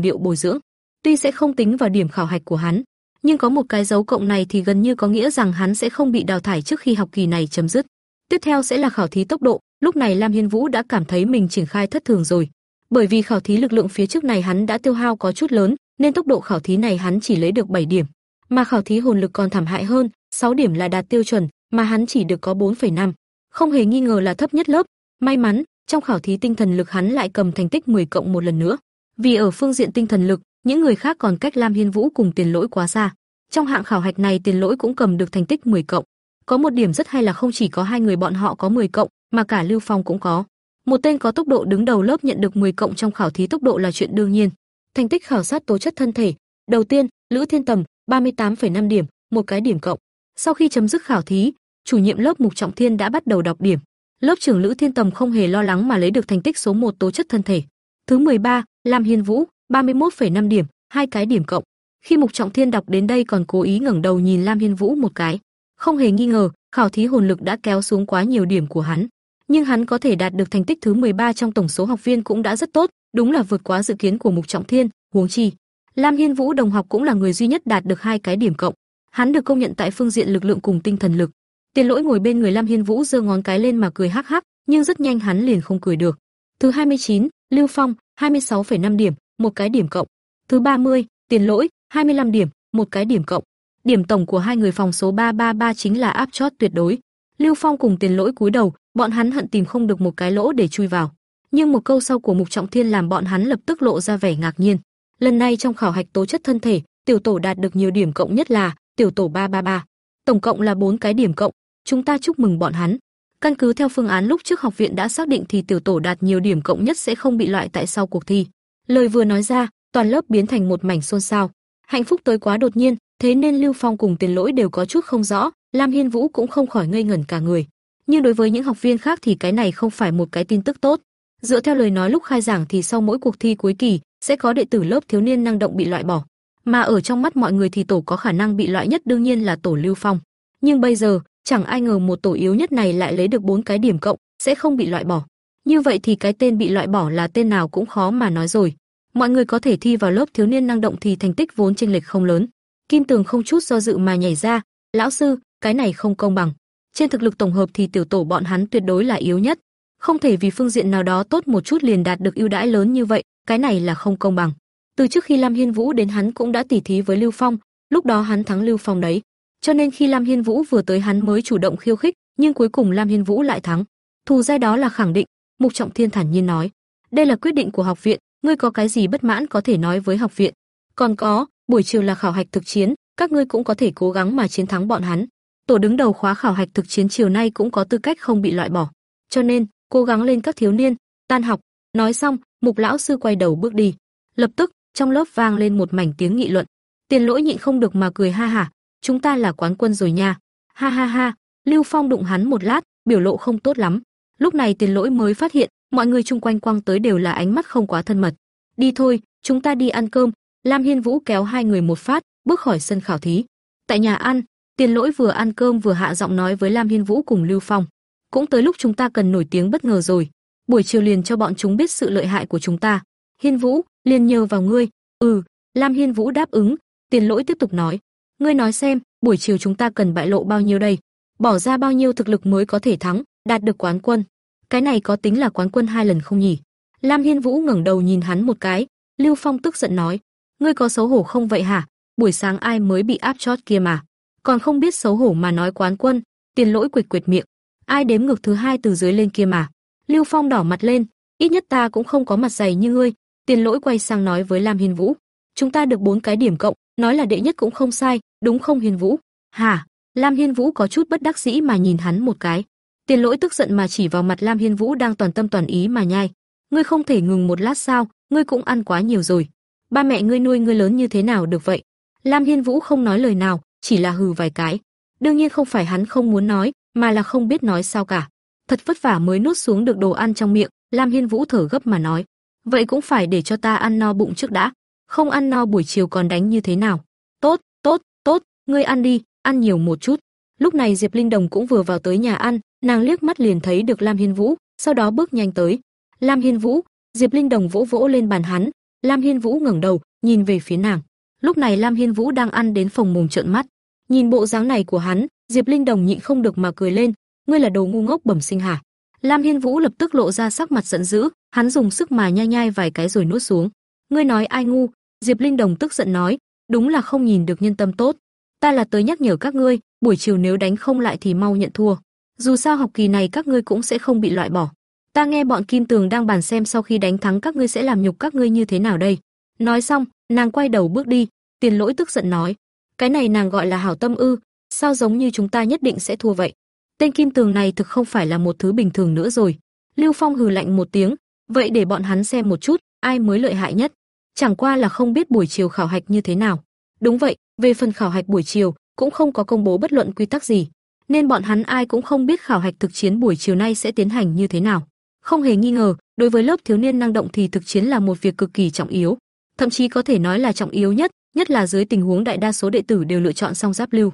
điệu bồi dưỡng. Tuy sẽ không tính vào điểm khảo hạch của hắn, nhưng có một cái dấu cộng này thì gần như có nghĩa rằng hắn sẽ không bị đào thải trước khi học kỳ này chấm dứt. Tiếp theo sẽ là khảo thí tốc độ, lúc này Lam Hiên Vũ đã cảm thấy mình triển khai thất thường rồi. Bởi vì khảo thí lực lượng phía trước này hắn đã tiêu hao có chút lớn, nên tốc độ khảo thí này hắn chỉ lấy được 7 điểm, mà khảo thí hồn lực còn thảm hại hơn, 6 điểm là đạt tiêu chuẩn, mà hắn chỉ được có 4,5. Không hề nghi ngờ là thấp nhất lớp. May mắn, trong khảo thí tinh thần lực hắn lại cầm thành tích 10 cộng một lần nữa. Vì ở phương diện tinh thần lực, những người khác còn cách Lam Hiên Vũ cùng Tiền Lỗi quá xa. Trong hạng khảo hạch này Tiền Lỗi cũng cầm được thành tích 10 cộng. Có một điểm rất hay là không chỉ có hai người bọn họ có 10 cộng, mà cả Lưu Phong cũng có. Một tên có tốc độ đứng đầu lớp nhận được 10 cộng trong khảo thí tốc độ là chuyện đương nhiên. Thành tích khảo sát tố chất thân thể, đầu tiên, Lữ Thiên Tầm, 38,5 điểm, một cái điểm cộng. Sau khi chấm dứt khảo thí, chủ nhiệm lớp Mục Trọng Thiên đã bắt đầu đọc điểm. Lớp trưởng Lữ Thiên Tầm không hề lo lắng mà lấy được thành tích số 1 tố chất thân thể. Thứ 13, Lam Hiên Vũ, 31,5 điểm, hai cái điểm cộng. Khi Mục Trọng Thiên đọc đến đây còn cố ý ngẩng đầu nhìn Lam Hiên Vũ một cái. Không hề nghi ngờ, khảo thí hồn lực đã kéo xuống quá nhiều điểm của hắn, nhưng hắn có thể đạt được thành tích thứ 13 trong tổng số học viên cũng đã rất tốt, đúng là vượt quá dự kiến của Mục Trọng Thiên, huống chi, Lam Hiên Vũ đồng học cũng là người duy nhất đạt được hai cái điểm cộng. Hắn được công nhận tại phương diện lực lượng cùng tinh thần lực. Tiền Lỗi ngồi bên người Lam Hiên Vũ giơ ngón cái lên mà cười hắc hắc, nhưng rất nhanh hắn liền không cười được. Thứ 29, Lưu Phong, 26,5 điểm, một cái điểm cộng. Thứ 30, Tiền Lỗi, 25 điểm, một cái điểm cộng. Điểm tổng của hai người phòng số 333 chính là áp chót tuyệt đối. Lưu Phong cùng Tiền Lỗi cúi đầu, bọn hắn hận tìm không được một cái lỗ để chui vào. Nhưng một câu sau của Mục Trọng Thiên làm bọn hắn lập tức lộ ra vẻ ngạc nhiên. Lần này trong khảo hạch tố chất thân thể, tiểu tổ đạt được nhiều điểm cộng nhất là tiểu tổ 333. Tổng cộng là 4 cái điểm cộng, chúng ta chúc mừng bọn hắn. Căn cứ theo phương án lúc trước học viện đã xác định thì tiểu tổ đạt nhiều điểm cộng nhất sẽ không bị loại tại sau cuộc thi. Lời vừa nói ra, toàn lớp biến thành một mảnh xôn xao. Hạnh phúc tới quá đột nhiên, thế nên Lưu Phong cùng Tiền Lỗi đều có chút không rõ, Lam Hiên Vũ cũng không khỏi ngây ngẩn cả người. Nhưng đối với những học viên khác thì cái này không phải một cái tin tức tốt. Dựa theo lời nói lúc khai giảng thì sau mỗi cuộc thi cuối kỳ sẽ có đệ tử lớp thiếu niên năng động bị loại bỏ, mà ở trong mắt mọi người thì tổ có khả năng bị loại nhất đương nhiên là tổ Lưu Phong. Nhưng bây giờ, chẳng ai ngờ một tổ yếu nhất này lại lấy được bốn cái điểm cộng, sẽ không bị loại bỏ. Như vậy thì cái tên bị loại bỏ là tên nào cũng khó mà nói rồi. Mọi người có thể thi vào lớp thiếu niên năng động thì thành tích vốn chênh lệch không lớn. Kim Tường không chút do dự mà nhảy ra, "Lão sư, cái này không công bằng. Trên thực lực tổng hợp thì tiểu tổ bọn hắn tuyệt đối là yếu nhất, không thể vì phương diện nào đó tốt một chút liền đạt được ưu đãi lớn như vậy, cái này là không công bằng. Từ trước khi Lam Hiên Vũ đến hắn cũng đã tỉ thí với Lưu Phong, lúc đó hắn thắng Lưu Phong đấy. Cho nên khi Lam Hiên Vũ vừa tới hắn mới chủ động khiêu khích, nhưng cuối cùng Lam Hiên Vũ lại thắng. Thù dai đó là khẳng định, Mục Trọng Thiên thản nhiên nói. Đây là quyết định của học viện, ngươi có cái gì bất mãn có thể nói với học viện. Còn có, buổi chiều là khảo hạch thực chiến, các ngươi cũng có thể cố gắng mà chiến thắng bọn hắn. Tổ đứng đầu khóa khảo hạch thực chiến chiều nay cũng có tư cách không bị loại bỏ. Cho nên, cố gắng lên các thiếu niên, tan học. Nói xong, Mục lão sư quay đầu bước đi. Lập tức, trong lớp vang lên một mảnh tiếng nghị luận. Tiền Lỗi nhịn không được mà cười ha hả, chúng ta là quán quân rồi nha. Ha ha ha, Lưu Phong đụng hắn một lát, biểu lộ không tốt lắm. Lúc này Tiền Lỗi mới phát hiện, mọi người chung quanh quăng tới đều là ánh mắt không quá thân mật. Đi thôi, chúng ta đi ăn cơm. Lam Hiên Vũ kéo hai người một phát, bước khỏi sân khảo thí. Tại nhà ăn, Tiền Lỗi vừa ăn cơm vừa hạ giọng nói với Lam Hiên Vũ cùng Lưu Phong. Cũng tới lúc chúng ta cần nổi tiếng bất ngờ rồi. Buổi chiều liền cho bọn chúng biết sự lợi hại của chúng ta. Hiên Vũ, liền nhờ vào ngươi. Ừ, Lam Hiên Vũ đáp ứng, Tiền Lỗi tiếp tục nói, ngươi nói xem, buổi chiều chúng ta cần bại lộ bao nhiêu đây? Bỏ ra bao nhiêu thực lực mới có thể thắng, đạt được quán quân? Cái này có tính là quán quân hai lần không nhỉ? Lam Hiên Vũ ngẩng đầu nhìn hắn một cái, Lưu Phong tức giận nói, ngươi có xấu hổ không vậy hả? Buổi sáng ai mới bị áp chót kia mà, còn không biết xấu hổ mà nói quán quân, Tiền Lỗi quệt quệt miệng, ai đếm ngược thứ hai từ dưới lên kia mà. Lưu Phong đỏ mặt lên, ít nhất ta cũng không có mặt dày như ngươi. Tiền Lỗi quay sang nói với Lam Hiên Vũ, chúng ta được bốn cái điểm cộng, nói là đệ nhất cũng không sai, đúng không Hiên Vũ? Hả? Lam Hiên Vũ có chút bất đắc dĩ mà nhìn hắn một cái. Tiền Lỗi tức giận mà chỉ vào mặt Lam Hiên Vũ đang toàn tâm toàn ý mà nhai. Ngươi không thể ngừng một lát sao? Ngươi cũng ăn quá nhiều rồi. Ba mẹ ngươi nuôi ngươi lớn như thế nào được vậy? Lam Hiên Vũ không nói lời nào, chỉ là hừ vài cái. Đương nhiên không phải hắn không muốn nói, mà là không biết nói sao cả. Thật vất vả mới nuốt xuống được đồ ăn trong miệng, Lam Hiên Vũ thở gấp mà nói, vậy cũng phải để cho ta ăn no bụng trước đã, không ăn no buổi chiều còn đánh như thế nào. Tốt, tốt, tốt, ngươi ăn đi, ăn nhiều một chút. Lúc này Diệp Linh Đồng cũng vừa vào tới nhà ăn, nàng liếc mắt liền thấy được Lam Hiên Vũ, sau đó bước nhanh tới. Lam Hiên Vũ, Diệp Linh Đồng vỗ vỗ lên bàn hắn, Lam Hiên Vũ ngẩng đầu, nhìn về phía nàng. Lúc này Lam Hiên Vũ đang ăn đến phòng mồm trợn mắt. Nhìn bộ dáng này của hắn, Diệp Linh Đồng nhịn không được mà cười lên, ngươi là đồ ngu ngốc bẩm sinh hả? Lam Hiên Vũ lập tức lộ ra sắc mặt giận dữ, hắn dùng sức mà nhai nhai vài cái rồi nuốt xuống. Ngươi nói ai ngu? Diệp Linh Đồng tức giận nói, đúng là không nhìn được nhân tâm tốt. Ta là tới nhắc nhở các ngươi, buổi chiều nếu đánh không lại thì mau nhận thua. Dù sao học kỳ này các ngươi cũng sẽ không bị loại bỏ. Ta nghe bọn Kim Tường đang bàn xem sau khi đánh thắng các ngươi sẽ làm nhục các ngươi như thế nào đây. Nói xong, nàng quay đầu bước đi, Tiền Lỗi tức giận nói, cái này nàng gọi là hảo tâm ư, sao giống như chúng ta nhất định sẽ thua vậy? Tên Kim Tường này thực không phải là một thứ bình thường nữa rồi. Lưu Phong hừ lạnh một tiếng, vậy để bọn hắn xem một chút, ai mới lợi hại nhất. Chẳng qua là không biết buổi chiều khảo hạch như thế nào. Đúng vậy, về phần khảo hạch buổi chiều, cũng không có công bố bất luận quy tắc gì, nên bọn hắn ai cũng không biết khảo hạch thực chiến buổi chiều nay sẽ tiến hành như thế nào. Không hề nghi ngờ, đối với lớp thiếu niên năng động thì thực chiến là một việc cực kỳ trọng yếu, thậm chí có thể nói là trọng yếu nhất, nhất là dưới tình huống đại đa số đệ tử đều lựa chọn song giáp lưu.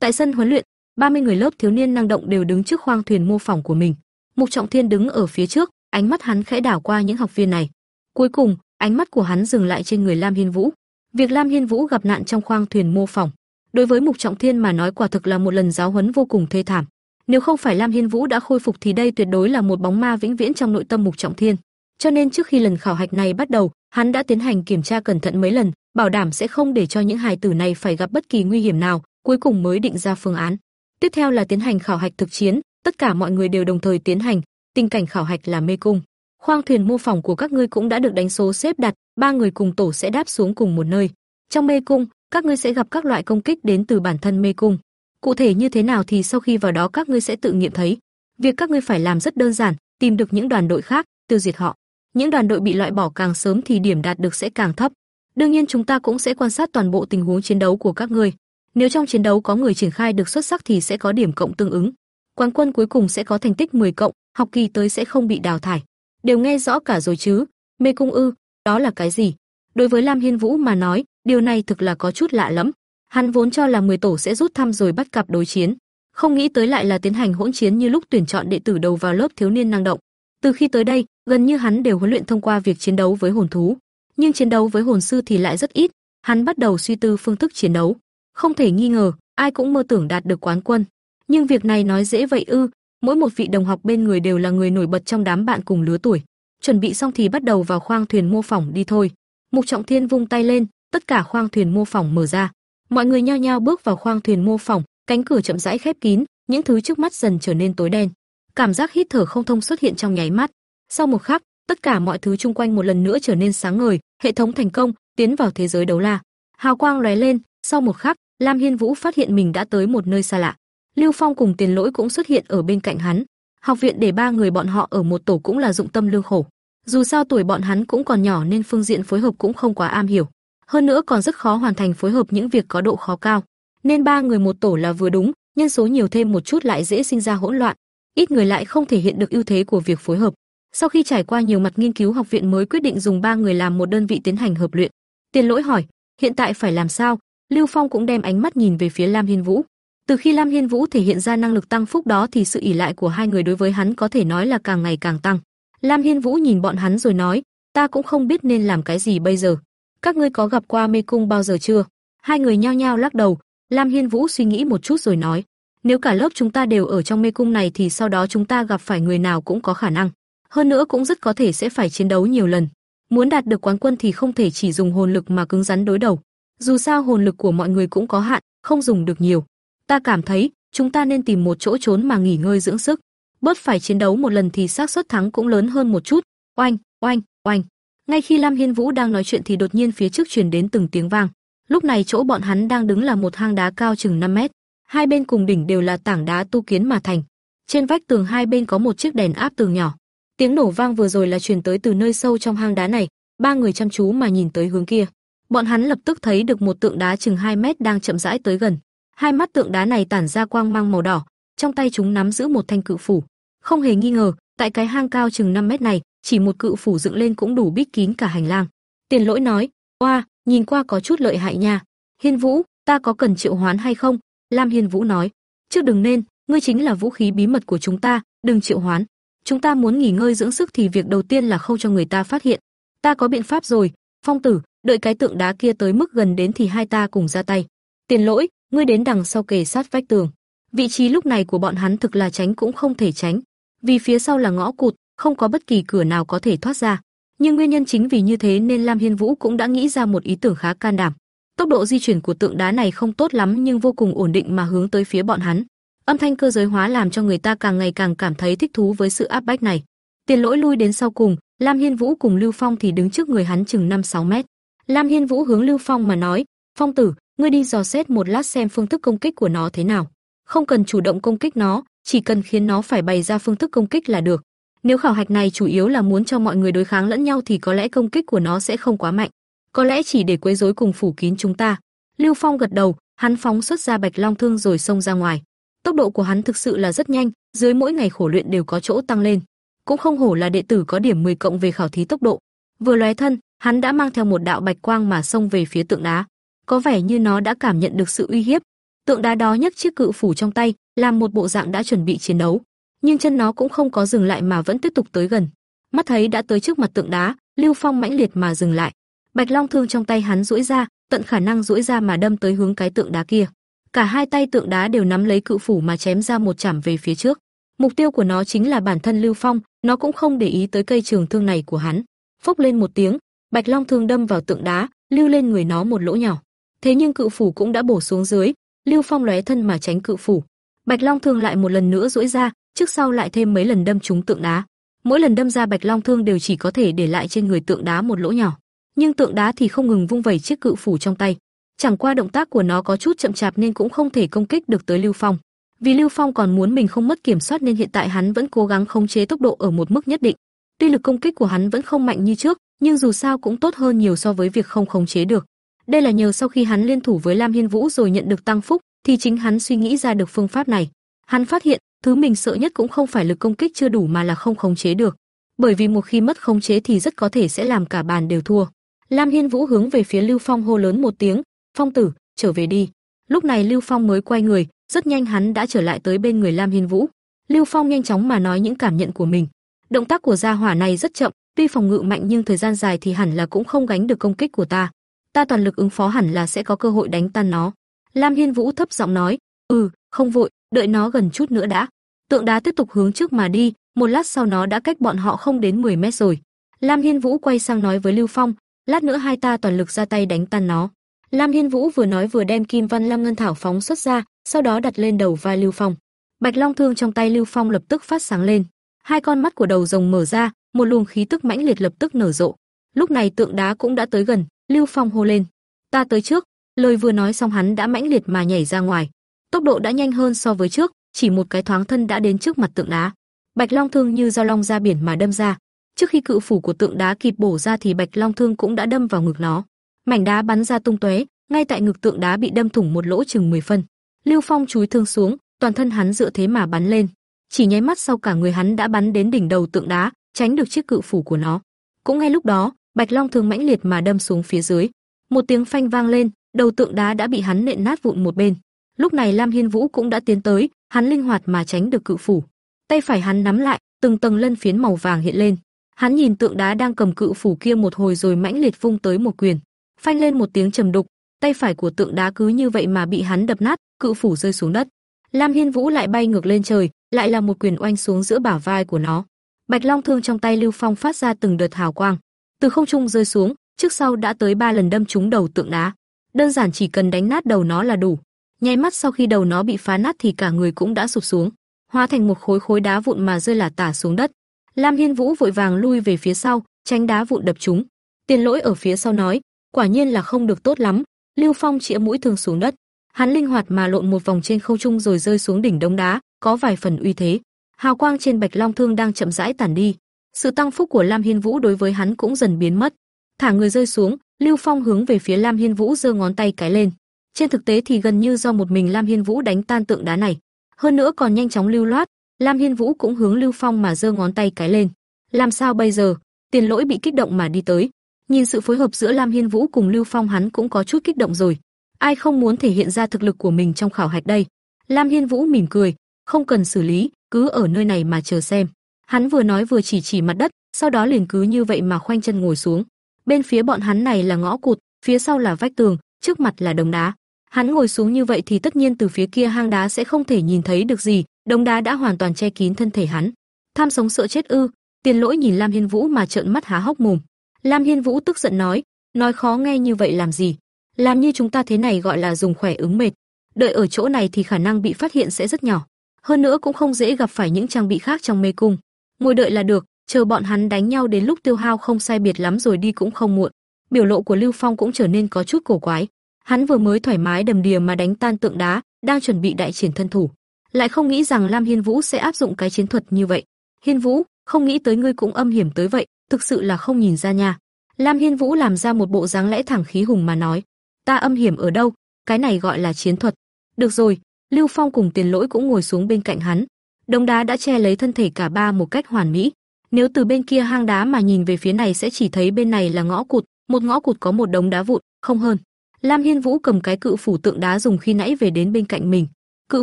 Tại sân huấn luyện, 30 người lớp thiếu niên năng động đều đứng trước khoang thuyền mô phỏng của mình. Mục Trọng Thiên đứng ở phía trước, ánh mắt hắn khẽ đảo qua những học viên này. Cuối cùng, ánh mắt của hắn dừng lại trên người Lam Hiên Vũ. Việc Lam Hiên Vũ gặp nạn trong khoang thuyền mô phỏng, đối với Mục Trọng Thiên mà nói quả thực là một lần giáo huấn vô cùng thê thảm. Nếu không phải Lam Hiên Vũ đã khôi phục thì đây tuyệt đối là một bóng ma vĩnh viễn trong nội tâm Mục Trọng Thiên. Cho nên trước khi lần khảo hạch này bắt đầu, hắn đã tiến hành kiểm tra cẩn thận mấy lần, bảo đảm sẽ không để cho những hài tử này phải gặp bất kỳ nguy hiểm nào, cuối cùng mới định ra phương án. Tiếp theo là tiến hành khảo hạch thực chiến, tất cả mọi người đều đồng thời tiến hành, tình cảnh khảo hạch là mê cung. Khoang thuyền mô phỏng của các ngươi cũng đã được đánh số xếp đặt, ba người cùng tổ sẽ đáp xuống cùng một nơi. Trong mê cung, các ngươi sẽ gặp các loại công kích đến từ bản thân mê cung. Cụ thể như thế nào thì sau khi vào đó các ngươi sẽ tự nghiệm thấy. Việc các ngươi phải làm rất đơn giản, tìm được những đoàn đội khác, tiêu diệt họ. Những đoàn đội bị loại bỏ càng sớm thì điểm đạt được sẽ càng thấp. Đương nhiên chúng ta cũng sẽ quan sát toàn bộ tình huống chiến đấu của các ngươi. Nếu trong chiến đấu có người triển khai được xuất sắc thì sẽ có điểm cộng tương ứng. Quán quân cuối cùng sẽ có thành tích 10 cộng, học kỳ tới sẽ không bị đào thải. Đều nghe rõ cả rồi chứ? Mê cung ư? Đó là cái gì? Đối với Lam Hiên Vũ mà nói, điều này thực là có chút lạ lắm. Hắn vốn cho là 10 tổ sẽ rút thăm rồi bắt cặp đối chiến, không nghĩ tới lại là tiến hành hỗn chiến như lúc tuyển chọn đệ tử đầu vào lớp thiếu niên năng động. Từ khi tới đây, gần như hắn đều huấn luyện thông qua việc chiến đấu với hồn thú, nhưng chiến đấu với hồn sư thì lại rất ít. Hắn bắt đầu suy tư phương thức chiến đấu. Không thể nghi ngờ, ai cũng mơ tưởng đạt được quán quân, nhưng việc này nói dễ vậy ư? Mỗi một vị đồng học bên người đều là người nổi bật trong đám bạn cùng lứa tuổi. Chuẩn bị xong thì bắt đầu vào khoang thuyền mô phỏng đi thôi. Mục Trọng Thiên vung tay lên, tất cả khoang thuyền mô phỏng mở ra. Mọi người nhao nhao bước vào khoang thuyền mô phỏng, cánh cửa chậm rãi khép kín, những thứ trước mắt dần trở nên tối đen. Cảm giác hít thở không thông xuất hiện trong nháy mắt. Sau một khắc, tất cả mọi thứ xung quanh một lần nữa trở nên sáng ngời, hệ thống thành công, tiến vào thế giới đấu la. Hào quang lóe lên, sau một khắc, Lam Hiên Vũ phát hiện mình đã tới một nơi xa lạ. Lưu Phong cùng Tiền Lỗi cũng xuất hiện ở bên cạnh hắn. Học viện để ba người bọn họ ở một tổ cũng là dụng tâm lương khổ. Dù sao tuổi bọn hắn cũng còn nhỏ nên phương diện phối hợp cũng không quá am hiểu. Hơn nữa còn rất khó hoàn thành phối hợp những việc có độ khó cao. Nên ba người một tổ là vừa đúng, nhân số nhiều thêm một chút lại dễ sinh ra hỗn loạn, ít người lại không thể hiện được ưu thế của việc phối hợp. Sau khi trải qua nhiều mặt nghiên cứu học viện mới quyết định dùng ba người làm một đơn vị tiến hành hợp luyện. Tiền Lỗi hỏi, hiện tại phải làm sao? Lưu Phong cũng đem ánh mắt nhìn về phía Lam Hiên Vũ. Từ khi Lam Hiên Vũ thể hiện ra năng lực tăng phúc đó thì sự ỷ lại của hai người đối với hắn có thể nói là càng ngày càng tăng. Lam Hiên Vũ nhìn bọn hắn rồi nói, ta cũng không biết nên làm cái gì bây giờ. Các ngươi có gặp qua mê cung bao giờ chưa? Hai người nhao nhao lắc đầu, Lam Hiên Vũ suy nghĩ một chút rồi nói, nếu cả lớp chúng ta đều ở trong mê cung này thì sau đó chúng ta gặp phải người nào cũng có khả năng. Hơn nữa cũng rất có thể sẽ phải chiến đấu nhiều lần. Muốn đạt được quán quân thì không thể chỉ dùng hồn lực mà cứng rắn đối đầu. Dù sao hồn lực của mọi người cũng có hạn, không dùng được nhiều. Ta cảm thấy, chúng ta nên tìm một chỗ trốn mà nghỉ ngơi dưỡng sức. Bớt phải chiến đấu một lần thì xác suất thắng cũng lớn hơn một chút. Oanh, oanh, oanh. Ngay khi Lam Hiên Vũ đang nói chuyện thì đột nhiên phía trước truyền đến từng tiếng vang. Lúc này chỗ bọn hắn đang đứng là một hang đá cao chừng 5 mét, hai bên cùng đỉnh đều là tảng đá tu kiến mà thành. Trên vách tường hai bên có một chiếc đèn áp tường nhỏ. Tiếng nổ vang vừa rồi là truyền tới từ nơi sâu trong hang đá này, ba người chăm chú mà nhìn tới hướng kia. Bọn hắn lập tức thấy được một tượng đá chừng 2 mét đang chậm rãi tới gần. Hai mắt tượng đá này tản ra quang mang màu đỏ, trong tay chúng nắm giữ một thanh cự phủ. Không hề nghi ngờ, tại cái hang cao chừng 5 mét này, chỉ một cự phủ dựng lên cũng đủ bít kín cả hành lang. Tiền Lỗi nói: "Oa, nhìn qua có chút lợi hại nha. Hiên Vũ, ta có cần triệu hoán hay không?" Lam Hiên Vũ nói: "Trước đừng nên, ngươi chính là vũ khí bí mật của chúng ta, đừng triệu hoán. Chúng ta muốn nghỉ ngơi dưỡng sức thì việc đầu tiên là không cho người ta phát hiện. Ta có biện pháp rồi, Phong Tử, đợi cái tượng đá kia tới mức gần đến thì hai ta cùng ra tay. Tiền Lỗi, ngươi đến đằng sau kề sát vách tường. Vị trí lúc này của bọn hắn thực là tránh cũng không thể tránh, vì phía sau là ngõ cụt, không có bất kỳ cửa nào có thể thoát ra. Nhưng nguyên nhân chính vì như thế nên Lam Hiên Vũ cũng đã nghĩ ra một ý tưởng khá can đảm. Tốc độ di chuyển của tượng đá này không tốt lắm nhưng vô cùng ổn định mà hướng tới phía bọn hắn. Âm thanh cơ giới hóa làm cho người ta càng ngày càng cảm thấy thích thú với sự áp bách này. Tiền Lỗi lui đến sau cùng, Lam Hiên Vũ cùng Lưu Phong thì đứng trước người hắn chừng 5-6 mét. Lam Hiên Vũ hướng Lưu Phong mà nói, "Phong tử, ngươi đi dò xét một lát xem phương thức công kích của nó thế nào. Không cần chủ động công kích nó, chỉ cần khiến nó phải bày ra phương thức công kích là được. Nếu khảo hạch này chủ yếu là muốn cho mọi người đối kháng lẫn nhau thì có lẽ công kích của nó sẽ không quá mạnh, có lẽ chỉ để quấy rối cùng phủ kín chúng ta." Lưu Phong gật đầu, hắn phóng xuất ra Bạch Long thương rồi xông ra ngoài. Tốc độ của hắn thực sự là rất nhanh, dưới mỗi ngày khổ luyện đều có chỗ tăng lên. Cũng không hổ là đệ tử có điểm 10 cộng về khảo thí tốc độ. Vừa lóe thân, hắn đã mang theo một đạo bạch quang mà xông về phía tượng đá. Có vẻ như nó đã cảm nhận được sự uy hiếp. Tượng đá đó nhấc chiếc cự phủ trong tay, làm một bộ dạng đã chuẩn bị chiến đấu, nhưng chân nó cũng không có dừng lại mà vẫn tiếp tục tới gần. Mắt thấy đã tới trước mặt tượng đá, Lưu Phong mãnh liệt mà dừng lại. Bạch Long thương trong tay hắn duỗi ra, tận khả năng duỗi ra mà đâm tới hướng cái tượng đá kia. Cả hai tay tượng đá đều nắm lấy cự phủ mà chém ra một chảm về phía trước. Mục tiêu của nó chính là bản thân Lưu Phong, nó cũng không để ý tới cây trường thương này của hắn. Phốc lên một tiếng, Bạch Long thương đâm vào tượng đá, lưu lên người nó một lỗ nhỏ. Thế nhưng cự phủ cũng đã bổ xuống dưới, Lưu Phong lóe thân mà tránh cự phủ. Bạch Long thương lại một lần nữa duỗi ra, trước sau lại thêm mấy lần đâm trúng tượng đá. Mỗi lần đâm ra Bạch Long thương đều chỉ có thể để lại trên người tượng đá một lỗ nhỏ, nhưng tượng đá thì không ngừng vung vẩy chiếc cự phủ trong tay. Chẳng qua động tác của nó có chút chậm chạp nên cũng không thể công kích được tới Lưu Phong. Vì Lưu Phong còn muốn mình không mất kiểm soát nên hiện tại hắn vẫn cố gắng khống chế tốc độ ở một mức nhất định. Tuy lực công kích của hắn vẫn không mạnh như trước, nhưng dù sao cũng tốt hơn nhiều so với việc không khống chế được. Đây là nhờ sau khi hắn liên thủ với Lam Hiên Vũ rồi nhận được tăng phúc, thì chính hắn suy nghĩ ra được phương pháp này. Hắn phát hiện, thứ mình sợ nhất cũng không phải lực công kích chưa đủ mà là không khống chế được. Bởi vì một khi mất khống chế thì rất có thể sẽ làm cả bàn đều thua. Lam Hiên Vũ hướng về phía Lưu Phong hô lớn một tiếng, "Phong tử, trở về đi." Lúc này Lưu Phong mới quay người, rất nhanh hắn đã trở lại tới bên người Lam Hiên Vũ. Lưu Phong nhanh chóng mà nói những cảm nhận của mình. Động tác của gia hỏa này rất chậm, tuy phòng ngự mạnh nhưng thời gian dài thì hẳn là cũng không gánh được công kích của ta. Ta toàn lực ứng phó hẳn là sẽ có cơ hội đánh tan nó. Lam Hiên Vũ thấp giọng nói, "Ừ, không vội, đợi nó gần chút nữa đã." Tượng đá tiếp tục hướng trước mà đi, một lát sau nó đã cách bọn họ không đến 10 mét rồi. Lam Hiên Vũ quay sang nói với Lưu Phong, "Lát nữa hai ta toàn lực ra tay đánh tan nó." Lam Hiên Vũ vừa nói vừa đem Kim Văn Lam Ngân Thảo phóng xuất ra, sau đó đặt lên đầu vai Lưu Phong. Bạch Long thương trong tay Lưu Phong lập tức phát sáng lên, hai con mắt của đầu rồng mở ra, một luồng khí tức mãnh liệt lập tức nở rộ. Lúc này tượng đá cũng đã tới gần, Lưu Phong hô lên: "Ta tới trước." Lời vừa nói xong hắn đã mãnh liệt mà nhảy ra ngoài, tốc độ đã nhanh hơn so với trước, chỉ một cái thoáng thân đã đến trước mặt tượng đá. Bạch Long thương như dao long ra biển mà đâm ra. Trước khi cự phủ của tượng đá kịp bổ ra thì Bạch Long thương cũng đã đâm vào ngực nó. Mảnh đá bắn ra tung tóe, ngay tại ngực tượng đá bị đâm thủng một lỗ chừng 10 phân. Lưu Phong chúi thương xuống, toàn thân hắn dựa thế mà bắn lên. Chỉ nháy mắt sau cả người hắn đã bắn đến đỉnh đầu tượng đá, tránh được chiếc cự phủ của nó. Cũng ngay lúc đó, Bạch Long thương mãnh liệt mà đâm xuống phía dưới. Một tiếng phanh vang lên, đầu tượng đá đã bị hắn nện nát vụn một bên. Lúc này Lam Hiên Vũ cũng đã tiến tới, hắn linh hoạt mà tránh được cự phủ. Tay phải hắn nắm lại, từng tầng lân phiến màu vàng hiện lên. Hắn nhìn tượng đá đang cầm cự phủ kia một hồi rồi mãnh liệt vung tới một quyền. Phanh lên một tiếng trầm đục, tay phải của tượng đá cứ như vậy mà bị hắn đập nát, cự phủ rơi xuống đất. Lam Hiên Vũ lại bay ngược lên trời, lại là một quyền oanh xuống giữa bả vai của nó. Bạch Long thương trong tay Lưu Phong phát ra từng đợt hào quang, từ không trung rơi xuống, trước sau đã tới ba lần đâm trúng đầu tượng đá. Đơn giản chỉ cần đánh nát đầu nó là đủ. Nháy mắt sau khi đầu nó bị phá nát thì cả người cũng đã sụp xuống, hóa thành một khối khối đá vụn mà rơi lả tả xuống đất. Lam Hiên Vũ vội vàng lui về phía sau, tránh đá vụn đập trúng. Tiền Lỗi ở phía sau nói, quả nhiên là không được tốt lắm. Lưu Phong chĩa mũi thương xuống đất, hắn linh hoạt mà lộn một vòng trên không trung rồi rơi xuống đỉnh đống đá, có vài phần uy thế. Hào quang trên Bạch Long thương đang chậm rãi tản đi, sự tăng phúc của Lam Hiên Vũ đối với hắn cũng dần biến mất. Thả người rơi xuống, Lưu Phong hướng về phía Lam Hiên Vũ giơ ngón tay cái lên. Trên thực tế thì gần như do một mình Lam Hiên Vũ đánh tan tượng đá này, hơn nữa còn nhanh chóng lưu loát, Lam Hiên Vũ cũng hướng Lưu Phong mà giơ ngón tay cái lên. Làm sao bây giờ? Tiền Lỗi bị kích động mà đi tới. Nhìn sự phối hợp giữa Lam Hiên Vũ cùng Lưu Phong hắn cũng có chút kích động rồi. Ai không muốn thể hiện ra thực lực của mình trong khảo hạch đây? Lam Hiên Vũ mỉm cười, không cần xử lý, cứ ở nơi này mà chờ xem. Hắn vừa nói vừa chỉ chỉ mặt đất, sau đó liền cứ như vậy mà khoanh chân ngồi xuống. Bên phía bọn hắn này là ngõ cụt, phía sau là vách tường, trước mặt là đống đá. Hắn ngồi xuống như vậy thì tất nhiên từ phía kia hang đá sẽ không thể nhìn thấy được gì, đống đá đã hoàn toàn che kín thân thể hắn. Tham sống sợ chết ư? Tiền Lỗi nhìn Lam Hiên Vũ mà trợn mắt há hốc mồm. Lam Hiên Vũ tức giận nói, nói khó nghe như vậy làm gì? Làm như chúng ta thế này gọi là dùng khỏe ứng mệt. Đợi ở chỗ này thì khả năng bị phát hiện sẽ rất nhỏ. Hơn nữa cũng không dễ gặp phải những trang bị khác trong mê cung. Ngồi đợi là được, chờ bọn hắn đánh nhau đến lúc tiêu hao không sai biệt lắm rồi đi cũng không muộn. Biểu lộ của Lưu Phong cũng trở nên có chút cổ quái. Hắn vừa mới thoải mái đầm đìa mà đánh tan tượng đá, đang chuẩn bị đại triển thân thủ, lại không nghĩ rằng Lam Hiên Vũ sẽ áp dụng cái chiến thuật như vậy. Hiên Vũ, không nghĩ tới ngươi cũng âm hiểm tới vậy, thực sự là không nhìn ra nha. Lam Hiên Vũ làm ra một bộ dáng lẽ thẳng khí hùng mà nói, ta âm hiểm ở đâu, cái này gọi là chiến thuật. Được rồi, Lưu Phong cùng Tiền Lỗi cũng ngồi xuống bên cạnh hắn, Đống đá đã che lấy thân thể cả ba một cách hoàn mỹ. Nếu từ bên kia hang đá mà nhìn về phía này sẽ chỉ thấy bên này là ngõ cụt, một ngõ cụt có một đống đá vụn, không hơn. Lam Hiên Vũ cầm cái cự phủ tượng đá dùng khi nãy về đến bên cạnh mình. Cự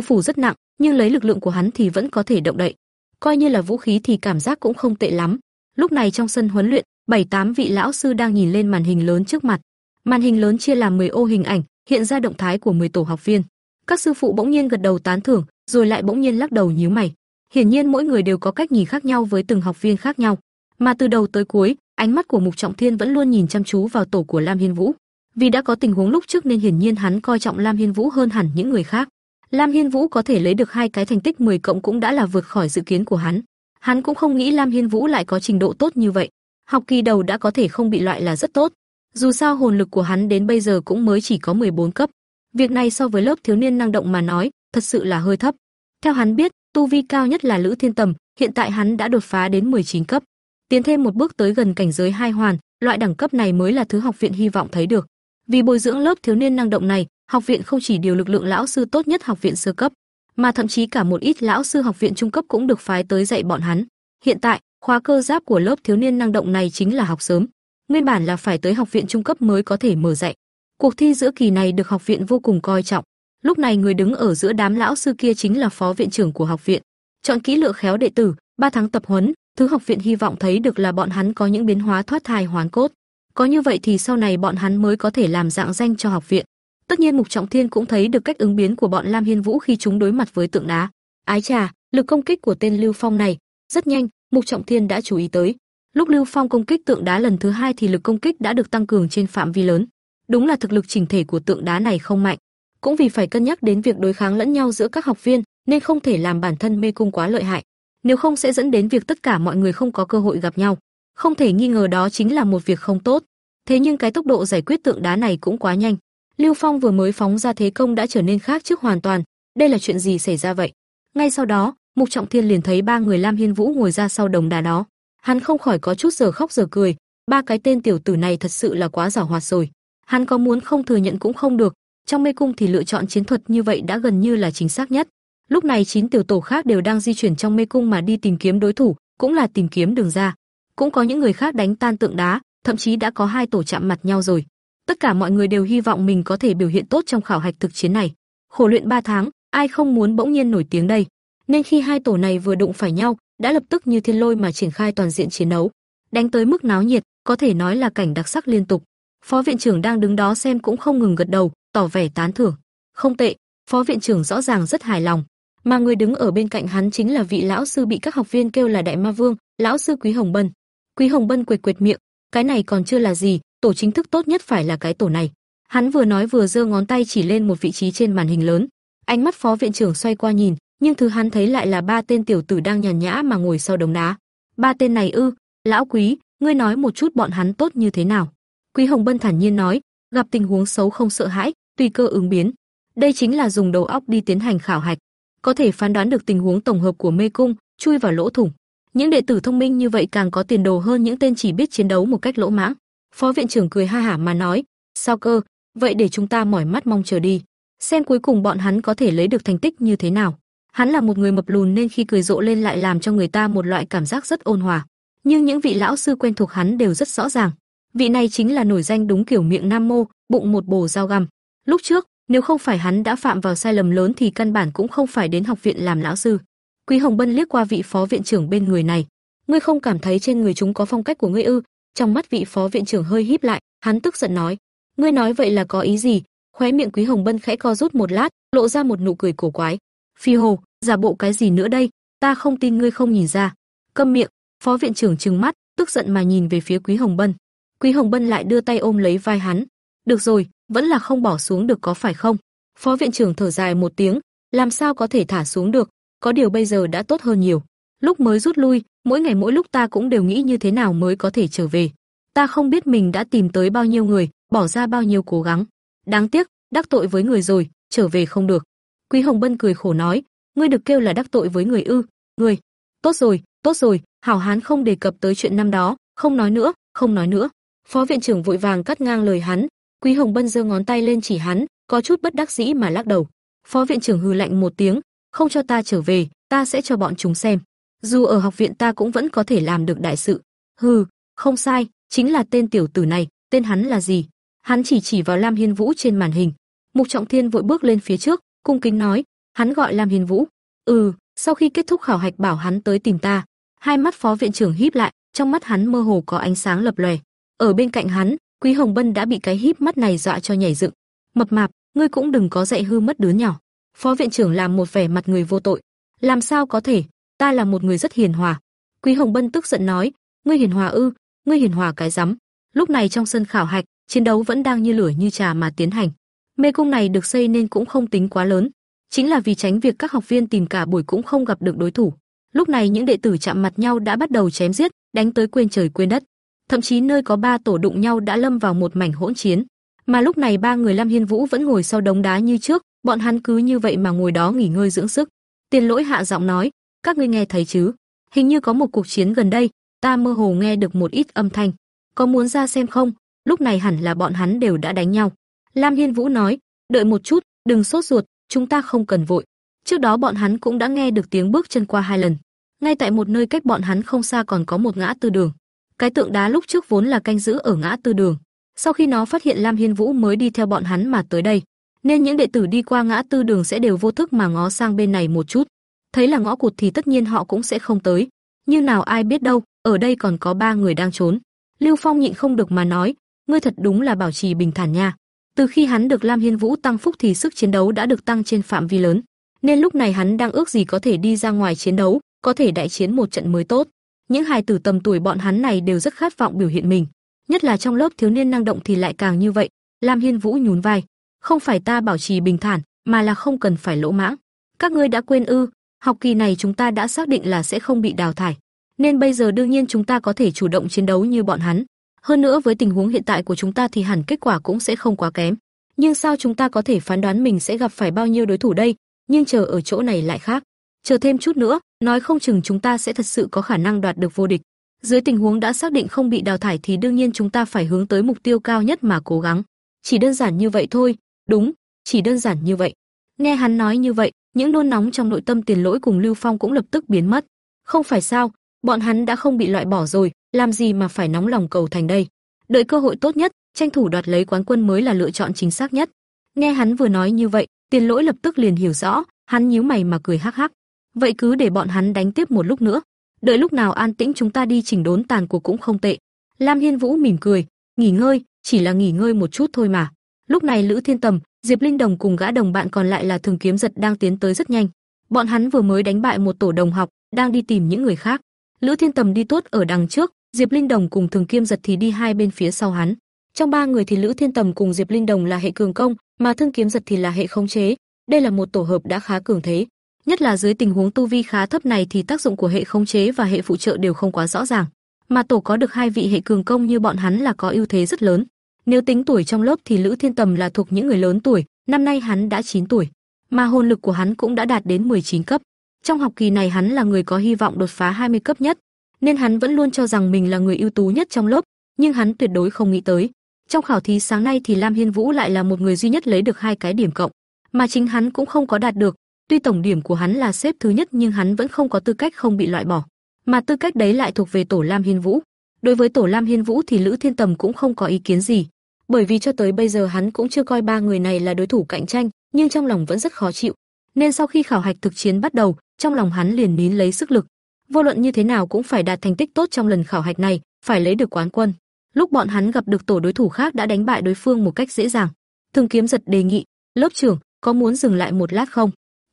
phủ rất nặng, nhưng lấy lực lượng của hắn thì vẫn có thể động đậy. Coi như là vũ khí thì cảm giác cũng không tệ lắm. Lúc này trong sân huấn luyện, bảy tám vị lão sư đang nhìn lên màn hình lớn trước mặt. Màn hình lớn chia làm 10 ô hình ảnh, hiện ra động thái của 10 tổ học viên. Các sư phụ bỗng nhiên gật đầu tán thưởng, rồi lại bỗng nhiên lắc đầu nhíu mày. Hiển nhiên mỗi người đều có cách nhìn khác nhau với từng học viên khác nhau, mà từ đầu tới cuối, ánh mắt của Mục Trọng Thiên vẫn luôn nhìn chăm chú vào tổ của Lam Hiên Vũ. Vì đã có tình huống lúc trước nên hiển nhiên hắn coi trọng Lam Hiên Vũ hơn hẳn những người khác. Lam Hiên Vũ có thể lấy được hai cái thành tích 10 cộng cũng đã là vượt khỏi dự kiến của hắn. Hắn cũng không nghĩ Lam Hiên Vũ lại có trình độ tốt như vậy. Học kỳ đầu đã có thể không bị loại là rất tốt. Dù sao hồn lực của hắn đến bây giờ cũng mới chỉ có 14 cấp. Việc này so với lớp thiếu niên năng động mà nói, thật sự là hơi thấp. Theo hắn biết, tu vi cao nhất là Lữ Thiên Tầm, hiện tại hắn đã đột phá đến 19 cấp, tiến thêm một bước tới gần cảnh giới hai hoàn, loại đẳng cấp này mới là thứ học viện hy vọng thấy được. Vì bồi dưỡng lớp thiếu niên năng động này, học viện không chỉ điều lực lượng lão sư tốt nhất học viện sơ cấp, mà thậm chí cả một ít lão sư học viện trung cấp cũng được phái tới dạy bọn hắn. Hiện tại, khóa cơ giáp của lớp thiếu niên năng động này chính là học sớm, nguyên bản là phải tới học viện trung cấp mới có thể mở dạy. Cuộc thi giữa kỳ này được học viện vô cùng coi trọng, Lúc này người đứng ở giữa đám lão sư kia chính là phó viện trưởng của học viện. Chọn kỹ lựa khéo đệ tử, 3 tháng tập huấn, thứ học viện hy vọng thấy được là bọn hắn có những biến hóa thoát thai hoán cốt. Có như vậy thì sau này bọn hắn mới có thể làm dạng danh cho học viện. Tất nhiên Mục Trọng Thiên cũng thấy được cách ứng biến của bọn Lam Hiên Vũ khi chúng đối mặt với tượng đá. Ái trà, lực công kích của tên Lưu Phong này rất nhanh, Mục Trọng Thiên đã chú ý tới. Lúc Lưu Phong công kích tượng đá lần thứ hai thì lực công kích đã được tăng cường trên phạm vi lớn. Đúng là thực lực chỉnh thể của tượng đá này không mạnh, cũng vì phải cân nhắc đến việc đối kháng lẫn nhau giữa các học viên, nên không thể làm bản thân mê cung quá lợi hại, nếu không sẽ dẫn đến việc tất cả mọi người không có cơ hội gặp nhau. Không thể nghi ngờ đó chính là một việc không tốt. Thế nhưng cái tốc độ giải quyết tượng đá này cũng quá nhanh. Lưu Phong vừa mới phóng ra thế công đã trở nên khác trước hoàn toàn, đây là chuyện gì xảy ra vậy? Ngay sau đó, Mục Trọng Thiên liền thấy ba người Lam Hiên Vũ ngồi ra sau đồng đá đó. Hắn không khỏi có chút giờ khóc giờ cười, ba cái tên tiểu tử này thật sự là quá giàu hoạt rồi. Hắn có muốn không thừa nhận cũng không được, trong mê cung thì lựa chọn chiến thuật như vậy đã gần như là chính xác nhất. Lúc này chín tiểu tổ khác đều đang di chuyển trong mê cung mà đi tìm kiếm đối thủ, cũng là tìm kiếm đường ra. Cũng có những người khác đánh tan tượng đá, thậm chí đã có hai tổ chạm mặt nhau rồi. Tất cả mọi người đều hy vọng mình có thể biểu hiện tốt trong khảo hạch thực chiến này. Khổ luyện 3 tháng, ai không muốn bỗng nhiên nổi tiếng đây. Nên khi hai tổ này vừa đụng phải nhau, đã lập tức như thiên lôi mà triển khai toàn diện chiến đấu. Đánh tới mức náo nhiệt, có thể nói là cảnh đặc sắc liên tục. Phó viện trưởng đang đứng đó xem cũng không ngừng gật đầu, tỏ vẻ tán thưởng. Không tệ, phó viện trưởng rõ ràng rất hài lòng, mà người đứng ở bên cạnh hắn chính là vị lão sư bị các học viên kêu là đại ma vương, lão sư Quý Hồng Bân. Quý Hồng Bân quệt quệt miệng, cái này còn chưa là gì, tổ chính thức tốt nhất phải là cái tổ này. Hắn vừa nói vừa giơ ngón tay chỉ lên một vị trí trên màn hình lớn. Ánh mắt phó viện trưởng xoay qua nhìn, nhưng thứ hắn thấy lại là ba tên tiểu tử đang nhàn nhã mà ngồi sau đống đá. Ba tên này ư? Lão Quý, ngươi nói một chút bọn hắn tốt như thế nào? Quý Hồng Bân thản nhiên nói, gặp tình huống xấu không sợ hãi, tùy cơ ứng biến. Đây chính là dùng đầu óc đi tiến hành khảo hạch, có thể phán đoán được tình huống tổng hợp của mê cung, chui vào lỗ thủng. Những đệ tử thông minh như vậy càng có tiền đồ hơn những tên chỉ biết chiến đấu một cách lỗ mãng. Phó viện trưởng cười ha hả mà nói, "Sao cơ, vậy để chúng ta mỏi mắt mong chờ đi, xem cuối cùng bọn hắn có thể lấy được thành tích như thế nào." Hắn là một người mập lùn nên khi cười rộ lên lại làm cho người ta một loại cảm giác rất ôn hòa. Nhưng những vị lão sư quen thuộc hắn đều rất rõ ràng. Vị này chính là nổi danh đúng kiểu miệng nam mô, bụng một bồ dao găm. Lúc trước, nếu không phải hắn đã phạm vào sai lầm lớn thì căn bản cũng không phải đến học viện làm lão sư. Quý Hồng Bân liếc qua vị phó viện trưởng bên người này, ngươi không cảm thấy trên người chúng có phong cách của ngươi ư? Trong mắt vị phó viện trưởng hơi híp lại, hắn tức giận nói, ngươi nói vậy là có ý gì? Khóe miệng Quý Hồng Bân khẽ co rút một lát, lộ ra một nụ cười cổ quái. Phi hồ, giả bộ cái gì nữa đây? Ta không tin ngươi không nhìn ra. Câm miệng, phó viện trưởng trừng mắt, tức giận mà nhìn về phía Quý Hồng Bân. Quý Hồng Bân lại đưa tay ôm lấy vai hắn. Được rồi, vẫn là không bỏ xuống được có phải không? Phó viện trưởng thở dài một tiếng, làm sao có thể thả xuống được, có điều bây giờ đã tốt hơn nhiều. Lúc mới rút lui, mỗi ngày mỗi lúc ta cũng đều nghĩ như thế nào mới có thể trở về. Ta không biết mình đã tìm tới bao nhiêu người, bỏ ra bao nhiêu cố gắng. Đáng tiếc, đắc tội với người rồi, trở về không được. Quý Hồng Bân cười khổ nói, ngươi được kêu là đắc tội với người ư? Ngươi, tốt rồi, tốt rồi, hảo hán không đề cập tới chuyện năm đó, không nói nữa, không nói nữa. Phó viện trưởng vội vàng cắt ngang lời hắn, Quý Hồng Bân giơ ngón tay lên chỉ hắn, có chút bất đắc dĩ mà lắc đầu. Phó viện trưởng hừ lạnh một tiếng, không cho ta trở về, ta sẽ cho bọn chúng xem. Dù ở học viện ta cũng vẫn có thể làm được đại sự. Hừ, không sai, chính là tên tiểu tử này, tên hắn là gì? Hắn chỉ chỉ vào Lam Hiên Vũ trên màn hình. Mục Trọng Thiên vội bước lên phía trước, cung kính nói, hắn gọi Lam Hiên Vũ. Ừ, sau khi kết thúc khảo hạch bảo hắn tới tìm ta. Hai mắt phó viện trưởng híp lại, trong mắt hắn mơ hồ có ánh sáng lập lòe. Ở bên cạnh hắn, Quý Hồng Bân đã bị cái híp mắt này dọa cho nhảy dựng. Mập mạp, ngươi cũng đừng có dạy hư mất đứa nhỏ. Phó viện trưởng làm một vẻ mặt người vô tội. Làm sao có thể, ta là một người rất hiền hòa. Quý Hồng Bân tức giận nói, ngươi hiền hòa ư? Ngươi hiền hòa cái rắm. Lúc này trong sân khảo hạch, chiến đấu vẫn đang như lửa như trà mà tiến hành. Mê cung này được xây nên cũng không tính quá lớn, chính là vì tránh việc các học viên tìm cả buổi cũng không gặp được đối thủ. Lúc này những đệ tử chạm mặt nhau đã bắt đầu chém giết, đánh tới quên trời quên đất thậm chí nơi có ba tổ đụng nhau đã lâm vào một mảnh hỗn chiến. Mà lúc này ba người Lam Hiên Vũ vẫn ngồi sau đống đá như trước, bọn hắn cứ như vậy mà ngồi đó nghỉ ngơi dưỡng sức. Tiền Lỗi hạ giọng nói, các ngươi nghe thấy chứ? Hình như có một cuộc chiến gần đây, ta mơ hồ nghe được một ít âm thanh. Có muốn ra xem không? Lúc này hẳn là bọn hắn đều đã đánh nhau. Lam Hiên Vũ nói, đợi một chút, đừng sốt ruột, chúng ta không cần vội. Trước đó bọn hắn cũng đã nghe được tiếng bước chân qua hai lần. Ngay tại một nơi cách bọn hắn không xa còn có một ngã tư đường. Cái tượng đá lúc trước vốn là canh giữ ở ngã tư đường, sau khi nó phát hiện Lam Hiên Vũ mới đi theo bọn hắn mà tới đây, nên những đệ tử đi qua ngã tư đường sẽ đều vô thức mà ngó sang bên này một chút. Thấy là ngõ cụt thì tất nhiên họ cũng sẽ không tới, nhưng nào ai biết đâu, ở đây còn có ba người đang trốn. Lưu Phong nhịn không được mà nói, ngươi thật đúng là bảo trì bình thản nha. Từ khi hắn được Lam Hiên Vũ tăng phúc thì sức chiến đấu đã được tăng trên phạm vi lớn, nên lúc này hắn đang ước gì có thể đi ra ngoài chiến đấu, có thể đại chiến một trận mới tốt. Những hài tử tầm tuổi bọn hắn này đều rất khát vọng biểu hiện mình, nhất là trong lớp thiếu niên năng động thì lại càng như vậy. Lam Hiên Vũ nhún vai, không phải ta bảo trì bình thản, mà là không cần phải lỗ mãng. Các ngươi đã quên ư? Học kỳ này chúng ta đã xác định là sẽ không bị đào thải, nên bây giờ đương nhiên chúng ta có thể chủ động chiến đấu như bọn hắn. Hơn nữa với tình huống hiện tại của chúng ta thì hẳn kết quả cũng sẽ không quá kém. Nhưng sao chúng ta có thể phán đoán mình sẽ gặp phải bao nhiêu đối thủ đây? Nhưng chờ ở chỗ này lại khác chờ thêm chút nữa, nói không chừng chúng ta sẽ thật sự có khả năng đoạt được vô địch. Dưới tình huống đã xác định không bị đào thải thì đương nhiên chúng ta phải hướng tới mục tiêu cao nhất mà cố gắng. Chỉ đơn giản như vậy thôi, đúng, chỉ đơn giản như vậy. Nghe hắn nói như vậy, những nôn nóng trong nội tâm Tiền Lỗi cùng Lưu Phong cũng lập tức biến mất. Không phải sao, bọn hắn đã không bị loại bỏ rồi, làm gì mà phải nóng lòng cầu thành đây. Đợi cơ hội tốt nhất, tranh thủ đoạt lấy quán quân mới là lựa chọn chính xác nhất. Nghe hắn vừa nói như vậy, Tiền Lỗi lập tức liền hiểu rõ, hắn nhíu mày mà cười hắc hắc. Vậy cứ để bọn hắn đánh tiếp một lúc nữa, đợi lúc nào an tĩnh chúng ta đi chỉnh đốn tàn cuộc cũng không tệ. Lam Hiên Vũ mỉm cười, nghỉ ngơi, chỉ là nghỉ ngơi một chút thôi mà. Lúc này Lữ Thiên Tầm, Diệp Linh Đồng cùng gã đồng bạn còn lại là Thường Kiếm Giật đang tiến tới rất nhanh. Bọn hắn vừa mới đánh bại một tổ đồng học, đang đi tìm những người khác. Lữ Thiên Tầm đi tốt ở đằng trước, Diệp Linh Đồng cùng Thường Kiếm Giật thì đi hai bên phía sau hắn. Trong ba người thì Lữ Thiên Tầm cùng Diệp Linh Đồng là hệ cường công, mà Thương Kiếm Giật thì là hệ khống chế. Đây là một tổ hợp đã khá cường thế, nhất là dưới tình huống tu vi khá thấp này thì tác dụng của hệ khống chế và hệ phụ trợ đều không quá rõ ràng. Mà tổ có được hai vị hệ cường công như bọn hắn là có ưu thế rất lớn. Nếu tính tuổi trong lớp thì Lữ Thiên Tầm là thuộc những người lớn tuổi, năm nay hắn đã 9 tuổi, mà hồn lực của hắn cũng đã đạt đến 19 cấp. Trong học kỳ này hắn là người có hy vọng đột phá 20 cấp nhất, nên hắn vẫn luôn cho rằng mình là người ưu tú nhất trong lớp, nhưng hắn tuyệt đối không nghĩ tới, trong khảo thí sáng nay thì Lam Hiên Vũ lại là một người duy nhất lấy được hai cái điểm cộng, mà chính hắn cũng không có đạt được, tuy tổng điểm của hắn là xếp thứ nhất nhưng hắn vẫn không có tư cách không bị loại bỏ, mà tư cách đấy lại thuộc về tổ Lam Hiên Vũ. Đối với tổ Lam Hiên Vũ thì Lữ Thiên Tầm cũng không có ý kiến gì, bởi vì cho tới bây giờ hắn cũng chưa coi ba người này là đối thủ cạnh tranh, nhưng trong lòng vẫn rất khó chịu. Nên sau khi khảo hạch thực chiến bắt đầu, trong lòng hắn liền nín lấy sức lực, vô luận như thế nào cũng phải đạt thành tích tốt trong lần khảo hạch này, phải lấy được quán quân. Lúc bọn hắn gặp được tổ đối thủ khác đã đánh bại đối phương một cách dễ dàng. Thường Kiếm Giật đề nghị, "Lớp trưởng, có muốn dừng lại một lát không?"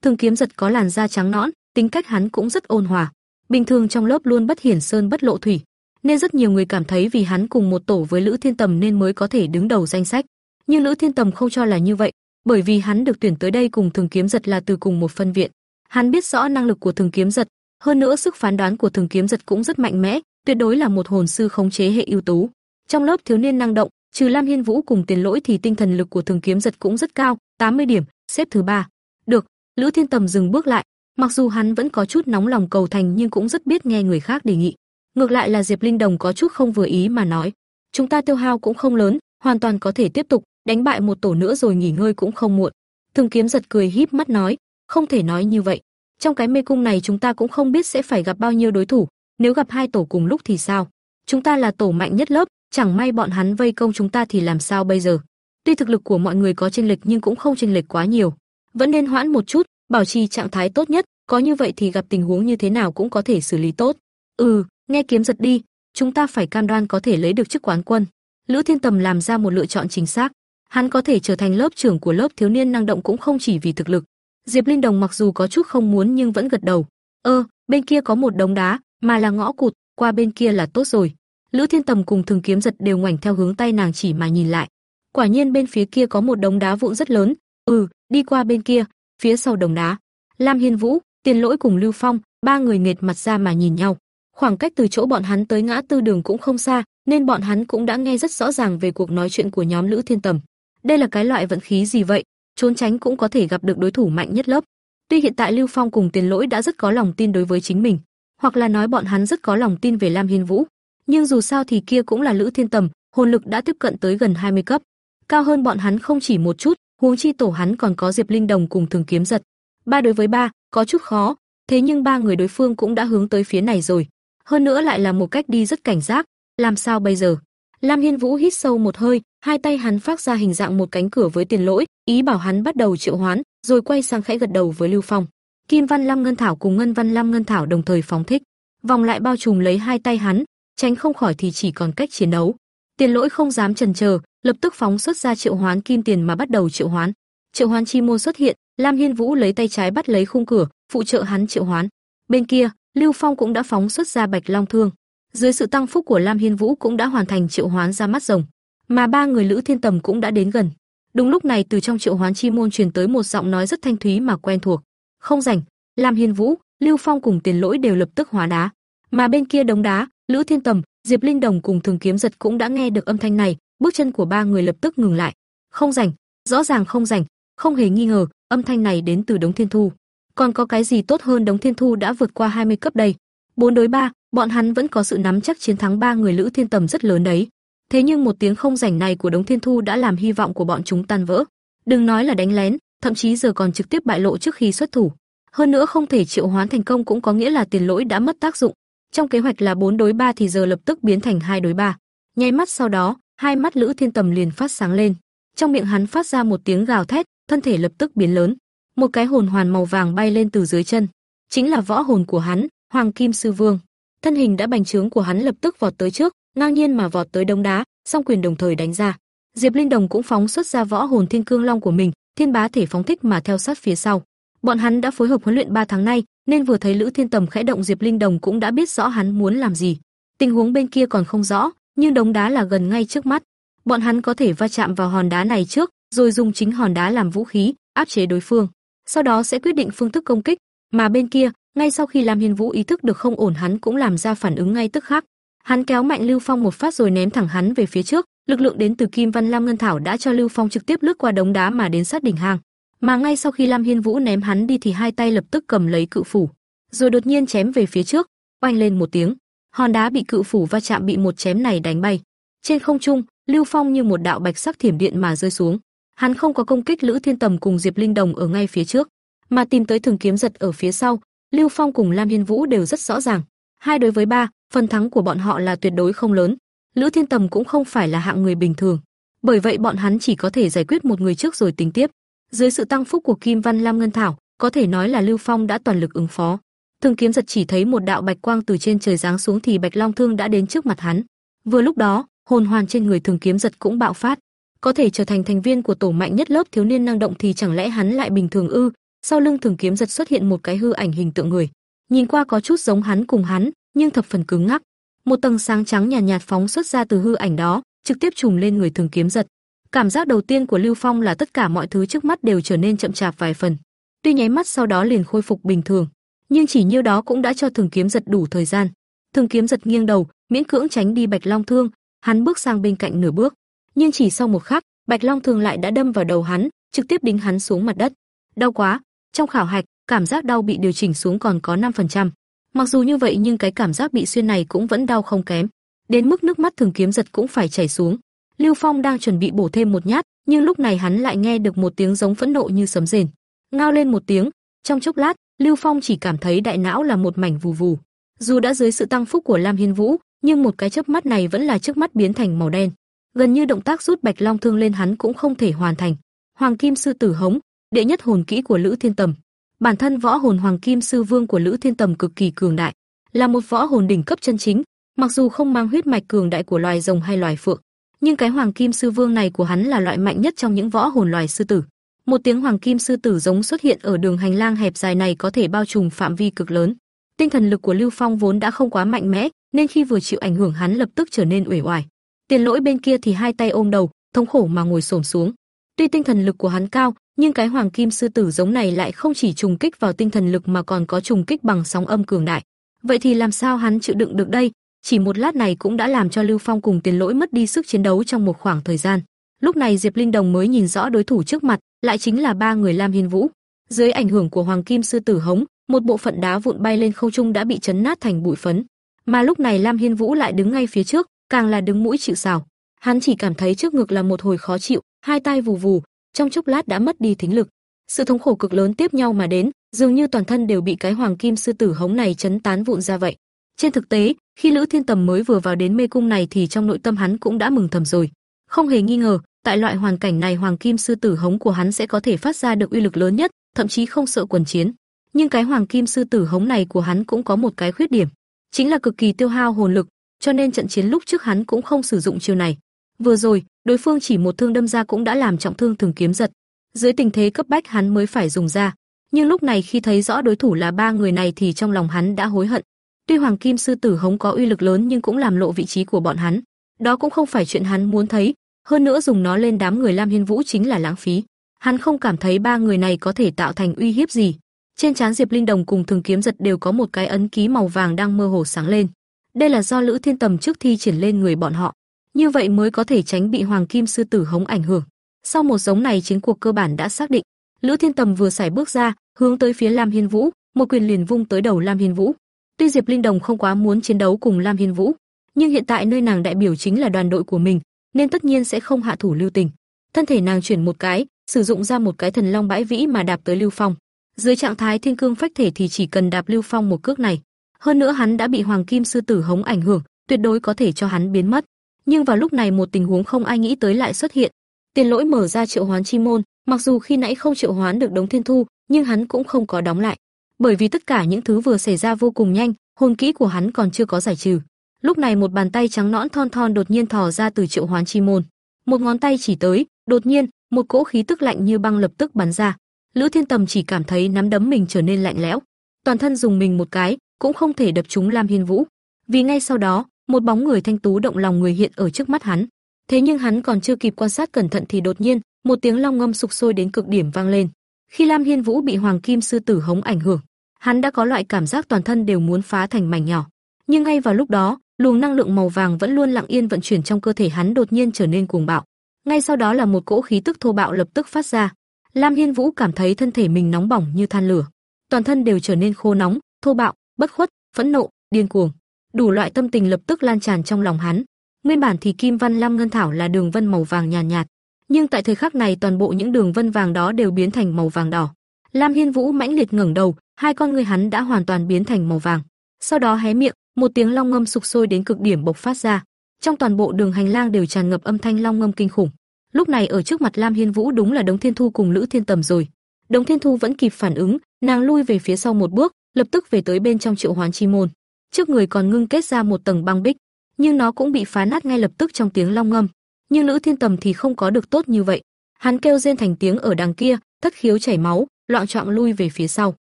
Thường Kiếm Giật có làn da trắng nõn, tính cách hắn cũng rất ôn hòa. Bình thường trong lớp luôn bất hiển sơn bất lộ thủy, nên rất nhiều người cảm thấy vì hắn cùng một tổ với Lữ Thiên Tầm nên mới có thể đứng đầu danh sách. Nhưng Lữ Thiên Tầm không cho là như vậy, bởi vì hắn được tuyển tới đây cùng Thường Kiếm Giật là từ cùng một phân viện. Hắn biết rõ năng lực của Thường Kiếm Giật, hơn nữa sức phán đoán của Thường Kiếm Giật cũng rất mạnh mẽ, tuyệt đối là một hồn sư khống chế hệ ưu tú. Trong lớp thiếu niên năng động, trừ Lam Hiên Vũ cùng Tiền Lỗi thì tinh thần lực của Thường Kiếm Giật cũng rất cao, 80 điểm, xếp thứ ba. Được, Lữ Thiên Tầm dừng bước lại, mặc dù hắn vẫn có chút nóng lòng cầu thành nhưng cũng rất biết nghe người khác đề nghị. Ngược lại là Diệp Linh Đồng có chút không vừa ý mà nói, chúng ta tiêu hao cũng không lớn, hoàn toàn có thể tiếp tục, đánh bại một tổ nữa rồi nghỉ ngơi cũng không muộn. Thường Kiếm Giật cười híp mắt nói, không thể nói như vậy. Trong cái mê cung này chúng ta cũng không biết sẽ phải gặp bao nhiêu đối thủ, nếu gặp hai tổ cùng lúc thì sao? Chúng ta là tổ mạnh nhất lớp, chẳng may bọn hắn vây công chúng ta thì làm sao bây giờ? Tuy thực lực của mọi người có chênh lệch nhưng cũng không chênh lệch quá nhiều, vẫn nên hoãn một chút, bảo trì trạng thái tốt nhất, có như vậy thì gặp tình huống như thế nào cũng có thể xử lý tốt. Ừ, nghe kiếm giật đi, chúng ta phải cam đoan có thể lấy được chức quán quân. Lữ Thiên Tầm làm ra một lựa chọn chính xác, hắn có thể trở thành lớp trưởng của lớp thiếu niên năng động cũng không chỉ vì thực lực. Diệp Linh Đồng mặc dù có chút không muốn nhưng vẫn gật đầu. Ơ, bên kia có một đống đá, mà là ngõ cụt, qua bên kia là tốt rồi. Lữ Thiên Tầm cùng Thường Kiếm Giật đều ngoảnh theo hướng tay nàng chỉ mà nhìn lại. Quả nhiên bên phía kia có một đống đá vụn rất lớn. Ừ, đi qua bên kia, phía sau đồng đá. Lam Hiên Vũ, Tiền Lỗi cùng Lưu Phong, ba người nghệt mặt ra mà nhìn nhau. Khoảng cách từ chỗ bọn hắn tới ngã tư đường cũng không xa, nên bọn hắn cũng đã nghe rất rõ ràng về cuộc nói chuyện của nhóm Lữ Thiên Tầm. Đây là cái loại vận khí gì vậy? Trốn tránh cũng có thể gặp được đối thủ mạnh nhất lớp. Tuy hiện tại Lưu Phong cùng Tiền Lỗi đã rất có lòng tin đối với chính mình, hoặc là nói bọn hắn rất có lòng tin về Lam Hiên Vũ, nhưng dù sao thì kia cũng là Lữ Thiên Tầm, hồn lực đã tiếp cận tới gần 20 cấp, cao hơn bọn hắn không chỉ một chút, huống chi tổ hắn còn có Diệp Linh Đồng cùng Thường Kiếm Giật. Ba đối với ba, có chút khó, thế nhưng ba người đối phương cũng đã hướng tới phía này rồi, hơn nữa lại là một cách đi rất cảnh giác, làm sao bây giờ? Lam Hiên Vũ hít sâu một hơi, hai tay hắn phát ra hình dạng một cánh cửa với tiền lỗi, ý bảo hắn bắt đầu triệu hoán, rồi quay sang khẽ gật đầu với Lưu Phong. Kim Văn Lam Ngân Thảo cùng Ngân Văn Lam Ngân Thảo đồng thời phóng thích, vòng lại bao trùm lấy hai tay hắn, tránh không khỏi thì chỉ còn cách chiến đấu. Tiền lỗi không dám chần chờ, lập tức phóng xuất ra triệu hoán kim tiền mà bắt đầu triệu hoán. Triệu hoán chi môn xuất hiện, Lam Hiên Vũ lấy tay trái bắt lấy khung cửa, phụ trợ hắn triệu hoán. Bên kia, Lưu Phong cũng đã phóng xuất ra Bạch Long Thương. Dưới sự tăng phúc của Lam Hiên Vũ cũng đã hoàn thành triệu hoán ra mắt rồng, mà ba người Lữ Thiên Tầm cũng đã đến gần. Đúng lúc này từ trong triệu hoán chi môn truyền tới một giọng nói rất thanh thúy mà quen thuộc. Không rảnh, Lam Hiên Vũ, Lưu Phong cùng Tiền Lỗi đều lập tức hóa đá. Mà bên kia đống đá, Lữ Thiên Tầm, Diệp Linh Đồng cùng Thường Kiếm Giật cũng đã nghe được âm thanh này, bước chân của ba người lập tức ngừng lại. Không rảnh, rõ ràng không rảnh, không hề nghi ngờ, âm thanh này đến từ Đống Thiên Thu. Còn có cái gì tốt hơn Đống Thiên Thu đã vượt qua 20 cấp đây? Bốn đối ba, bọn hắn vẫn có sự nắm chắc chiến thắng ba người Lữ Thiên Tầm rất lớn đấy. Thế nhưng một tiếng không rảnh này của Đống Thiên Thu đã làm hy vọng của bọn chúng tan vỡ. Đừng nói là đánh lén, thậm chí giờ còn trực tiếp bại lộ trước khi xuất thủ. Hơn nữa không thể triệu hoán thành công cũng có nghĩa là tiền lỗi đã mất tác dụng. Trong kế hoạch là 4 đối 3 thì giờ lập tức biến thành 2 đối 3. Nháy mắt sau đó, hai mắt Lữ Thiên Tầm liền phát sáng lên. Trong miệng hắn phát ra một tiếng gào thét, thân thể lập tức biến lớn. Một cái hồn hoàn màu vàng bay lên từ dưới chân, chính là võ hồn của hắn, Hoàng Kim Sư Vương. Thân hình đã bành trướng của hắn lập tức vọt tới trước, ngang nhiên mà vọt tới đống đá, song quyền đồng thời đánh ra. Diệp Linh Đồng cũng phóng xuất ra võ hồn Thiên Cương Long của mình, Thiên Bá thể phóng thích mà theo sát phía sau. Bọn hắn đã phối hợp huấn luyện 3 tháng nay, nên vừa thấy Lữ Thiên Tầm khẽ động Diệp Linh Đồng cũng đã biết rõ hắn muốn làm gì. Tình huống bên kia còn không rõ, nhưng đống đá là gần ngay trước mắt. Bọn hắn có thể va chạm vào hòn đá này trước, rồi dùng chính hòn đá làm vũ khí, áp chế đối phương. Sau đó sẽ quyết định phương thức công kích, mà bên kia, ngay sau khi Lam Hiên Vũ ý thức được không ổn hắn cũng làm ra phản ứng ngay tức khắc. Hắn kéo mạnh Lưu Phong một phát rồi ném thẳng hắn về phía trước, lực lượng đến từ Kim Văn Lam Ngân Thảo đã cho Lưu Phong trực tiếp lướt qua đống đá mà đến sát đỉnh hang. Mà ngay sau khi Lam Hiên Vũ ném hắn đi thì hai tay lập tức cầm lấy cự phủ, rồi đột nhiên chém về phía trước, oanh lên một tiếng, hòn đá bị cự phủ va chạm bị một chém này đánh bay. Trên không trung, Lưu Phong như một đạo bạch sắc thiểm điện mà rơi xuống. Hắn không có công kích Lữ Thiên Tầm cùng Diệp Linh Đồng ở ngay phía trước, mà tìm tới Thường Kiếm Giật ở phía sau. Lưu Phong cùng Lam Hiên Vũ đều rất rõ ràng, hai đối với ba, phần thắng của bọn họ là tuyệt đối không lớn. Lữ Thiên Tầm cũng không phải là hạng người bình thường, bởi vậy bọn hắn chỉ có thể giải quyết một người trước rồi tính tiếp. Dưới sự tăng phúc của Kim Văn Lam Ngân Thảo, có thể nói là Lưu Phong đã toàn lực ứng phó. Thường kiếm giật chỉ thấy một đạo bạch quang từ trên trời giáng xuống thì Bạch Long Thương đã đến trước mặt hắn. Vừa lúc đó, hồn hoàn trên người Thường kiếm giật cũng bạo phát, có thể trở thành thành viên của tổ mạnh nhất lớp thiếu niên năng động thì chẳng lẽ hắn lại bình thường ư? Sau lưng Thường kiếm giật xuất hiện một cái hư ảnh hình tượng người, nhìn qua có chút giống hắn cùng hắn, nhưng thập phần cứng ngắc. Một tầng sáng trắng nhàn nhạt, nhạt phóng xuất ra từ hư ảnh đó, trực tiếp trùm lên người Thường kiếm giật. Cảm giác đầu tiên của Lưu Phong là tất cả mọi thứ trước mắt đều trở nên chậm chạp vài phần. Tuy nháy mắt sau đó liền khôi phục bình thường, nhưng chỉ nhiêu đó cũng đã cho Thường Kiếm giật đủ thời gian. Thường Kiếm giật nghiêng đầu, miễn cưỡng tránh đi Bạch Long Thương, hắn bước sang bên cạnh nửa bước, nhưng chỉ sau một khắc, Bạch Long Thương lại đã đâm vào đầu hắn, trực tiếp đính hắn xuống mặt đất. Đau quá, trong khảo hạch, cảm giác đau bị điều chỉnh xuống còn có 5%. Mặc dù như vậy nhưng cái cảm giác bị xuyên này cũng vẫn đau không kém, đến mức nước mắt Thường Kiếm giật cũng phải chảy xuống. Lưu Phong đang chuẩn bị bổ thêm một nhát, nhưng lúc này hắn lại nghe được một tiếng giống phẫn nộ như sấm rền. Ngao lên một tiếng, trong chốc lát, Lưu Phong chỉ cảm thấy đại não là một mảnh vù vù. Dù đã dưới sự tăng phúc của Lam Hiên Vũ, nhưng một cái chớp mắt này vẫn là trước mắt biến thành màu đen. Gần như động tác rút Bạch Long thương lên hắn cũng không thể hoàn thành. Hoàng Kim sư tử hống, đệ nhất hồn kỹ của Lữ Thiên Tầm. Bản thân võ hồn Hoàng Kim sư vương của Lữ Thiên Tầm cực kỳ cường đại, là một võ hồn đỉnh cấp chân chính, mặc dù không mang huyết mạch cường đại của loài rồng hay loài phượng, nhưng cái Hoàng Kim sư vương này của hắn là loại mạnh nhất trong những võ hồn loài sư tử. Một tiếng hoàng kim sư tử giống xuất hiện ở đường hành lang hẹp dài này có thể bao trùm phạm vi cực lớn. Tinh thần lực của Lưu Phong vốn đã không quá mạnh mẽ, nên khi vừa chịu ảnh hưởng hắn lập tức trở nên uể oải. Tiền Lỗi bên kia thì hai tay ôm đầu, thống khổ mà ngồi xổm xuống. Tuy tinh thần lực của hắn cao, nhưng cái hoàng kim sư tử giống này lại không chỉ trùng kích vào tinh thần lực mà còn có trùng kích bằng sóng âm cường đại. Vậy thì làm sao hắn chịu đựng được đây? Chỉ một lát này cũng đã làm cho Lưu Phong cùng Tiền Lỗi mất đi sức chiến đấu trong một khoảng thời gian. Lúc này Diệp Linh Đồng mới nhìn rõ đối thủ trước mặt, lại chính là ba người Lam Hiên Vũ. Dưới ảnh hưởng của Hoàng Kim sư tử hống, một bộ phận đá vụn bay lên không trung đã bị chấn nát thành bụi phấn. Mà lúc này Lam Hiên Vũ lại đứng ngay phía trước, càng là đứng mũi chịu sào. Hắn chỉ cảm thấy trước ngực là một hồi khó chịu, hai tay vù vù, trong chốc lát đã mất đi thính lực. Sự thống khổ cực lớn tiếp nhau mà đến, dường như toàn thân đều bị cái Hoàng Kim sư tử hống này chấn tán vụn ra vậy. Trên thực tế, khi Lữ Thiên Tầm mới vừa vào đến mê cung này thì trong nội tâm hắn cũng đã mừng thầm rồi. Không hề nghi ngờ, tại loại hoàn cảnh này Hoàng Kim sư tử hống của hắn sẽ có thể phát ra được uy lực lớn nhất, thậm chí không sợ quần chiến. Nhưng cái Hoàng Kim sư tử hống này của hắn cũng có một cái khuyết điểm, chính là cực kỳ tiêu hao hồn lực, cho nên trận chiến lúc trước hắn cũng không sử dụng chiêu này. Vừa rồi, đối phương chỉ một thương đâm ra cũng đã làm trọng thương thường kiếm giật. Dưới tình thế cấp bách hắn mới phải dùng ra, nhưng lúc này khi thấy rõ đối thủ là ba người này thì trong lòng hắn đã hối hận. Tuy Hoàng Kim sư tử hống có uy lực lớn nhưng cũng làm lộ vị trí của bọn hắn. Đó cũng không phải chuyện hắn muốn thấy, hơn nữa dùng nó lên đám người Lam Hiên Vũ chính là lãng phí. Hắn không cảm thấy ba người này có thể tạo thành uy hiếp gì. Trên trán Diệp Linh Đồng cùng Thường Kiếm Giật đều có một cái ấn ký màu vàng đang mơ hồ sáng lên. Đây là do Lữ Thiên Tầm trước thi triển lên người bọn họ. Như vậy mới có thể tránh bị Hoàng Kim sư tử hống ảnh hưởng. Sau một giống này chiến cuộc cơ bản đã xác định. Lữ Thiên Tầm vừa xài bước ra, hướng tới phía Lam Hiên Vũ, một quyền liền vung tới đầu Lam Hiên Vũ. Tuy Diệp Linh Đồng không quá muốn chiến đấu cùng Lam Hiên Vũ, nhưng hiện tại nơi nàng đại biểu chính là đoàn đội của mình, nên tất nhiên sẽ không hạ thủ lưu tình. Thân thể nàng chuyển một cái, sử dụng ra một cái thần long bãi vĩ mà đạp tới Lưu Phong. Dưới trạng thái thiên cương phách thể thì chỉ cần đạp Lưu Phong một cước này, hơn nữa hắn đã bị Hoàng Kim sư tử hống ảnh hưởng, tuyệt đối có thể cho hắn biến mất. Nhưng vào lúc này một tình huống không ai nghĩ tới lại xuất hiện. Tiền Lỗi mở ra triệu hoán chi môn, Mặc dù khi nãy không triệu hoán được Đống Thiên Thu, nhưng hắn cũng không có đóng lại, bởi vì tất cả những thứ vừa xảy ra vô cùng nhanh, hồn kỹ của hắn còn chưa có giải trừ. Lúc này một bàn tay trắng nõn thon thon đột nhiên thò ra từ triệu hoán chi môn. Một ngón tay chỉ tới, đột nhiên, một cỗ khí tức lạnh như băng lập tức bắn ra. Lữ Thiên Tầm chỉ cảm thấy nắm đấm mình trở nên lạnh lẽo, toàn thân dùng mình một cái, cũng không thể đập trúng Lam Hiên Vũ. Vì ngay sau đó, một bóng người thanh tú động lòng người hiện ở trước mắt hắn. Thế nhưng hắn còn chưa kịp quan sát cẩn thận thì đột nhiên, một tiếng long ngâm sục sôi đến cực điểm vang lên. Khi Lam Hiên Vũ bị Hoàng Kim sư tử hống ảnh hưởng, hắn đã có loại cảm giác toàn thân đều muốn phá thành mảnh nhỏ. Nhưng ngay vào lúc đó, luồng năng lượng màu vàng vẫn luôn lặng yên vận chuyển trong cơ thể hắn đột nhiên trở nên cuồng bạo. Ngay sau đó là một cỗ khí tức thô bạo lập tức phát ra. Lam Hiên Vũ cảm thấy thân thể mình nóng bỏng như than lửa, toàn thân đều trở nên khô nóng, thô bạo, bất khuất, phẫn nộ, điên cuồng. Đủ loại tâm tình lập tức lan tràn trong lòng hắn. Nguyên bản thì Kim Văn Lam Ngân Thảo là đường vân màu vàng nhàn nhạt, nhạt, nhưng tại thời khắc này toàn bộ những đường vân vàng đó đều biến thành màu vàng đỏ. Lam Hiên Vũ mãnh liệt ngẩng đầu, hai con người hắn đã hoàn toàn biến thành màu vàng. Sau đó hé miệng, một tiếng long ngâm sục sôi đến cực điểm bộc phát ra. Trong toàn bộ đường hành lang đều tràn ngập âm thanh long ngâm kinh khủng. Lúc này ở trước mặt Lam Hiên Vũ đúng là Đống Thiên Thu cùng Lữ Thiên Tầm rồi. Đống Thiên Thu vẫn kịp phản ứng, nàng lui về phía sau một bước, lập tức về tới bên trong Triệu Hoán Chi môn. Trước người còn ngưng kết ra một tầng băng bích, nhưng nó cũng bị phá nát ngay lập tức trong tiếng long ngâm. Nhưng Lữ Thiên Tầm thì không có được tốt như vậy. Hắn kêu rên thành tiếng ở đằng kia, thất khiếu chảy máu, loạn trọng lui về phía sau.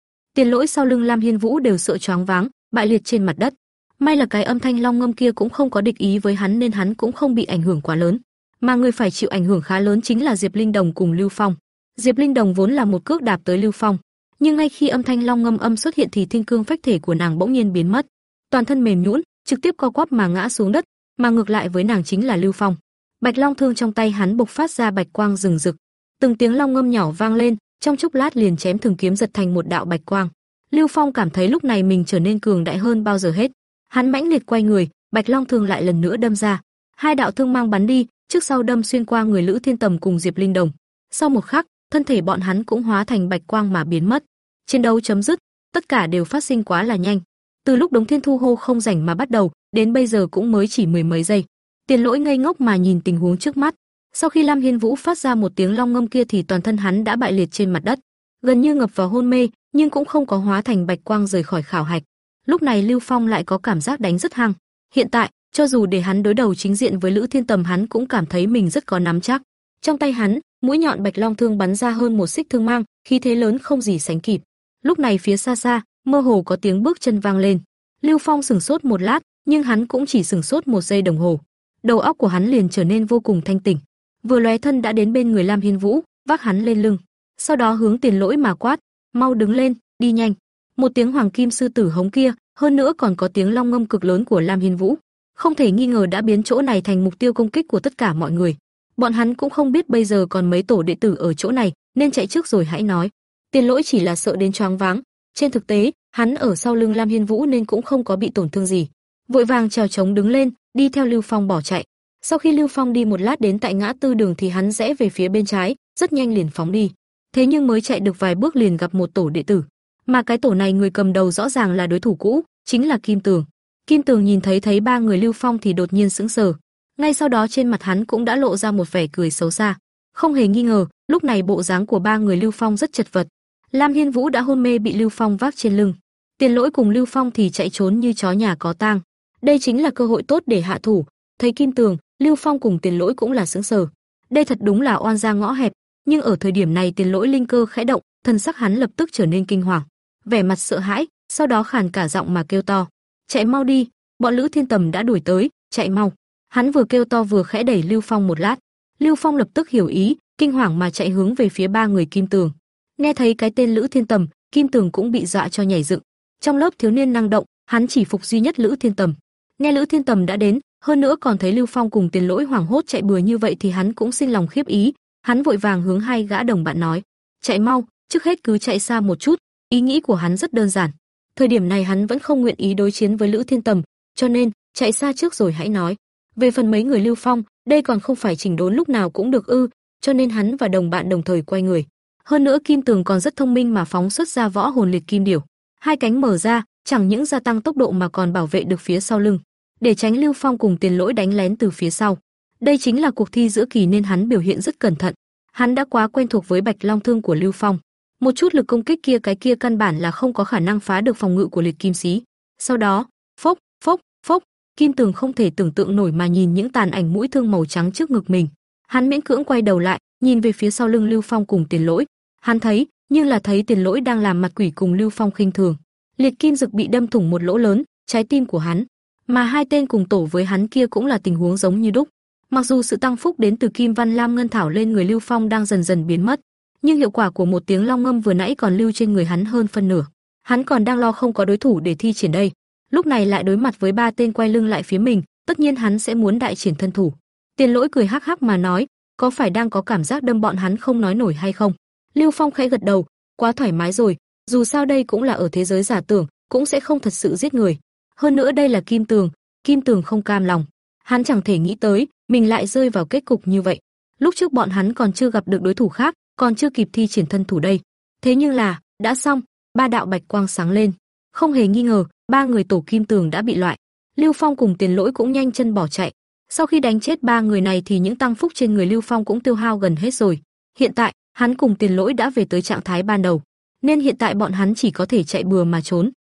Tiền lỗi sau lưng Lam Hiên Vũ đều sợ choáng váng, bại liệt trên mặt đất. May là cái âm thanh long ngâm kia cũng không có địch ý với hắn nên hắn cũng không bị ảnh hưởng quá lớn, mà người phải chịu ảnh hưởng khá lớn chính là Diệp Linh Đồng cùng Lưu Phong. Diệp Linh Đồng vốn là một cước đạp tới Lưu Phong, nhưng ngay khi âm thanh long ngâm âm xuất hiện thì thiên cương phách thể của nàng bỗng nhiên biến mất, toàn thân mềm nhũn, trực tiếp co quắp mà ngã xuống đất, mà ngược lại với nàng chính là Lưu Phong. Bạch Long thương trong tay hắn bộc phát ra bạch quang rừng rực, từng tiếng long ngâm nhỏ vang lên, trong chốc lát liền chém thường kiếm giật thành một đạo bạch quang. Lưu Phong cảm thấy lúc này mình trở nên cường đại hơn bao giờ hết. Hắn mãnh liệt quay người, Bạch Long thương lại lần nữa đâm ra. Hai đạo thương mang bắn đi, trước sau đâm xuyên qua người Lữ Thiên Tầm cùng Diệp Linh Đồng. Sau một khắc, thân thể bọn hắn cũng hóa thành bạch quang mà biến mất. Chiến đấu chấm dứt, tất cả đều phát sinh quá là nhanh. Từ lúc Đống Thiên Thu hô không rảnh mà bắt đầu, đến bây giờ cũng mới chỉ mười mấy giây. Tiền Lỗi ngây ngốc mà nhìn tình huống trước mắt. Sau khi Lam Hiên Vũ phát ra một tiếng long ngâm kia thì toàn thân hắn đã bại liệt trên mặt đất, gần như ngập vào hôn mê, nhưng cũng không có hóa thành bạch quang rời khỏi khảo hạch. Lúc này Lưu Phong lại có cảm giác đánh rất hăng. Hiện tại, cho dù để hắn đối đầu chính diện với Lữ Thiên Tầm hắn cũng cảm thấy mình rất có nắm chắc. Trong tay hắn, mũi nhọn bạch long thương bắn ra hơn một xích thương mang, khí thế lớn không gì sánh kịp. Lúc này phía xa xa, mơ hồ có tiếng bước chân vang lên. Lưu Phong sừng sốt một lát, nhưng hắn cũng chỉ sừng sốt một giây đồng hồ. Đầu óc của hắn liền trở nên vô cùng thanh tỉnh. Vừa lóe thân đã đến bên người Lam Hiên Vũ, vác hắn lên lưng. Sau đó hướng Tiền Lỗi mà quát, "Mau đứng lên, đi nhanh." Một tiếng hoàng kim sư tử hống kia, hơn nữa còn có tiếng long ngâm cực lớn của Lam Hiên Vũ, không thể nghi ngờ đã biến chỗ này thành mục tiêu công kích của tất cả mọi người. Bọn hắn cũng không biết bây giờ còn mấy tổ đệ tử ở chỗ này, nên chạy trước rồi hãy nói. Tiền lỗi chỉ là sợ đến choáng váng, trên thực tế, hắn ở sau lưng Lam Hiên Vũ nên cũng không có bị tổn thương gì. Vội vàng trèo trống đứng lên, đi theo Lưu Phong bỏ chạy. Sau khi Lưu Phong đi một lát đến tại ngã tư đường thì hắn rẽ về phía bên trái, rất nhanh liền phóng đi. Thế nhưng mới chạy được vài bước liền gặp một tổ đệ tử, mà cái tổ này người cầm đầu rõ ràng là đối thủ cũ, chính là Kim Tường. Kim Tường nhìn thấy thấy ba người Lưu Phong thì đột nhiên sững sờ. Ngay sau đó trên mặt hắn cũng đã lộ ra một vẻ cười xấu xa. Không hề nghi ngờ, lúc này bộ dáng của ba người Lưu Phong rất chật vật. Lam Hiên Vũ đã hôn mê bị Lưu Phong vác trên lưng. Tiền Lỗi cùng Lưu Phong thì chạy trốn như chó nhà có tang. Đây chính là cơ hội tốt để hạ thủ. Thấy Kim Tường, Lưu Phong cùng Tiền Lỗi cũng là sững sờ. Đây thật đúng là oan gia ngõ hẹp, nhưng ở thời điểm này Tiền Lỗi linh cơ khẽ động, thân sắc hắn lập tức trở nên kinh hoàng vẻ mặt sợ hãi, sau đó khàn cả giọng mà kêu to, "Chạy mau đi, bọn Lữ Thiên Tầm đã đuổi tới, chạy mau." Hắn vừa kêu to vừa khẽ đẩy Lưu Phong một lát. Lưu Phong lập tức hiểu ý, kinh hoàng mà chạy hướng về phía ba người Kim Tường. Nghe thấy cái tên Lữ Thiên Tầm, Kim Tường cũng bị dọa cho nhảy dựng. Trong lớp thiếu niên năng động, hắn chỉ phục duy nhất Lữ Thiên Tầm. Nghe Lữ Thiên Tầm đã đến, hơn nữa còn thấy Lưu Phong cùng Tiền Lỗi hoảng hốt chạy bừa như vậy thì hắn cũng sinh lòng khiếp ý, hắn vội vàng hướng hai gã đồng bạn nói: "Chạy mau, trước hết cứ chạy xa một chút, Ý nghĩ của hắn rất đơn giản. Thời điểm này hắn vẫn không nguyện ý đối chiến với Lữ Thiên Tầm, cho nên, chạy xa trước rồi hãy nói. Về phần mấy người Lưu Phong, đây còn không phải chỉnh đốn lúc nào cũng được ư, cho nên hắn và đồng bạn đồng thời quay người. Hơn nữa Kim Tường còn rất thông minh mà phóng xuất ra võ hồn liệt kim điểu. Hai cánh mở ra, chẳng những gia tăng tốc độ mà còn bảo vệ được phía sau lưng, để tránh Lưu Phong cùng Tiền Lỗi đánh lén từ phía sau. Đây chính là cuộc thi giữa kỳ nên hắn biểu hiện rất cẩn thận. Hắn đã quá quen thuộc với Bạch Long thương của Lưu Phong. Một chút lực công kích kia cái kia căn bản là không có khả năng phá được phòng ngự của liệt kim sĩ. Sau đó, phốc, phốc, phốc, Kim Tường không thể tưởng tượng nổi mà nhìn những tàn ảnh mũi thương màu trắng trước ngực mình. Hắn miễn cưỡng quay đầu lại, nhìn về phía sau lưng Lưu Phong cùng Tiền Lỗi. Hắn thấy, nhưng là thấy Tiền Lỗi đang làm mặt quỷ cùng Lưu Phong khinh thường. Liệt kim dực bị đâm thủng một lỗ lớn, trái tim của hắn, mà hai tên cùng tổ với hắn kia cũng là tình huống giống như đúc. Mặc dù sự tăng phúc đến từ Kim Văn Lam Ngân Thảo lên người Lưu Phong đang dần dần biến mất, nhưng hiệu quả của một tiếng long ngâm vừa nãy còn lưu trên người hắn hơn phân nửa. Hắn còn đang lo không có đối thủ để thi triển đây, lúc này lại đối mặt với ba tên quay lưng lại phía mình, tất nhiên hắn sẽ muốn đại triển thân thủ. Tiền Lỗi cười hắc hắc mà nói, có phải đang có cảm giác đâm bọn hắn không nói nổi hay không? Lưu Phong khẽ gật đầu, quá thoải mái rồi, dù sao đây cũng là ở thế giới giả tưởng, cũng sẽ không thật sự giết người. Hơn nữa đây là Kim Tường, Kim Tường không cam lòng. Hắn chẳng thể nghĩ tới, mình lại rơi vào kết cục như vậy. Lúc trước bọn hắn còn chưa gặp được đối thủ khác, còn chưa kịp thi triển thân thủ đây. Thế nhưng là, đã xong, ba đạo bạch quang sáng lên. Không hề nghi ngờ, ba người tổ Kim Tường đã bị loại. Lưu Phong cùng Tiền Lỗi cũng nhanh chân bỏ chạy. Sau khi đánh chết ba người này thì những tăng phúc trên người Lưu Phong cũng tiêu hao gần hết rồi. Hiện tại, hắn cùng Tiền Lỗi đã về tới trạng thái ban đầu, nên hiện tại bọn hắn chỉ có thể chạy bừa mà trốn.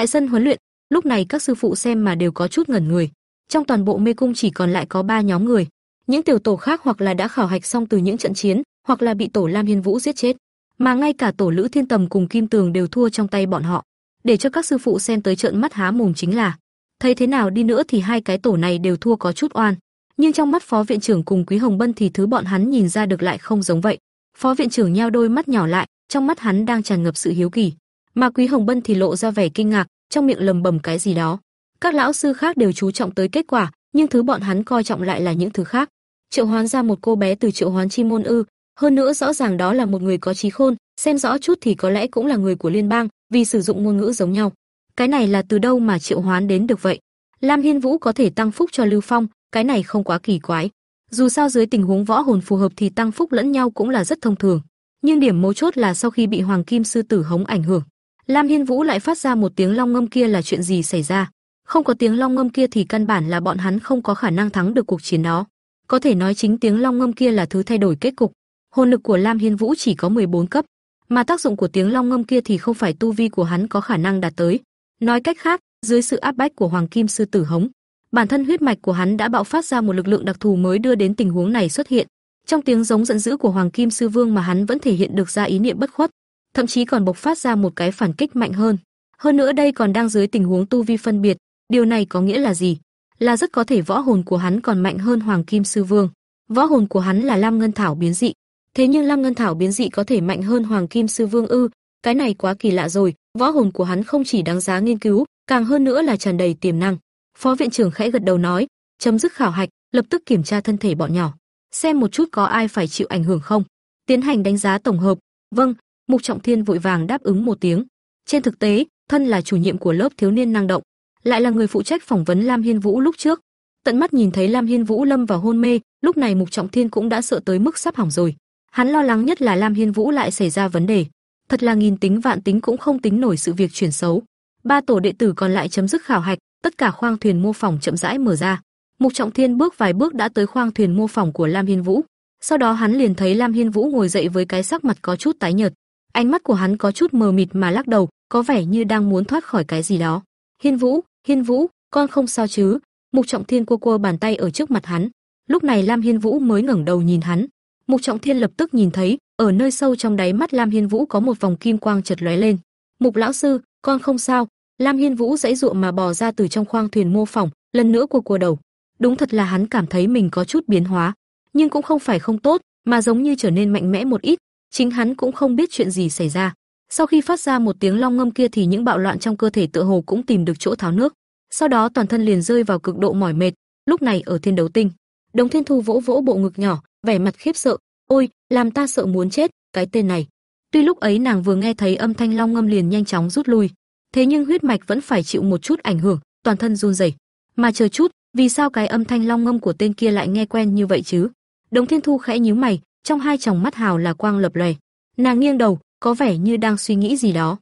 Tại sân huấn luyện, lúc này các sư phụ xem mà đều có chút ngẩn người. Trong toàn bộ mê cung chỉ còn lại có ba nhóm người, những tiểu tổ khác hoặc là đã khảo hạch xong từ những trận chiến, hoặc là bị tổ Lam Hiên Vũ giết chết, mà ngay cả tổ Lữ Thiên Tầm cùng Kim Tường đều thua trong tay bọn họ. Để cho các sư phụ xem tới trợn mắt há mồm chính là, thấy thế nào đi nữa thì hai cái tổ này đều thua có chút oan, nhưng trong mắt phó viện trưởng cùng Quý Hồng Bân thì thứ bọn hắn nhìn ra được lại không giống vậy. Phó viện trưởng nheo đôi mắt nhỏ lại, trong mắt hắn đang tràn ngập sự hiếu kỳ, mà Quý Hồng Bân thì lộ ra vẻ kinh ngạc, trong miệng lầm bầm cái gì đó. Các lão sư khác đều chú trọng tới kết quả, nhưng thứ bọn hắn coi trọng lại là những thứ khác. Triệu Hoán ra một cô bé từ Triệu Hoán Chi môn ư? Hơn nữa rõ ràng đó là một người có trí khôn, xem rõ chút thì có lẽ cũng là người của liên bang, vì sử dụng ngôn ngữ giống nhau. Cái này là từ đâu mà Triệu Hoán đến được vậy? Lam Hiên Vũ có thể tăng phúc cho Lưu Phong, cái này không quá kỳ quái. Dù sao dưới tình huống võ hồn phù hợp thì tăng phúc lẫn nhau cũng là rất thông thường. Nhưng điểm mấu chốt là sau khi bị Hoàng Kim sư tử hống ảnh hưởng, Lam Hiên Vũ lại phát ra một tiếng long ngâm kia là chuyện gì xảy ra? Không có tiếng long ngâm kia thì căn bản là bọn hắn không có khả năng thắng được cuộc chiến đó. Có thể nói chính tiếng long ngâm kia là thứ thay đổi kết cục. Hồn lực của Lam Hiên Vũ chỉ có 14 cấp, mà tác dụng của tiếng long ngâm kia thì không phải tu vi của hắn có khả năng đạt tới. Nói cách khác, dưới sự áp bách của Hoàng Kim sư tử hống, bản thân huyết mạch của hắn đã bạo phát ra một lực lượng đặc thù mới đưa đến tình huống này xuất hiện. Trong tiếng giống giận dữ của Hoàng Kim sư vương mà hắn vẫn thể hiện được ra ý niệm bất khuất, thậm chí còn bộc phát ra một cái phản kích mạnh hơn. Hơn nữa đây còn đang dưới tình huống tu vi phân biệt, điều này có nghĩa là gì? Là rất có thể võ hồn của hắn còn mạnh hơn Hoàng Kim sư vương. Võ hồn của hắn là Lam Ngân Thảo biến dị, thế nhưng Lam Ngân Thảo biến dị có thể mạnh hơn Hoàng Kim sư vương ư? Cái này quá kỳ lạ rồi, võ hồn của hắn không chỉ đáng giá nghiên cứu, càng hơn nữa là tràn đầy tiềm năng. Phó viện trưởng khẽ gật đầu nói, chấm dứt khảo hạch, lập tức kiểm tra thân thể bọn nhỏ, xem một chút có ai phải chịu ảnh hưởng không. Tiến hành đánh giá tổng hợp. Vâng, Mục Trọng Thiên vội vàng đáp ứng một tiếng. Trên thực tế, thân là chủ nhiệm của lớp thiếu niên năng động, lại là người phụ trách phỏng vấn Lam Hiên Vũ lúc trước. Tận mắt nhìn thấy Lam Hiên Vũ lâm vào hôn mê, lúc này Mục Trọng Thiên cũng đã sợ tới mức sắp hỏng rồi. Hắn lo lắng nhất là Lam Hiên Vũ lại xảy ra vấn đề. Thật là nghìn tính vạn tính cũng không tính nổi sự việc chuyển xấu. Ba tổ đệ tử còn lại chấm dứt khảo hạch, tất cả khoang thuyền mô phỏng chậm rãi mở ra. Mục Trọng Thiên bước vài bước đã tới khoang thuyền mô phỏng của Lam Hiên Vũ. Sau đó hắn liền thấy Lam Hiên Vũ ngồi dậy với cái sắc mặt có chút tái nhợt. Ánh mắt của hắn có chút mờ mịt mà lắc đầu, có vẻ như đang muốn thoát khỏi cái gì đó. "Hiên Vũ, Hiên Vũ, con không sao chứ?" Mục Trọng Thiên cua cua bàn tay ở trước mặt hắn. Lúc này Lam Hiên Vũ mới ngẩng đầu nhìn hắn. Mục Trọng Thiên lập tức nhìn thấy, ở nơi sâu trong đáy mắt Lam Hiên Vũ có một vòng kim quang chợt lóe lên. "Mục lão sư, con không sao." Lam Hiên Vũ dãy dụa mà bò ra từ trong khoang thuyền mô phỏng, lần nữa cua cua đầu. Đúng thật là hắn cảm thấy mình có chút biến hóa, nhưng cũng không phải không tốt, mà giống như trở nên mạnh mẽ một ít, chính hắn cũng không biết chuyện gì xảy ra. Sau khi phát ra một tiếng long ngâm kia thì những bạo loạn trong cơ thể tựa hồ cũng tìm được chỗ tháo nước. Sau đó toàn thân liền rơi vào cực độ mỏi mệt, lúc này ở thiên đấu tinh. Đồng Thiên Thu vỗ vỗ bộ ngực nhỏ, vẻ mặt khiếp sợ, "Ôi, làm ta sợ muốn chết, cái tên này." Tuy lúc ấy nàng vừa nghe thấy âm thanh long ngâm liền nhanh chóng rút lui, thế nhưng huyết mạch vẫn phải chịu một chút ảnh hưởng, toàn thân run rẩy. Mà chờ chút, vì sao cái âm thanh long ngâm của tên kia lại nghe quen như vậy chứ? Đồng Thiên Thu khẽ nhíu mày, trong hai tròng mắt hào là quang lập lòe. Nàng nghiêng đầu, có vẻ như đang suy nghĩ gì đó.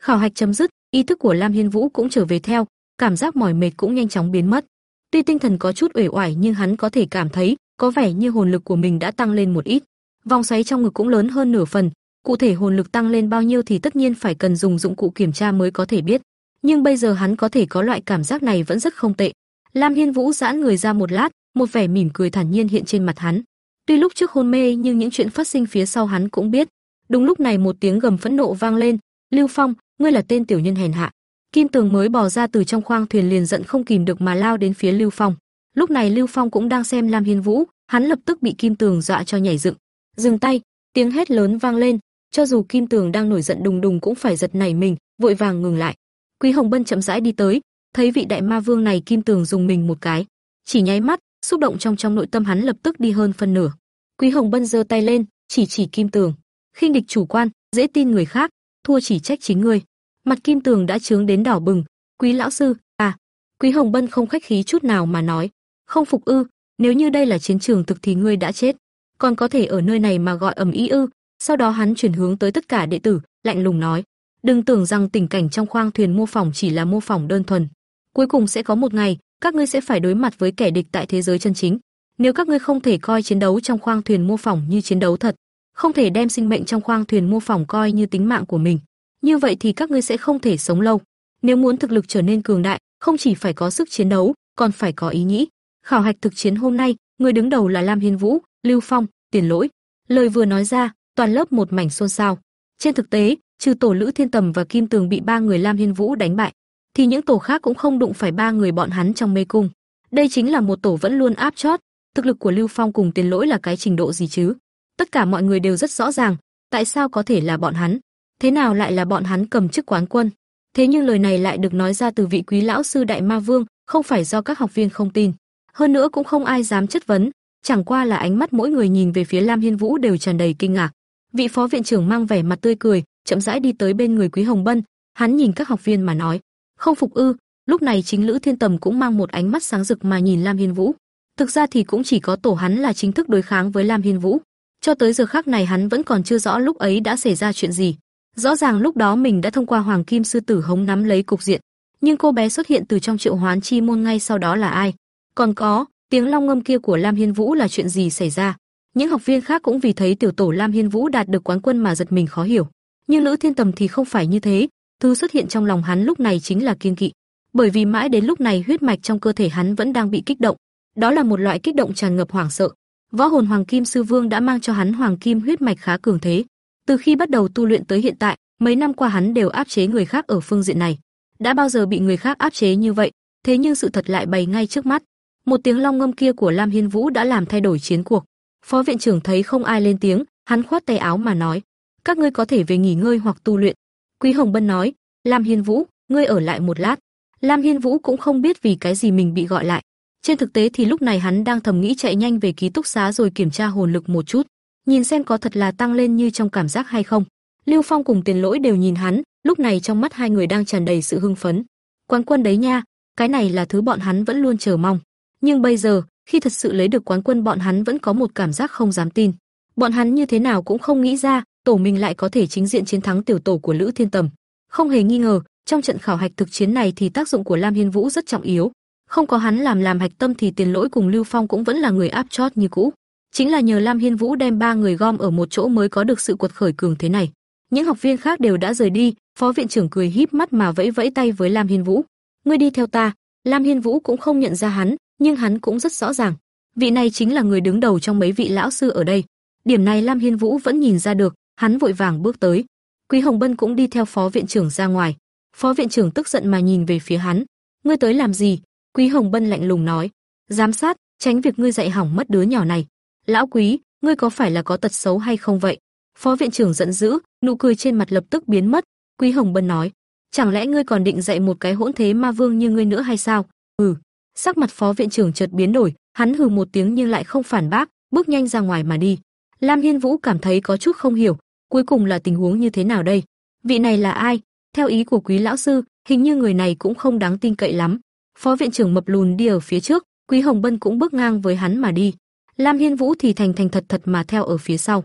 Khảo hạch chấm dứt, ý thức của Lam Hiên Vũ cũng trở về theo, cảm giác mỏi mệt cũng nhanh chóng biến mất. Tuy tinh thần có chút uể oải nhưng hắn có thể cảm thấy, có vẻ như hồn lực của mình đã tăng lên một ít. Vòng xoáy trong ngực cũng lớn hơn nửa phần, cụ thể hồn lực tăng lên bao nhiêu thì tất nhiên phải cần dùng dụng cụ kiểm tra mới có thể biết. Nhưng bây giờ hắn có thể có loại cảm giác này vẫn rất không tệ. Lam Hiên Vũ giãn người ra một lát, một vẻ mỉm cười thản nhiên hiện trên mặt hắn. Tuy lúc trước hôn mê nhưng những chuyện phát sinh phía sau hắn cũng biết. Đúng lúc này một tiếng gầm phẫn nộ vang lên, "Lưu Phong, ngươi là tên tiểu nhân hèn hạ." Kim Tường mới bò ra từ trong khoang thuyền liền giận không kìm được mà lao đến phía Lưu Phong. Lúc này Lưu Phong cũng đang xem Lam Hiên Vũ, hắn lập tức bị Kim Tường dọa cho nhảy dựng. Dừng tay, tiếng hét lớn vang lên, cho dù Kim Tường đang nổi giận đùng đùng cũng phải giật nảy mình, vội vàng ngừng lại. Quý Hồng Bân chậm rãi đi tới, thấy vị đại ma vương này Kim Tường dùng mình một cái, chỉ nháy mắt, xúc động trong trong nội tâm hắn lập tức đi hơn phân nửa. Quý Hồng Bân giơ tay lên, chỉ chỉ Kim Tường, khinh địch chủ quan, dễ tin người khác, thua chỉ trách chính ngươi. Mặt Kim Tường đã trướng đến đỏ bừng, "Quý lão sư, à." Quý Hồng Bân không khách khí chút nào mà nói, "Không phục ư? Nếu như đây là chiến trường thực thì ngươi đã chết, còn có thể ở nơi này mà gọi ầm ĩ ư?" Sau đó hắn chuyển hướng tới tất cả đệ tử, lạnh lùng nói: "Đừng tưởng rằng tình cảnh trong khoang thuyền mô phỏng chỉ là mô phỏng đơn thuần, cuối cùng sẽ có một ngày, các ngươi sẽ phải đối mặt với kẻ địch tại thế giới chân chính. Nếu các ngươi không thể coi chiến đấu trong khoang thuyền mô phỏng như chiến đấu thật, không thể đem sinh mệnh trong khoang thuyền mô phỏng coi như tính mạng của mình, như vậy thì các ngươi sẽ không thể sống lâu. Nếu muốn thực lực trở nên cường đại, không chỉ phải có sức chiến đấu, còn phải có ý nghĩ. Khảo hạch thực chiến hôm nay, người đứng đầu là Lam Hiên Vũ, Lưu Phong, Tiền Lỗi. Lời vừa nói ra, toàn lớp một mảnh xôn xao. Trên thực tế, trừ tổ Lữ Thiên Tầm và Kim Tường bị ba người Lam Hiên Vũ đánh bại, thì những tổ khác cũng không đụng phải ba người bọn hắn trong mê cung. Đây chính là một tổ vẫn luôn áp chót, thực lực của Lưu Phong cùng Tiền Lỗi là cái trình độ gì chứ? Tất cả mọi người đều rất rõ ràng, tại sao có thể là bọn hắn? Thế nào lại là bọn hắn cầm chức quán quân? Thế nhưng lời này lại được nói ra từ vị quý lão sư Đại Ma Vương, không phải do các học viên không tin. Hơn nữa cũng không ai dám chất vấn, chẳng qua là ánh mắt mỗi người nhìn về phía Lam Hiên Vũ đều tràn đầy kinh ngạc. Vị phó viện trưởng mang vẻ mặt tươi cười, chậm rãi đi tới bên người Quý Hồng Bân, hắn nhìn các học viên mà nói: "Không phục ư?" Lúc này chính Lữ Thiên Tầm cũng mang một ánh mắt sáng rực mà nhìn Lam Hiên Vũ. Thực ra thì cũng chỉ có tổ hắn là chính thức đối kháng với Lam Hiên Vũ. Cho tới giờ khắc này hắn vẫn còn chưa rõ lúc ấy đã xảy ra chuyện gì. Rõ ràng lúc đó mình đã thông qua Hoàng Kim sư tử hống nắm lấy cục diện, nhưng cô bé xuất hiện từ trong Triệu Hoán chi môn ngay sau đó là ai? Còn có, tiếng long ngâm kia của Lam Hiên Vũ là chuyện gì xảy ra? Những học viên khác cũng vì thấy tiểu tổ Lam Hiên Vũ đạt được quán quân mà giật mình khó hiểu. Nhưng Lữ Thiên Tầm thì không phải như thế, thứ xuất hiện trong lòng hắn lúc này chính là kiên kỵ. Bởi vì mãi đến lúc này huyết mạch trong cơ thể hắn vẫn đang bị kích động, đó là một loại kích động tràn ngập hoảng sợ. Võ hồn Hoàng Kim sư vương đã mang cho hắn hoàng kim huyết mạch khá cường thế. Từ khi bắt đầu tu luyện tới hiện tại, mấy năm qua hắn đều áp chế người khác ở phương diện này. Đã bao giờ bị người khác áp chế như vậy, thế nhưng sự thật lại bày ngay trước mắt. Một tiếng long ngâm kia của Lam Hiên Vũ đã làm thay đổi chiến cuộc. Phó viện trưởng thấy không ai lên tiếng, hắn khoát tay áo mà nói: "Các ngươi có thể về nghỉ ngơi hoặc tu luyện." Quý Hồng Bân nói: "Lam Hiên Vũ, ngươi ở lại một lát." Lam Hiên Vũ cũng không biết vì cái gì mình bị gọi lại. Trên thực tế thì lúc này hắn đang thầm nghĩ chạy nhanh về ký túc xá rồi kiểm tra hồn lực một chút, nhìn xem có thật là tăng lên như trong cảm giác hay không. Lưu Phong cùng Tiền Lỗi đều nhìn hắn, lúc này trong mắt hai người đang tràn đầy sự hưng phấn. Quán quân đấy nha, cái này là thứ bọn hắn vẫn luôn chờ mong. Nhưng bây giờ, khi thật sự lấy được quán quân bọn hắn vẫn có một cảm giác không dám tin. Bọn hắn như thế nào cũng không nghĩ ra, tổ mình lại có thể chính diện chiến thắng tiểu tổ của Lữ Thiên Tầm. Không hề nghi ngờ, trong trận khảo hạch thực chiến này thì tác dụng của Lam Hiên Vũ rất trọng yếu. Không có hắn làm làm hạch tâm thì Tiền Lỗi cùng Lưu Phong cũng vẫn là người áp chót như cũ. Chính là nhờ Lam Hiên Vũ đem ba người gom ở một chỗ mới có được sự quật khởi cường thế này. Những học viên khác đều đã rời đi, phó viện trưởng cười híp mắt mà vẫy vẫy tay với Lam Hiên Vũ. "Ngươi đi theo ta." Lam Hiên Vũ cũng không nhận ra hắn, nhưng hắn cũng rất rõ ràng, vị này chính là người đứng đầu trong mấy vị lão sư ở đây. Điểm này Lam Hiên Vũ vẫn nhìn ra được, hắn vội vàng bước tới. Quý Hồng Bân cũng đi theo phó viện trưởng ra ngoài. Phó viện trưởng tức giận mà nhìn về phía hắn, "Ngươi tới làm gì?" Quý Hồng Bân lạnh lùng nói, "Giám sát, tránh việc ngươi dạy hỏng mất đứa nhỏ này." "Lão Quý, ngươi có phải là có tật xấu hay không vậy?" Phó viện trưởng giận dữ, nụ cười trên mặt lập tức biến mất. Quý Hồng Bân nói, "Chẳng lẽ ngươi còn định dạy một cái hỗn thế ma vương như ngươi nữa hay sao?" "Ừ." Sắc mặt phó viện trưởng chợt biến đổi, hắn hừ một tiếng nhưng lại không phản bác, bước nhanh ra ngoài mà đi. Lam Hiên Vũ cảm thấy có chút không hiểu, cuối cùng là tình huống như thế nào đây? Vị này là ai? Theo ý của quý lão sư, hình như người này cũng không đáng tin cậy lắm. Phó viện trưởng mập lùn đi ở phía trước, Quý Hồng Bân cũng bước ngang với hắn mà đi. Lam Hiên Vũ thì thành thành thật thật mà theo ở phía sau.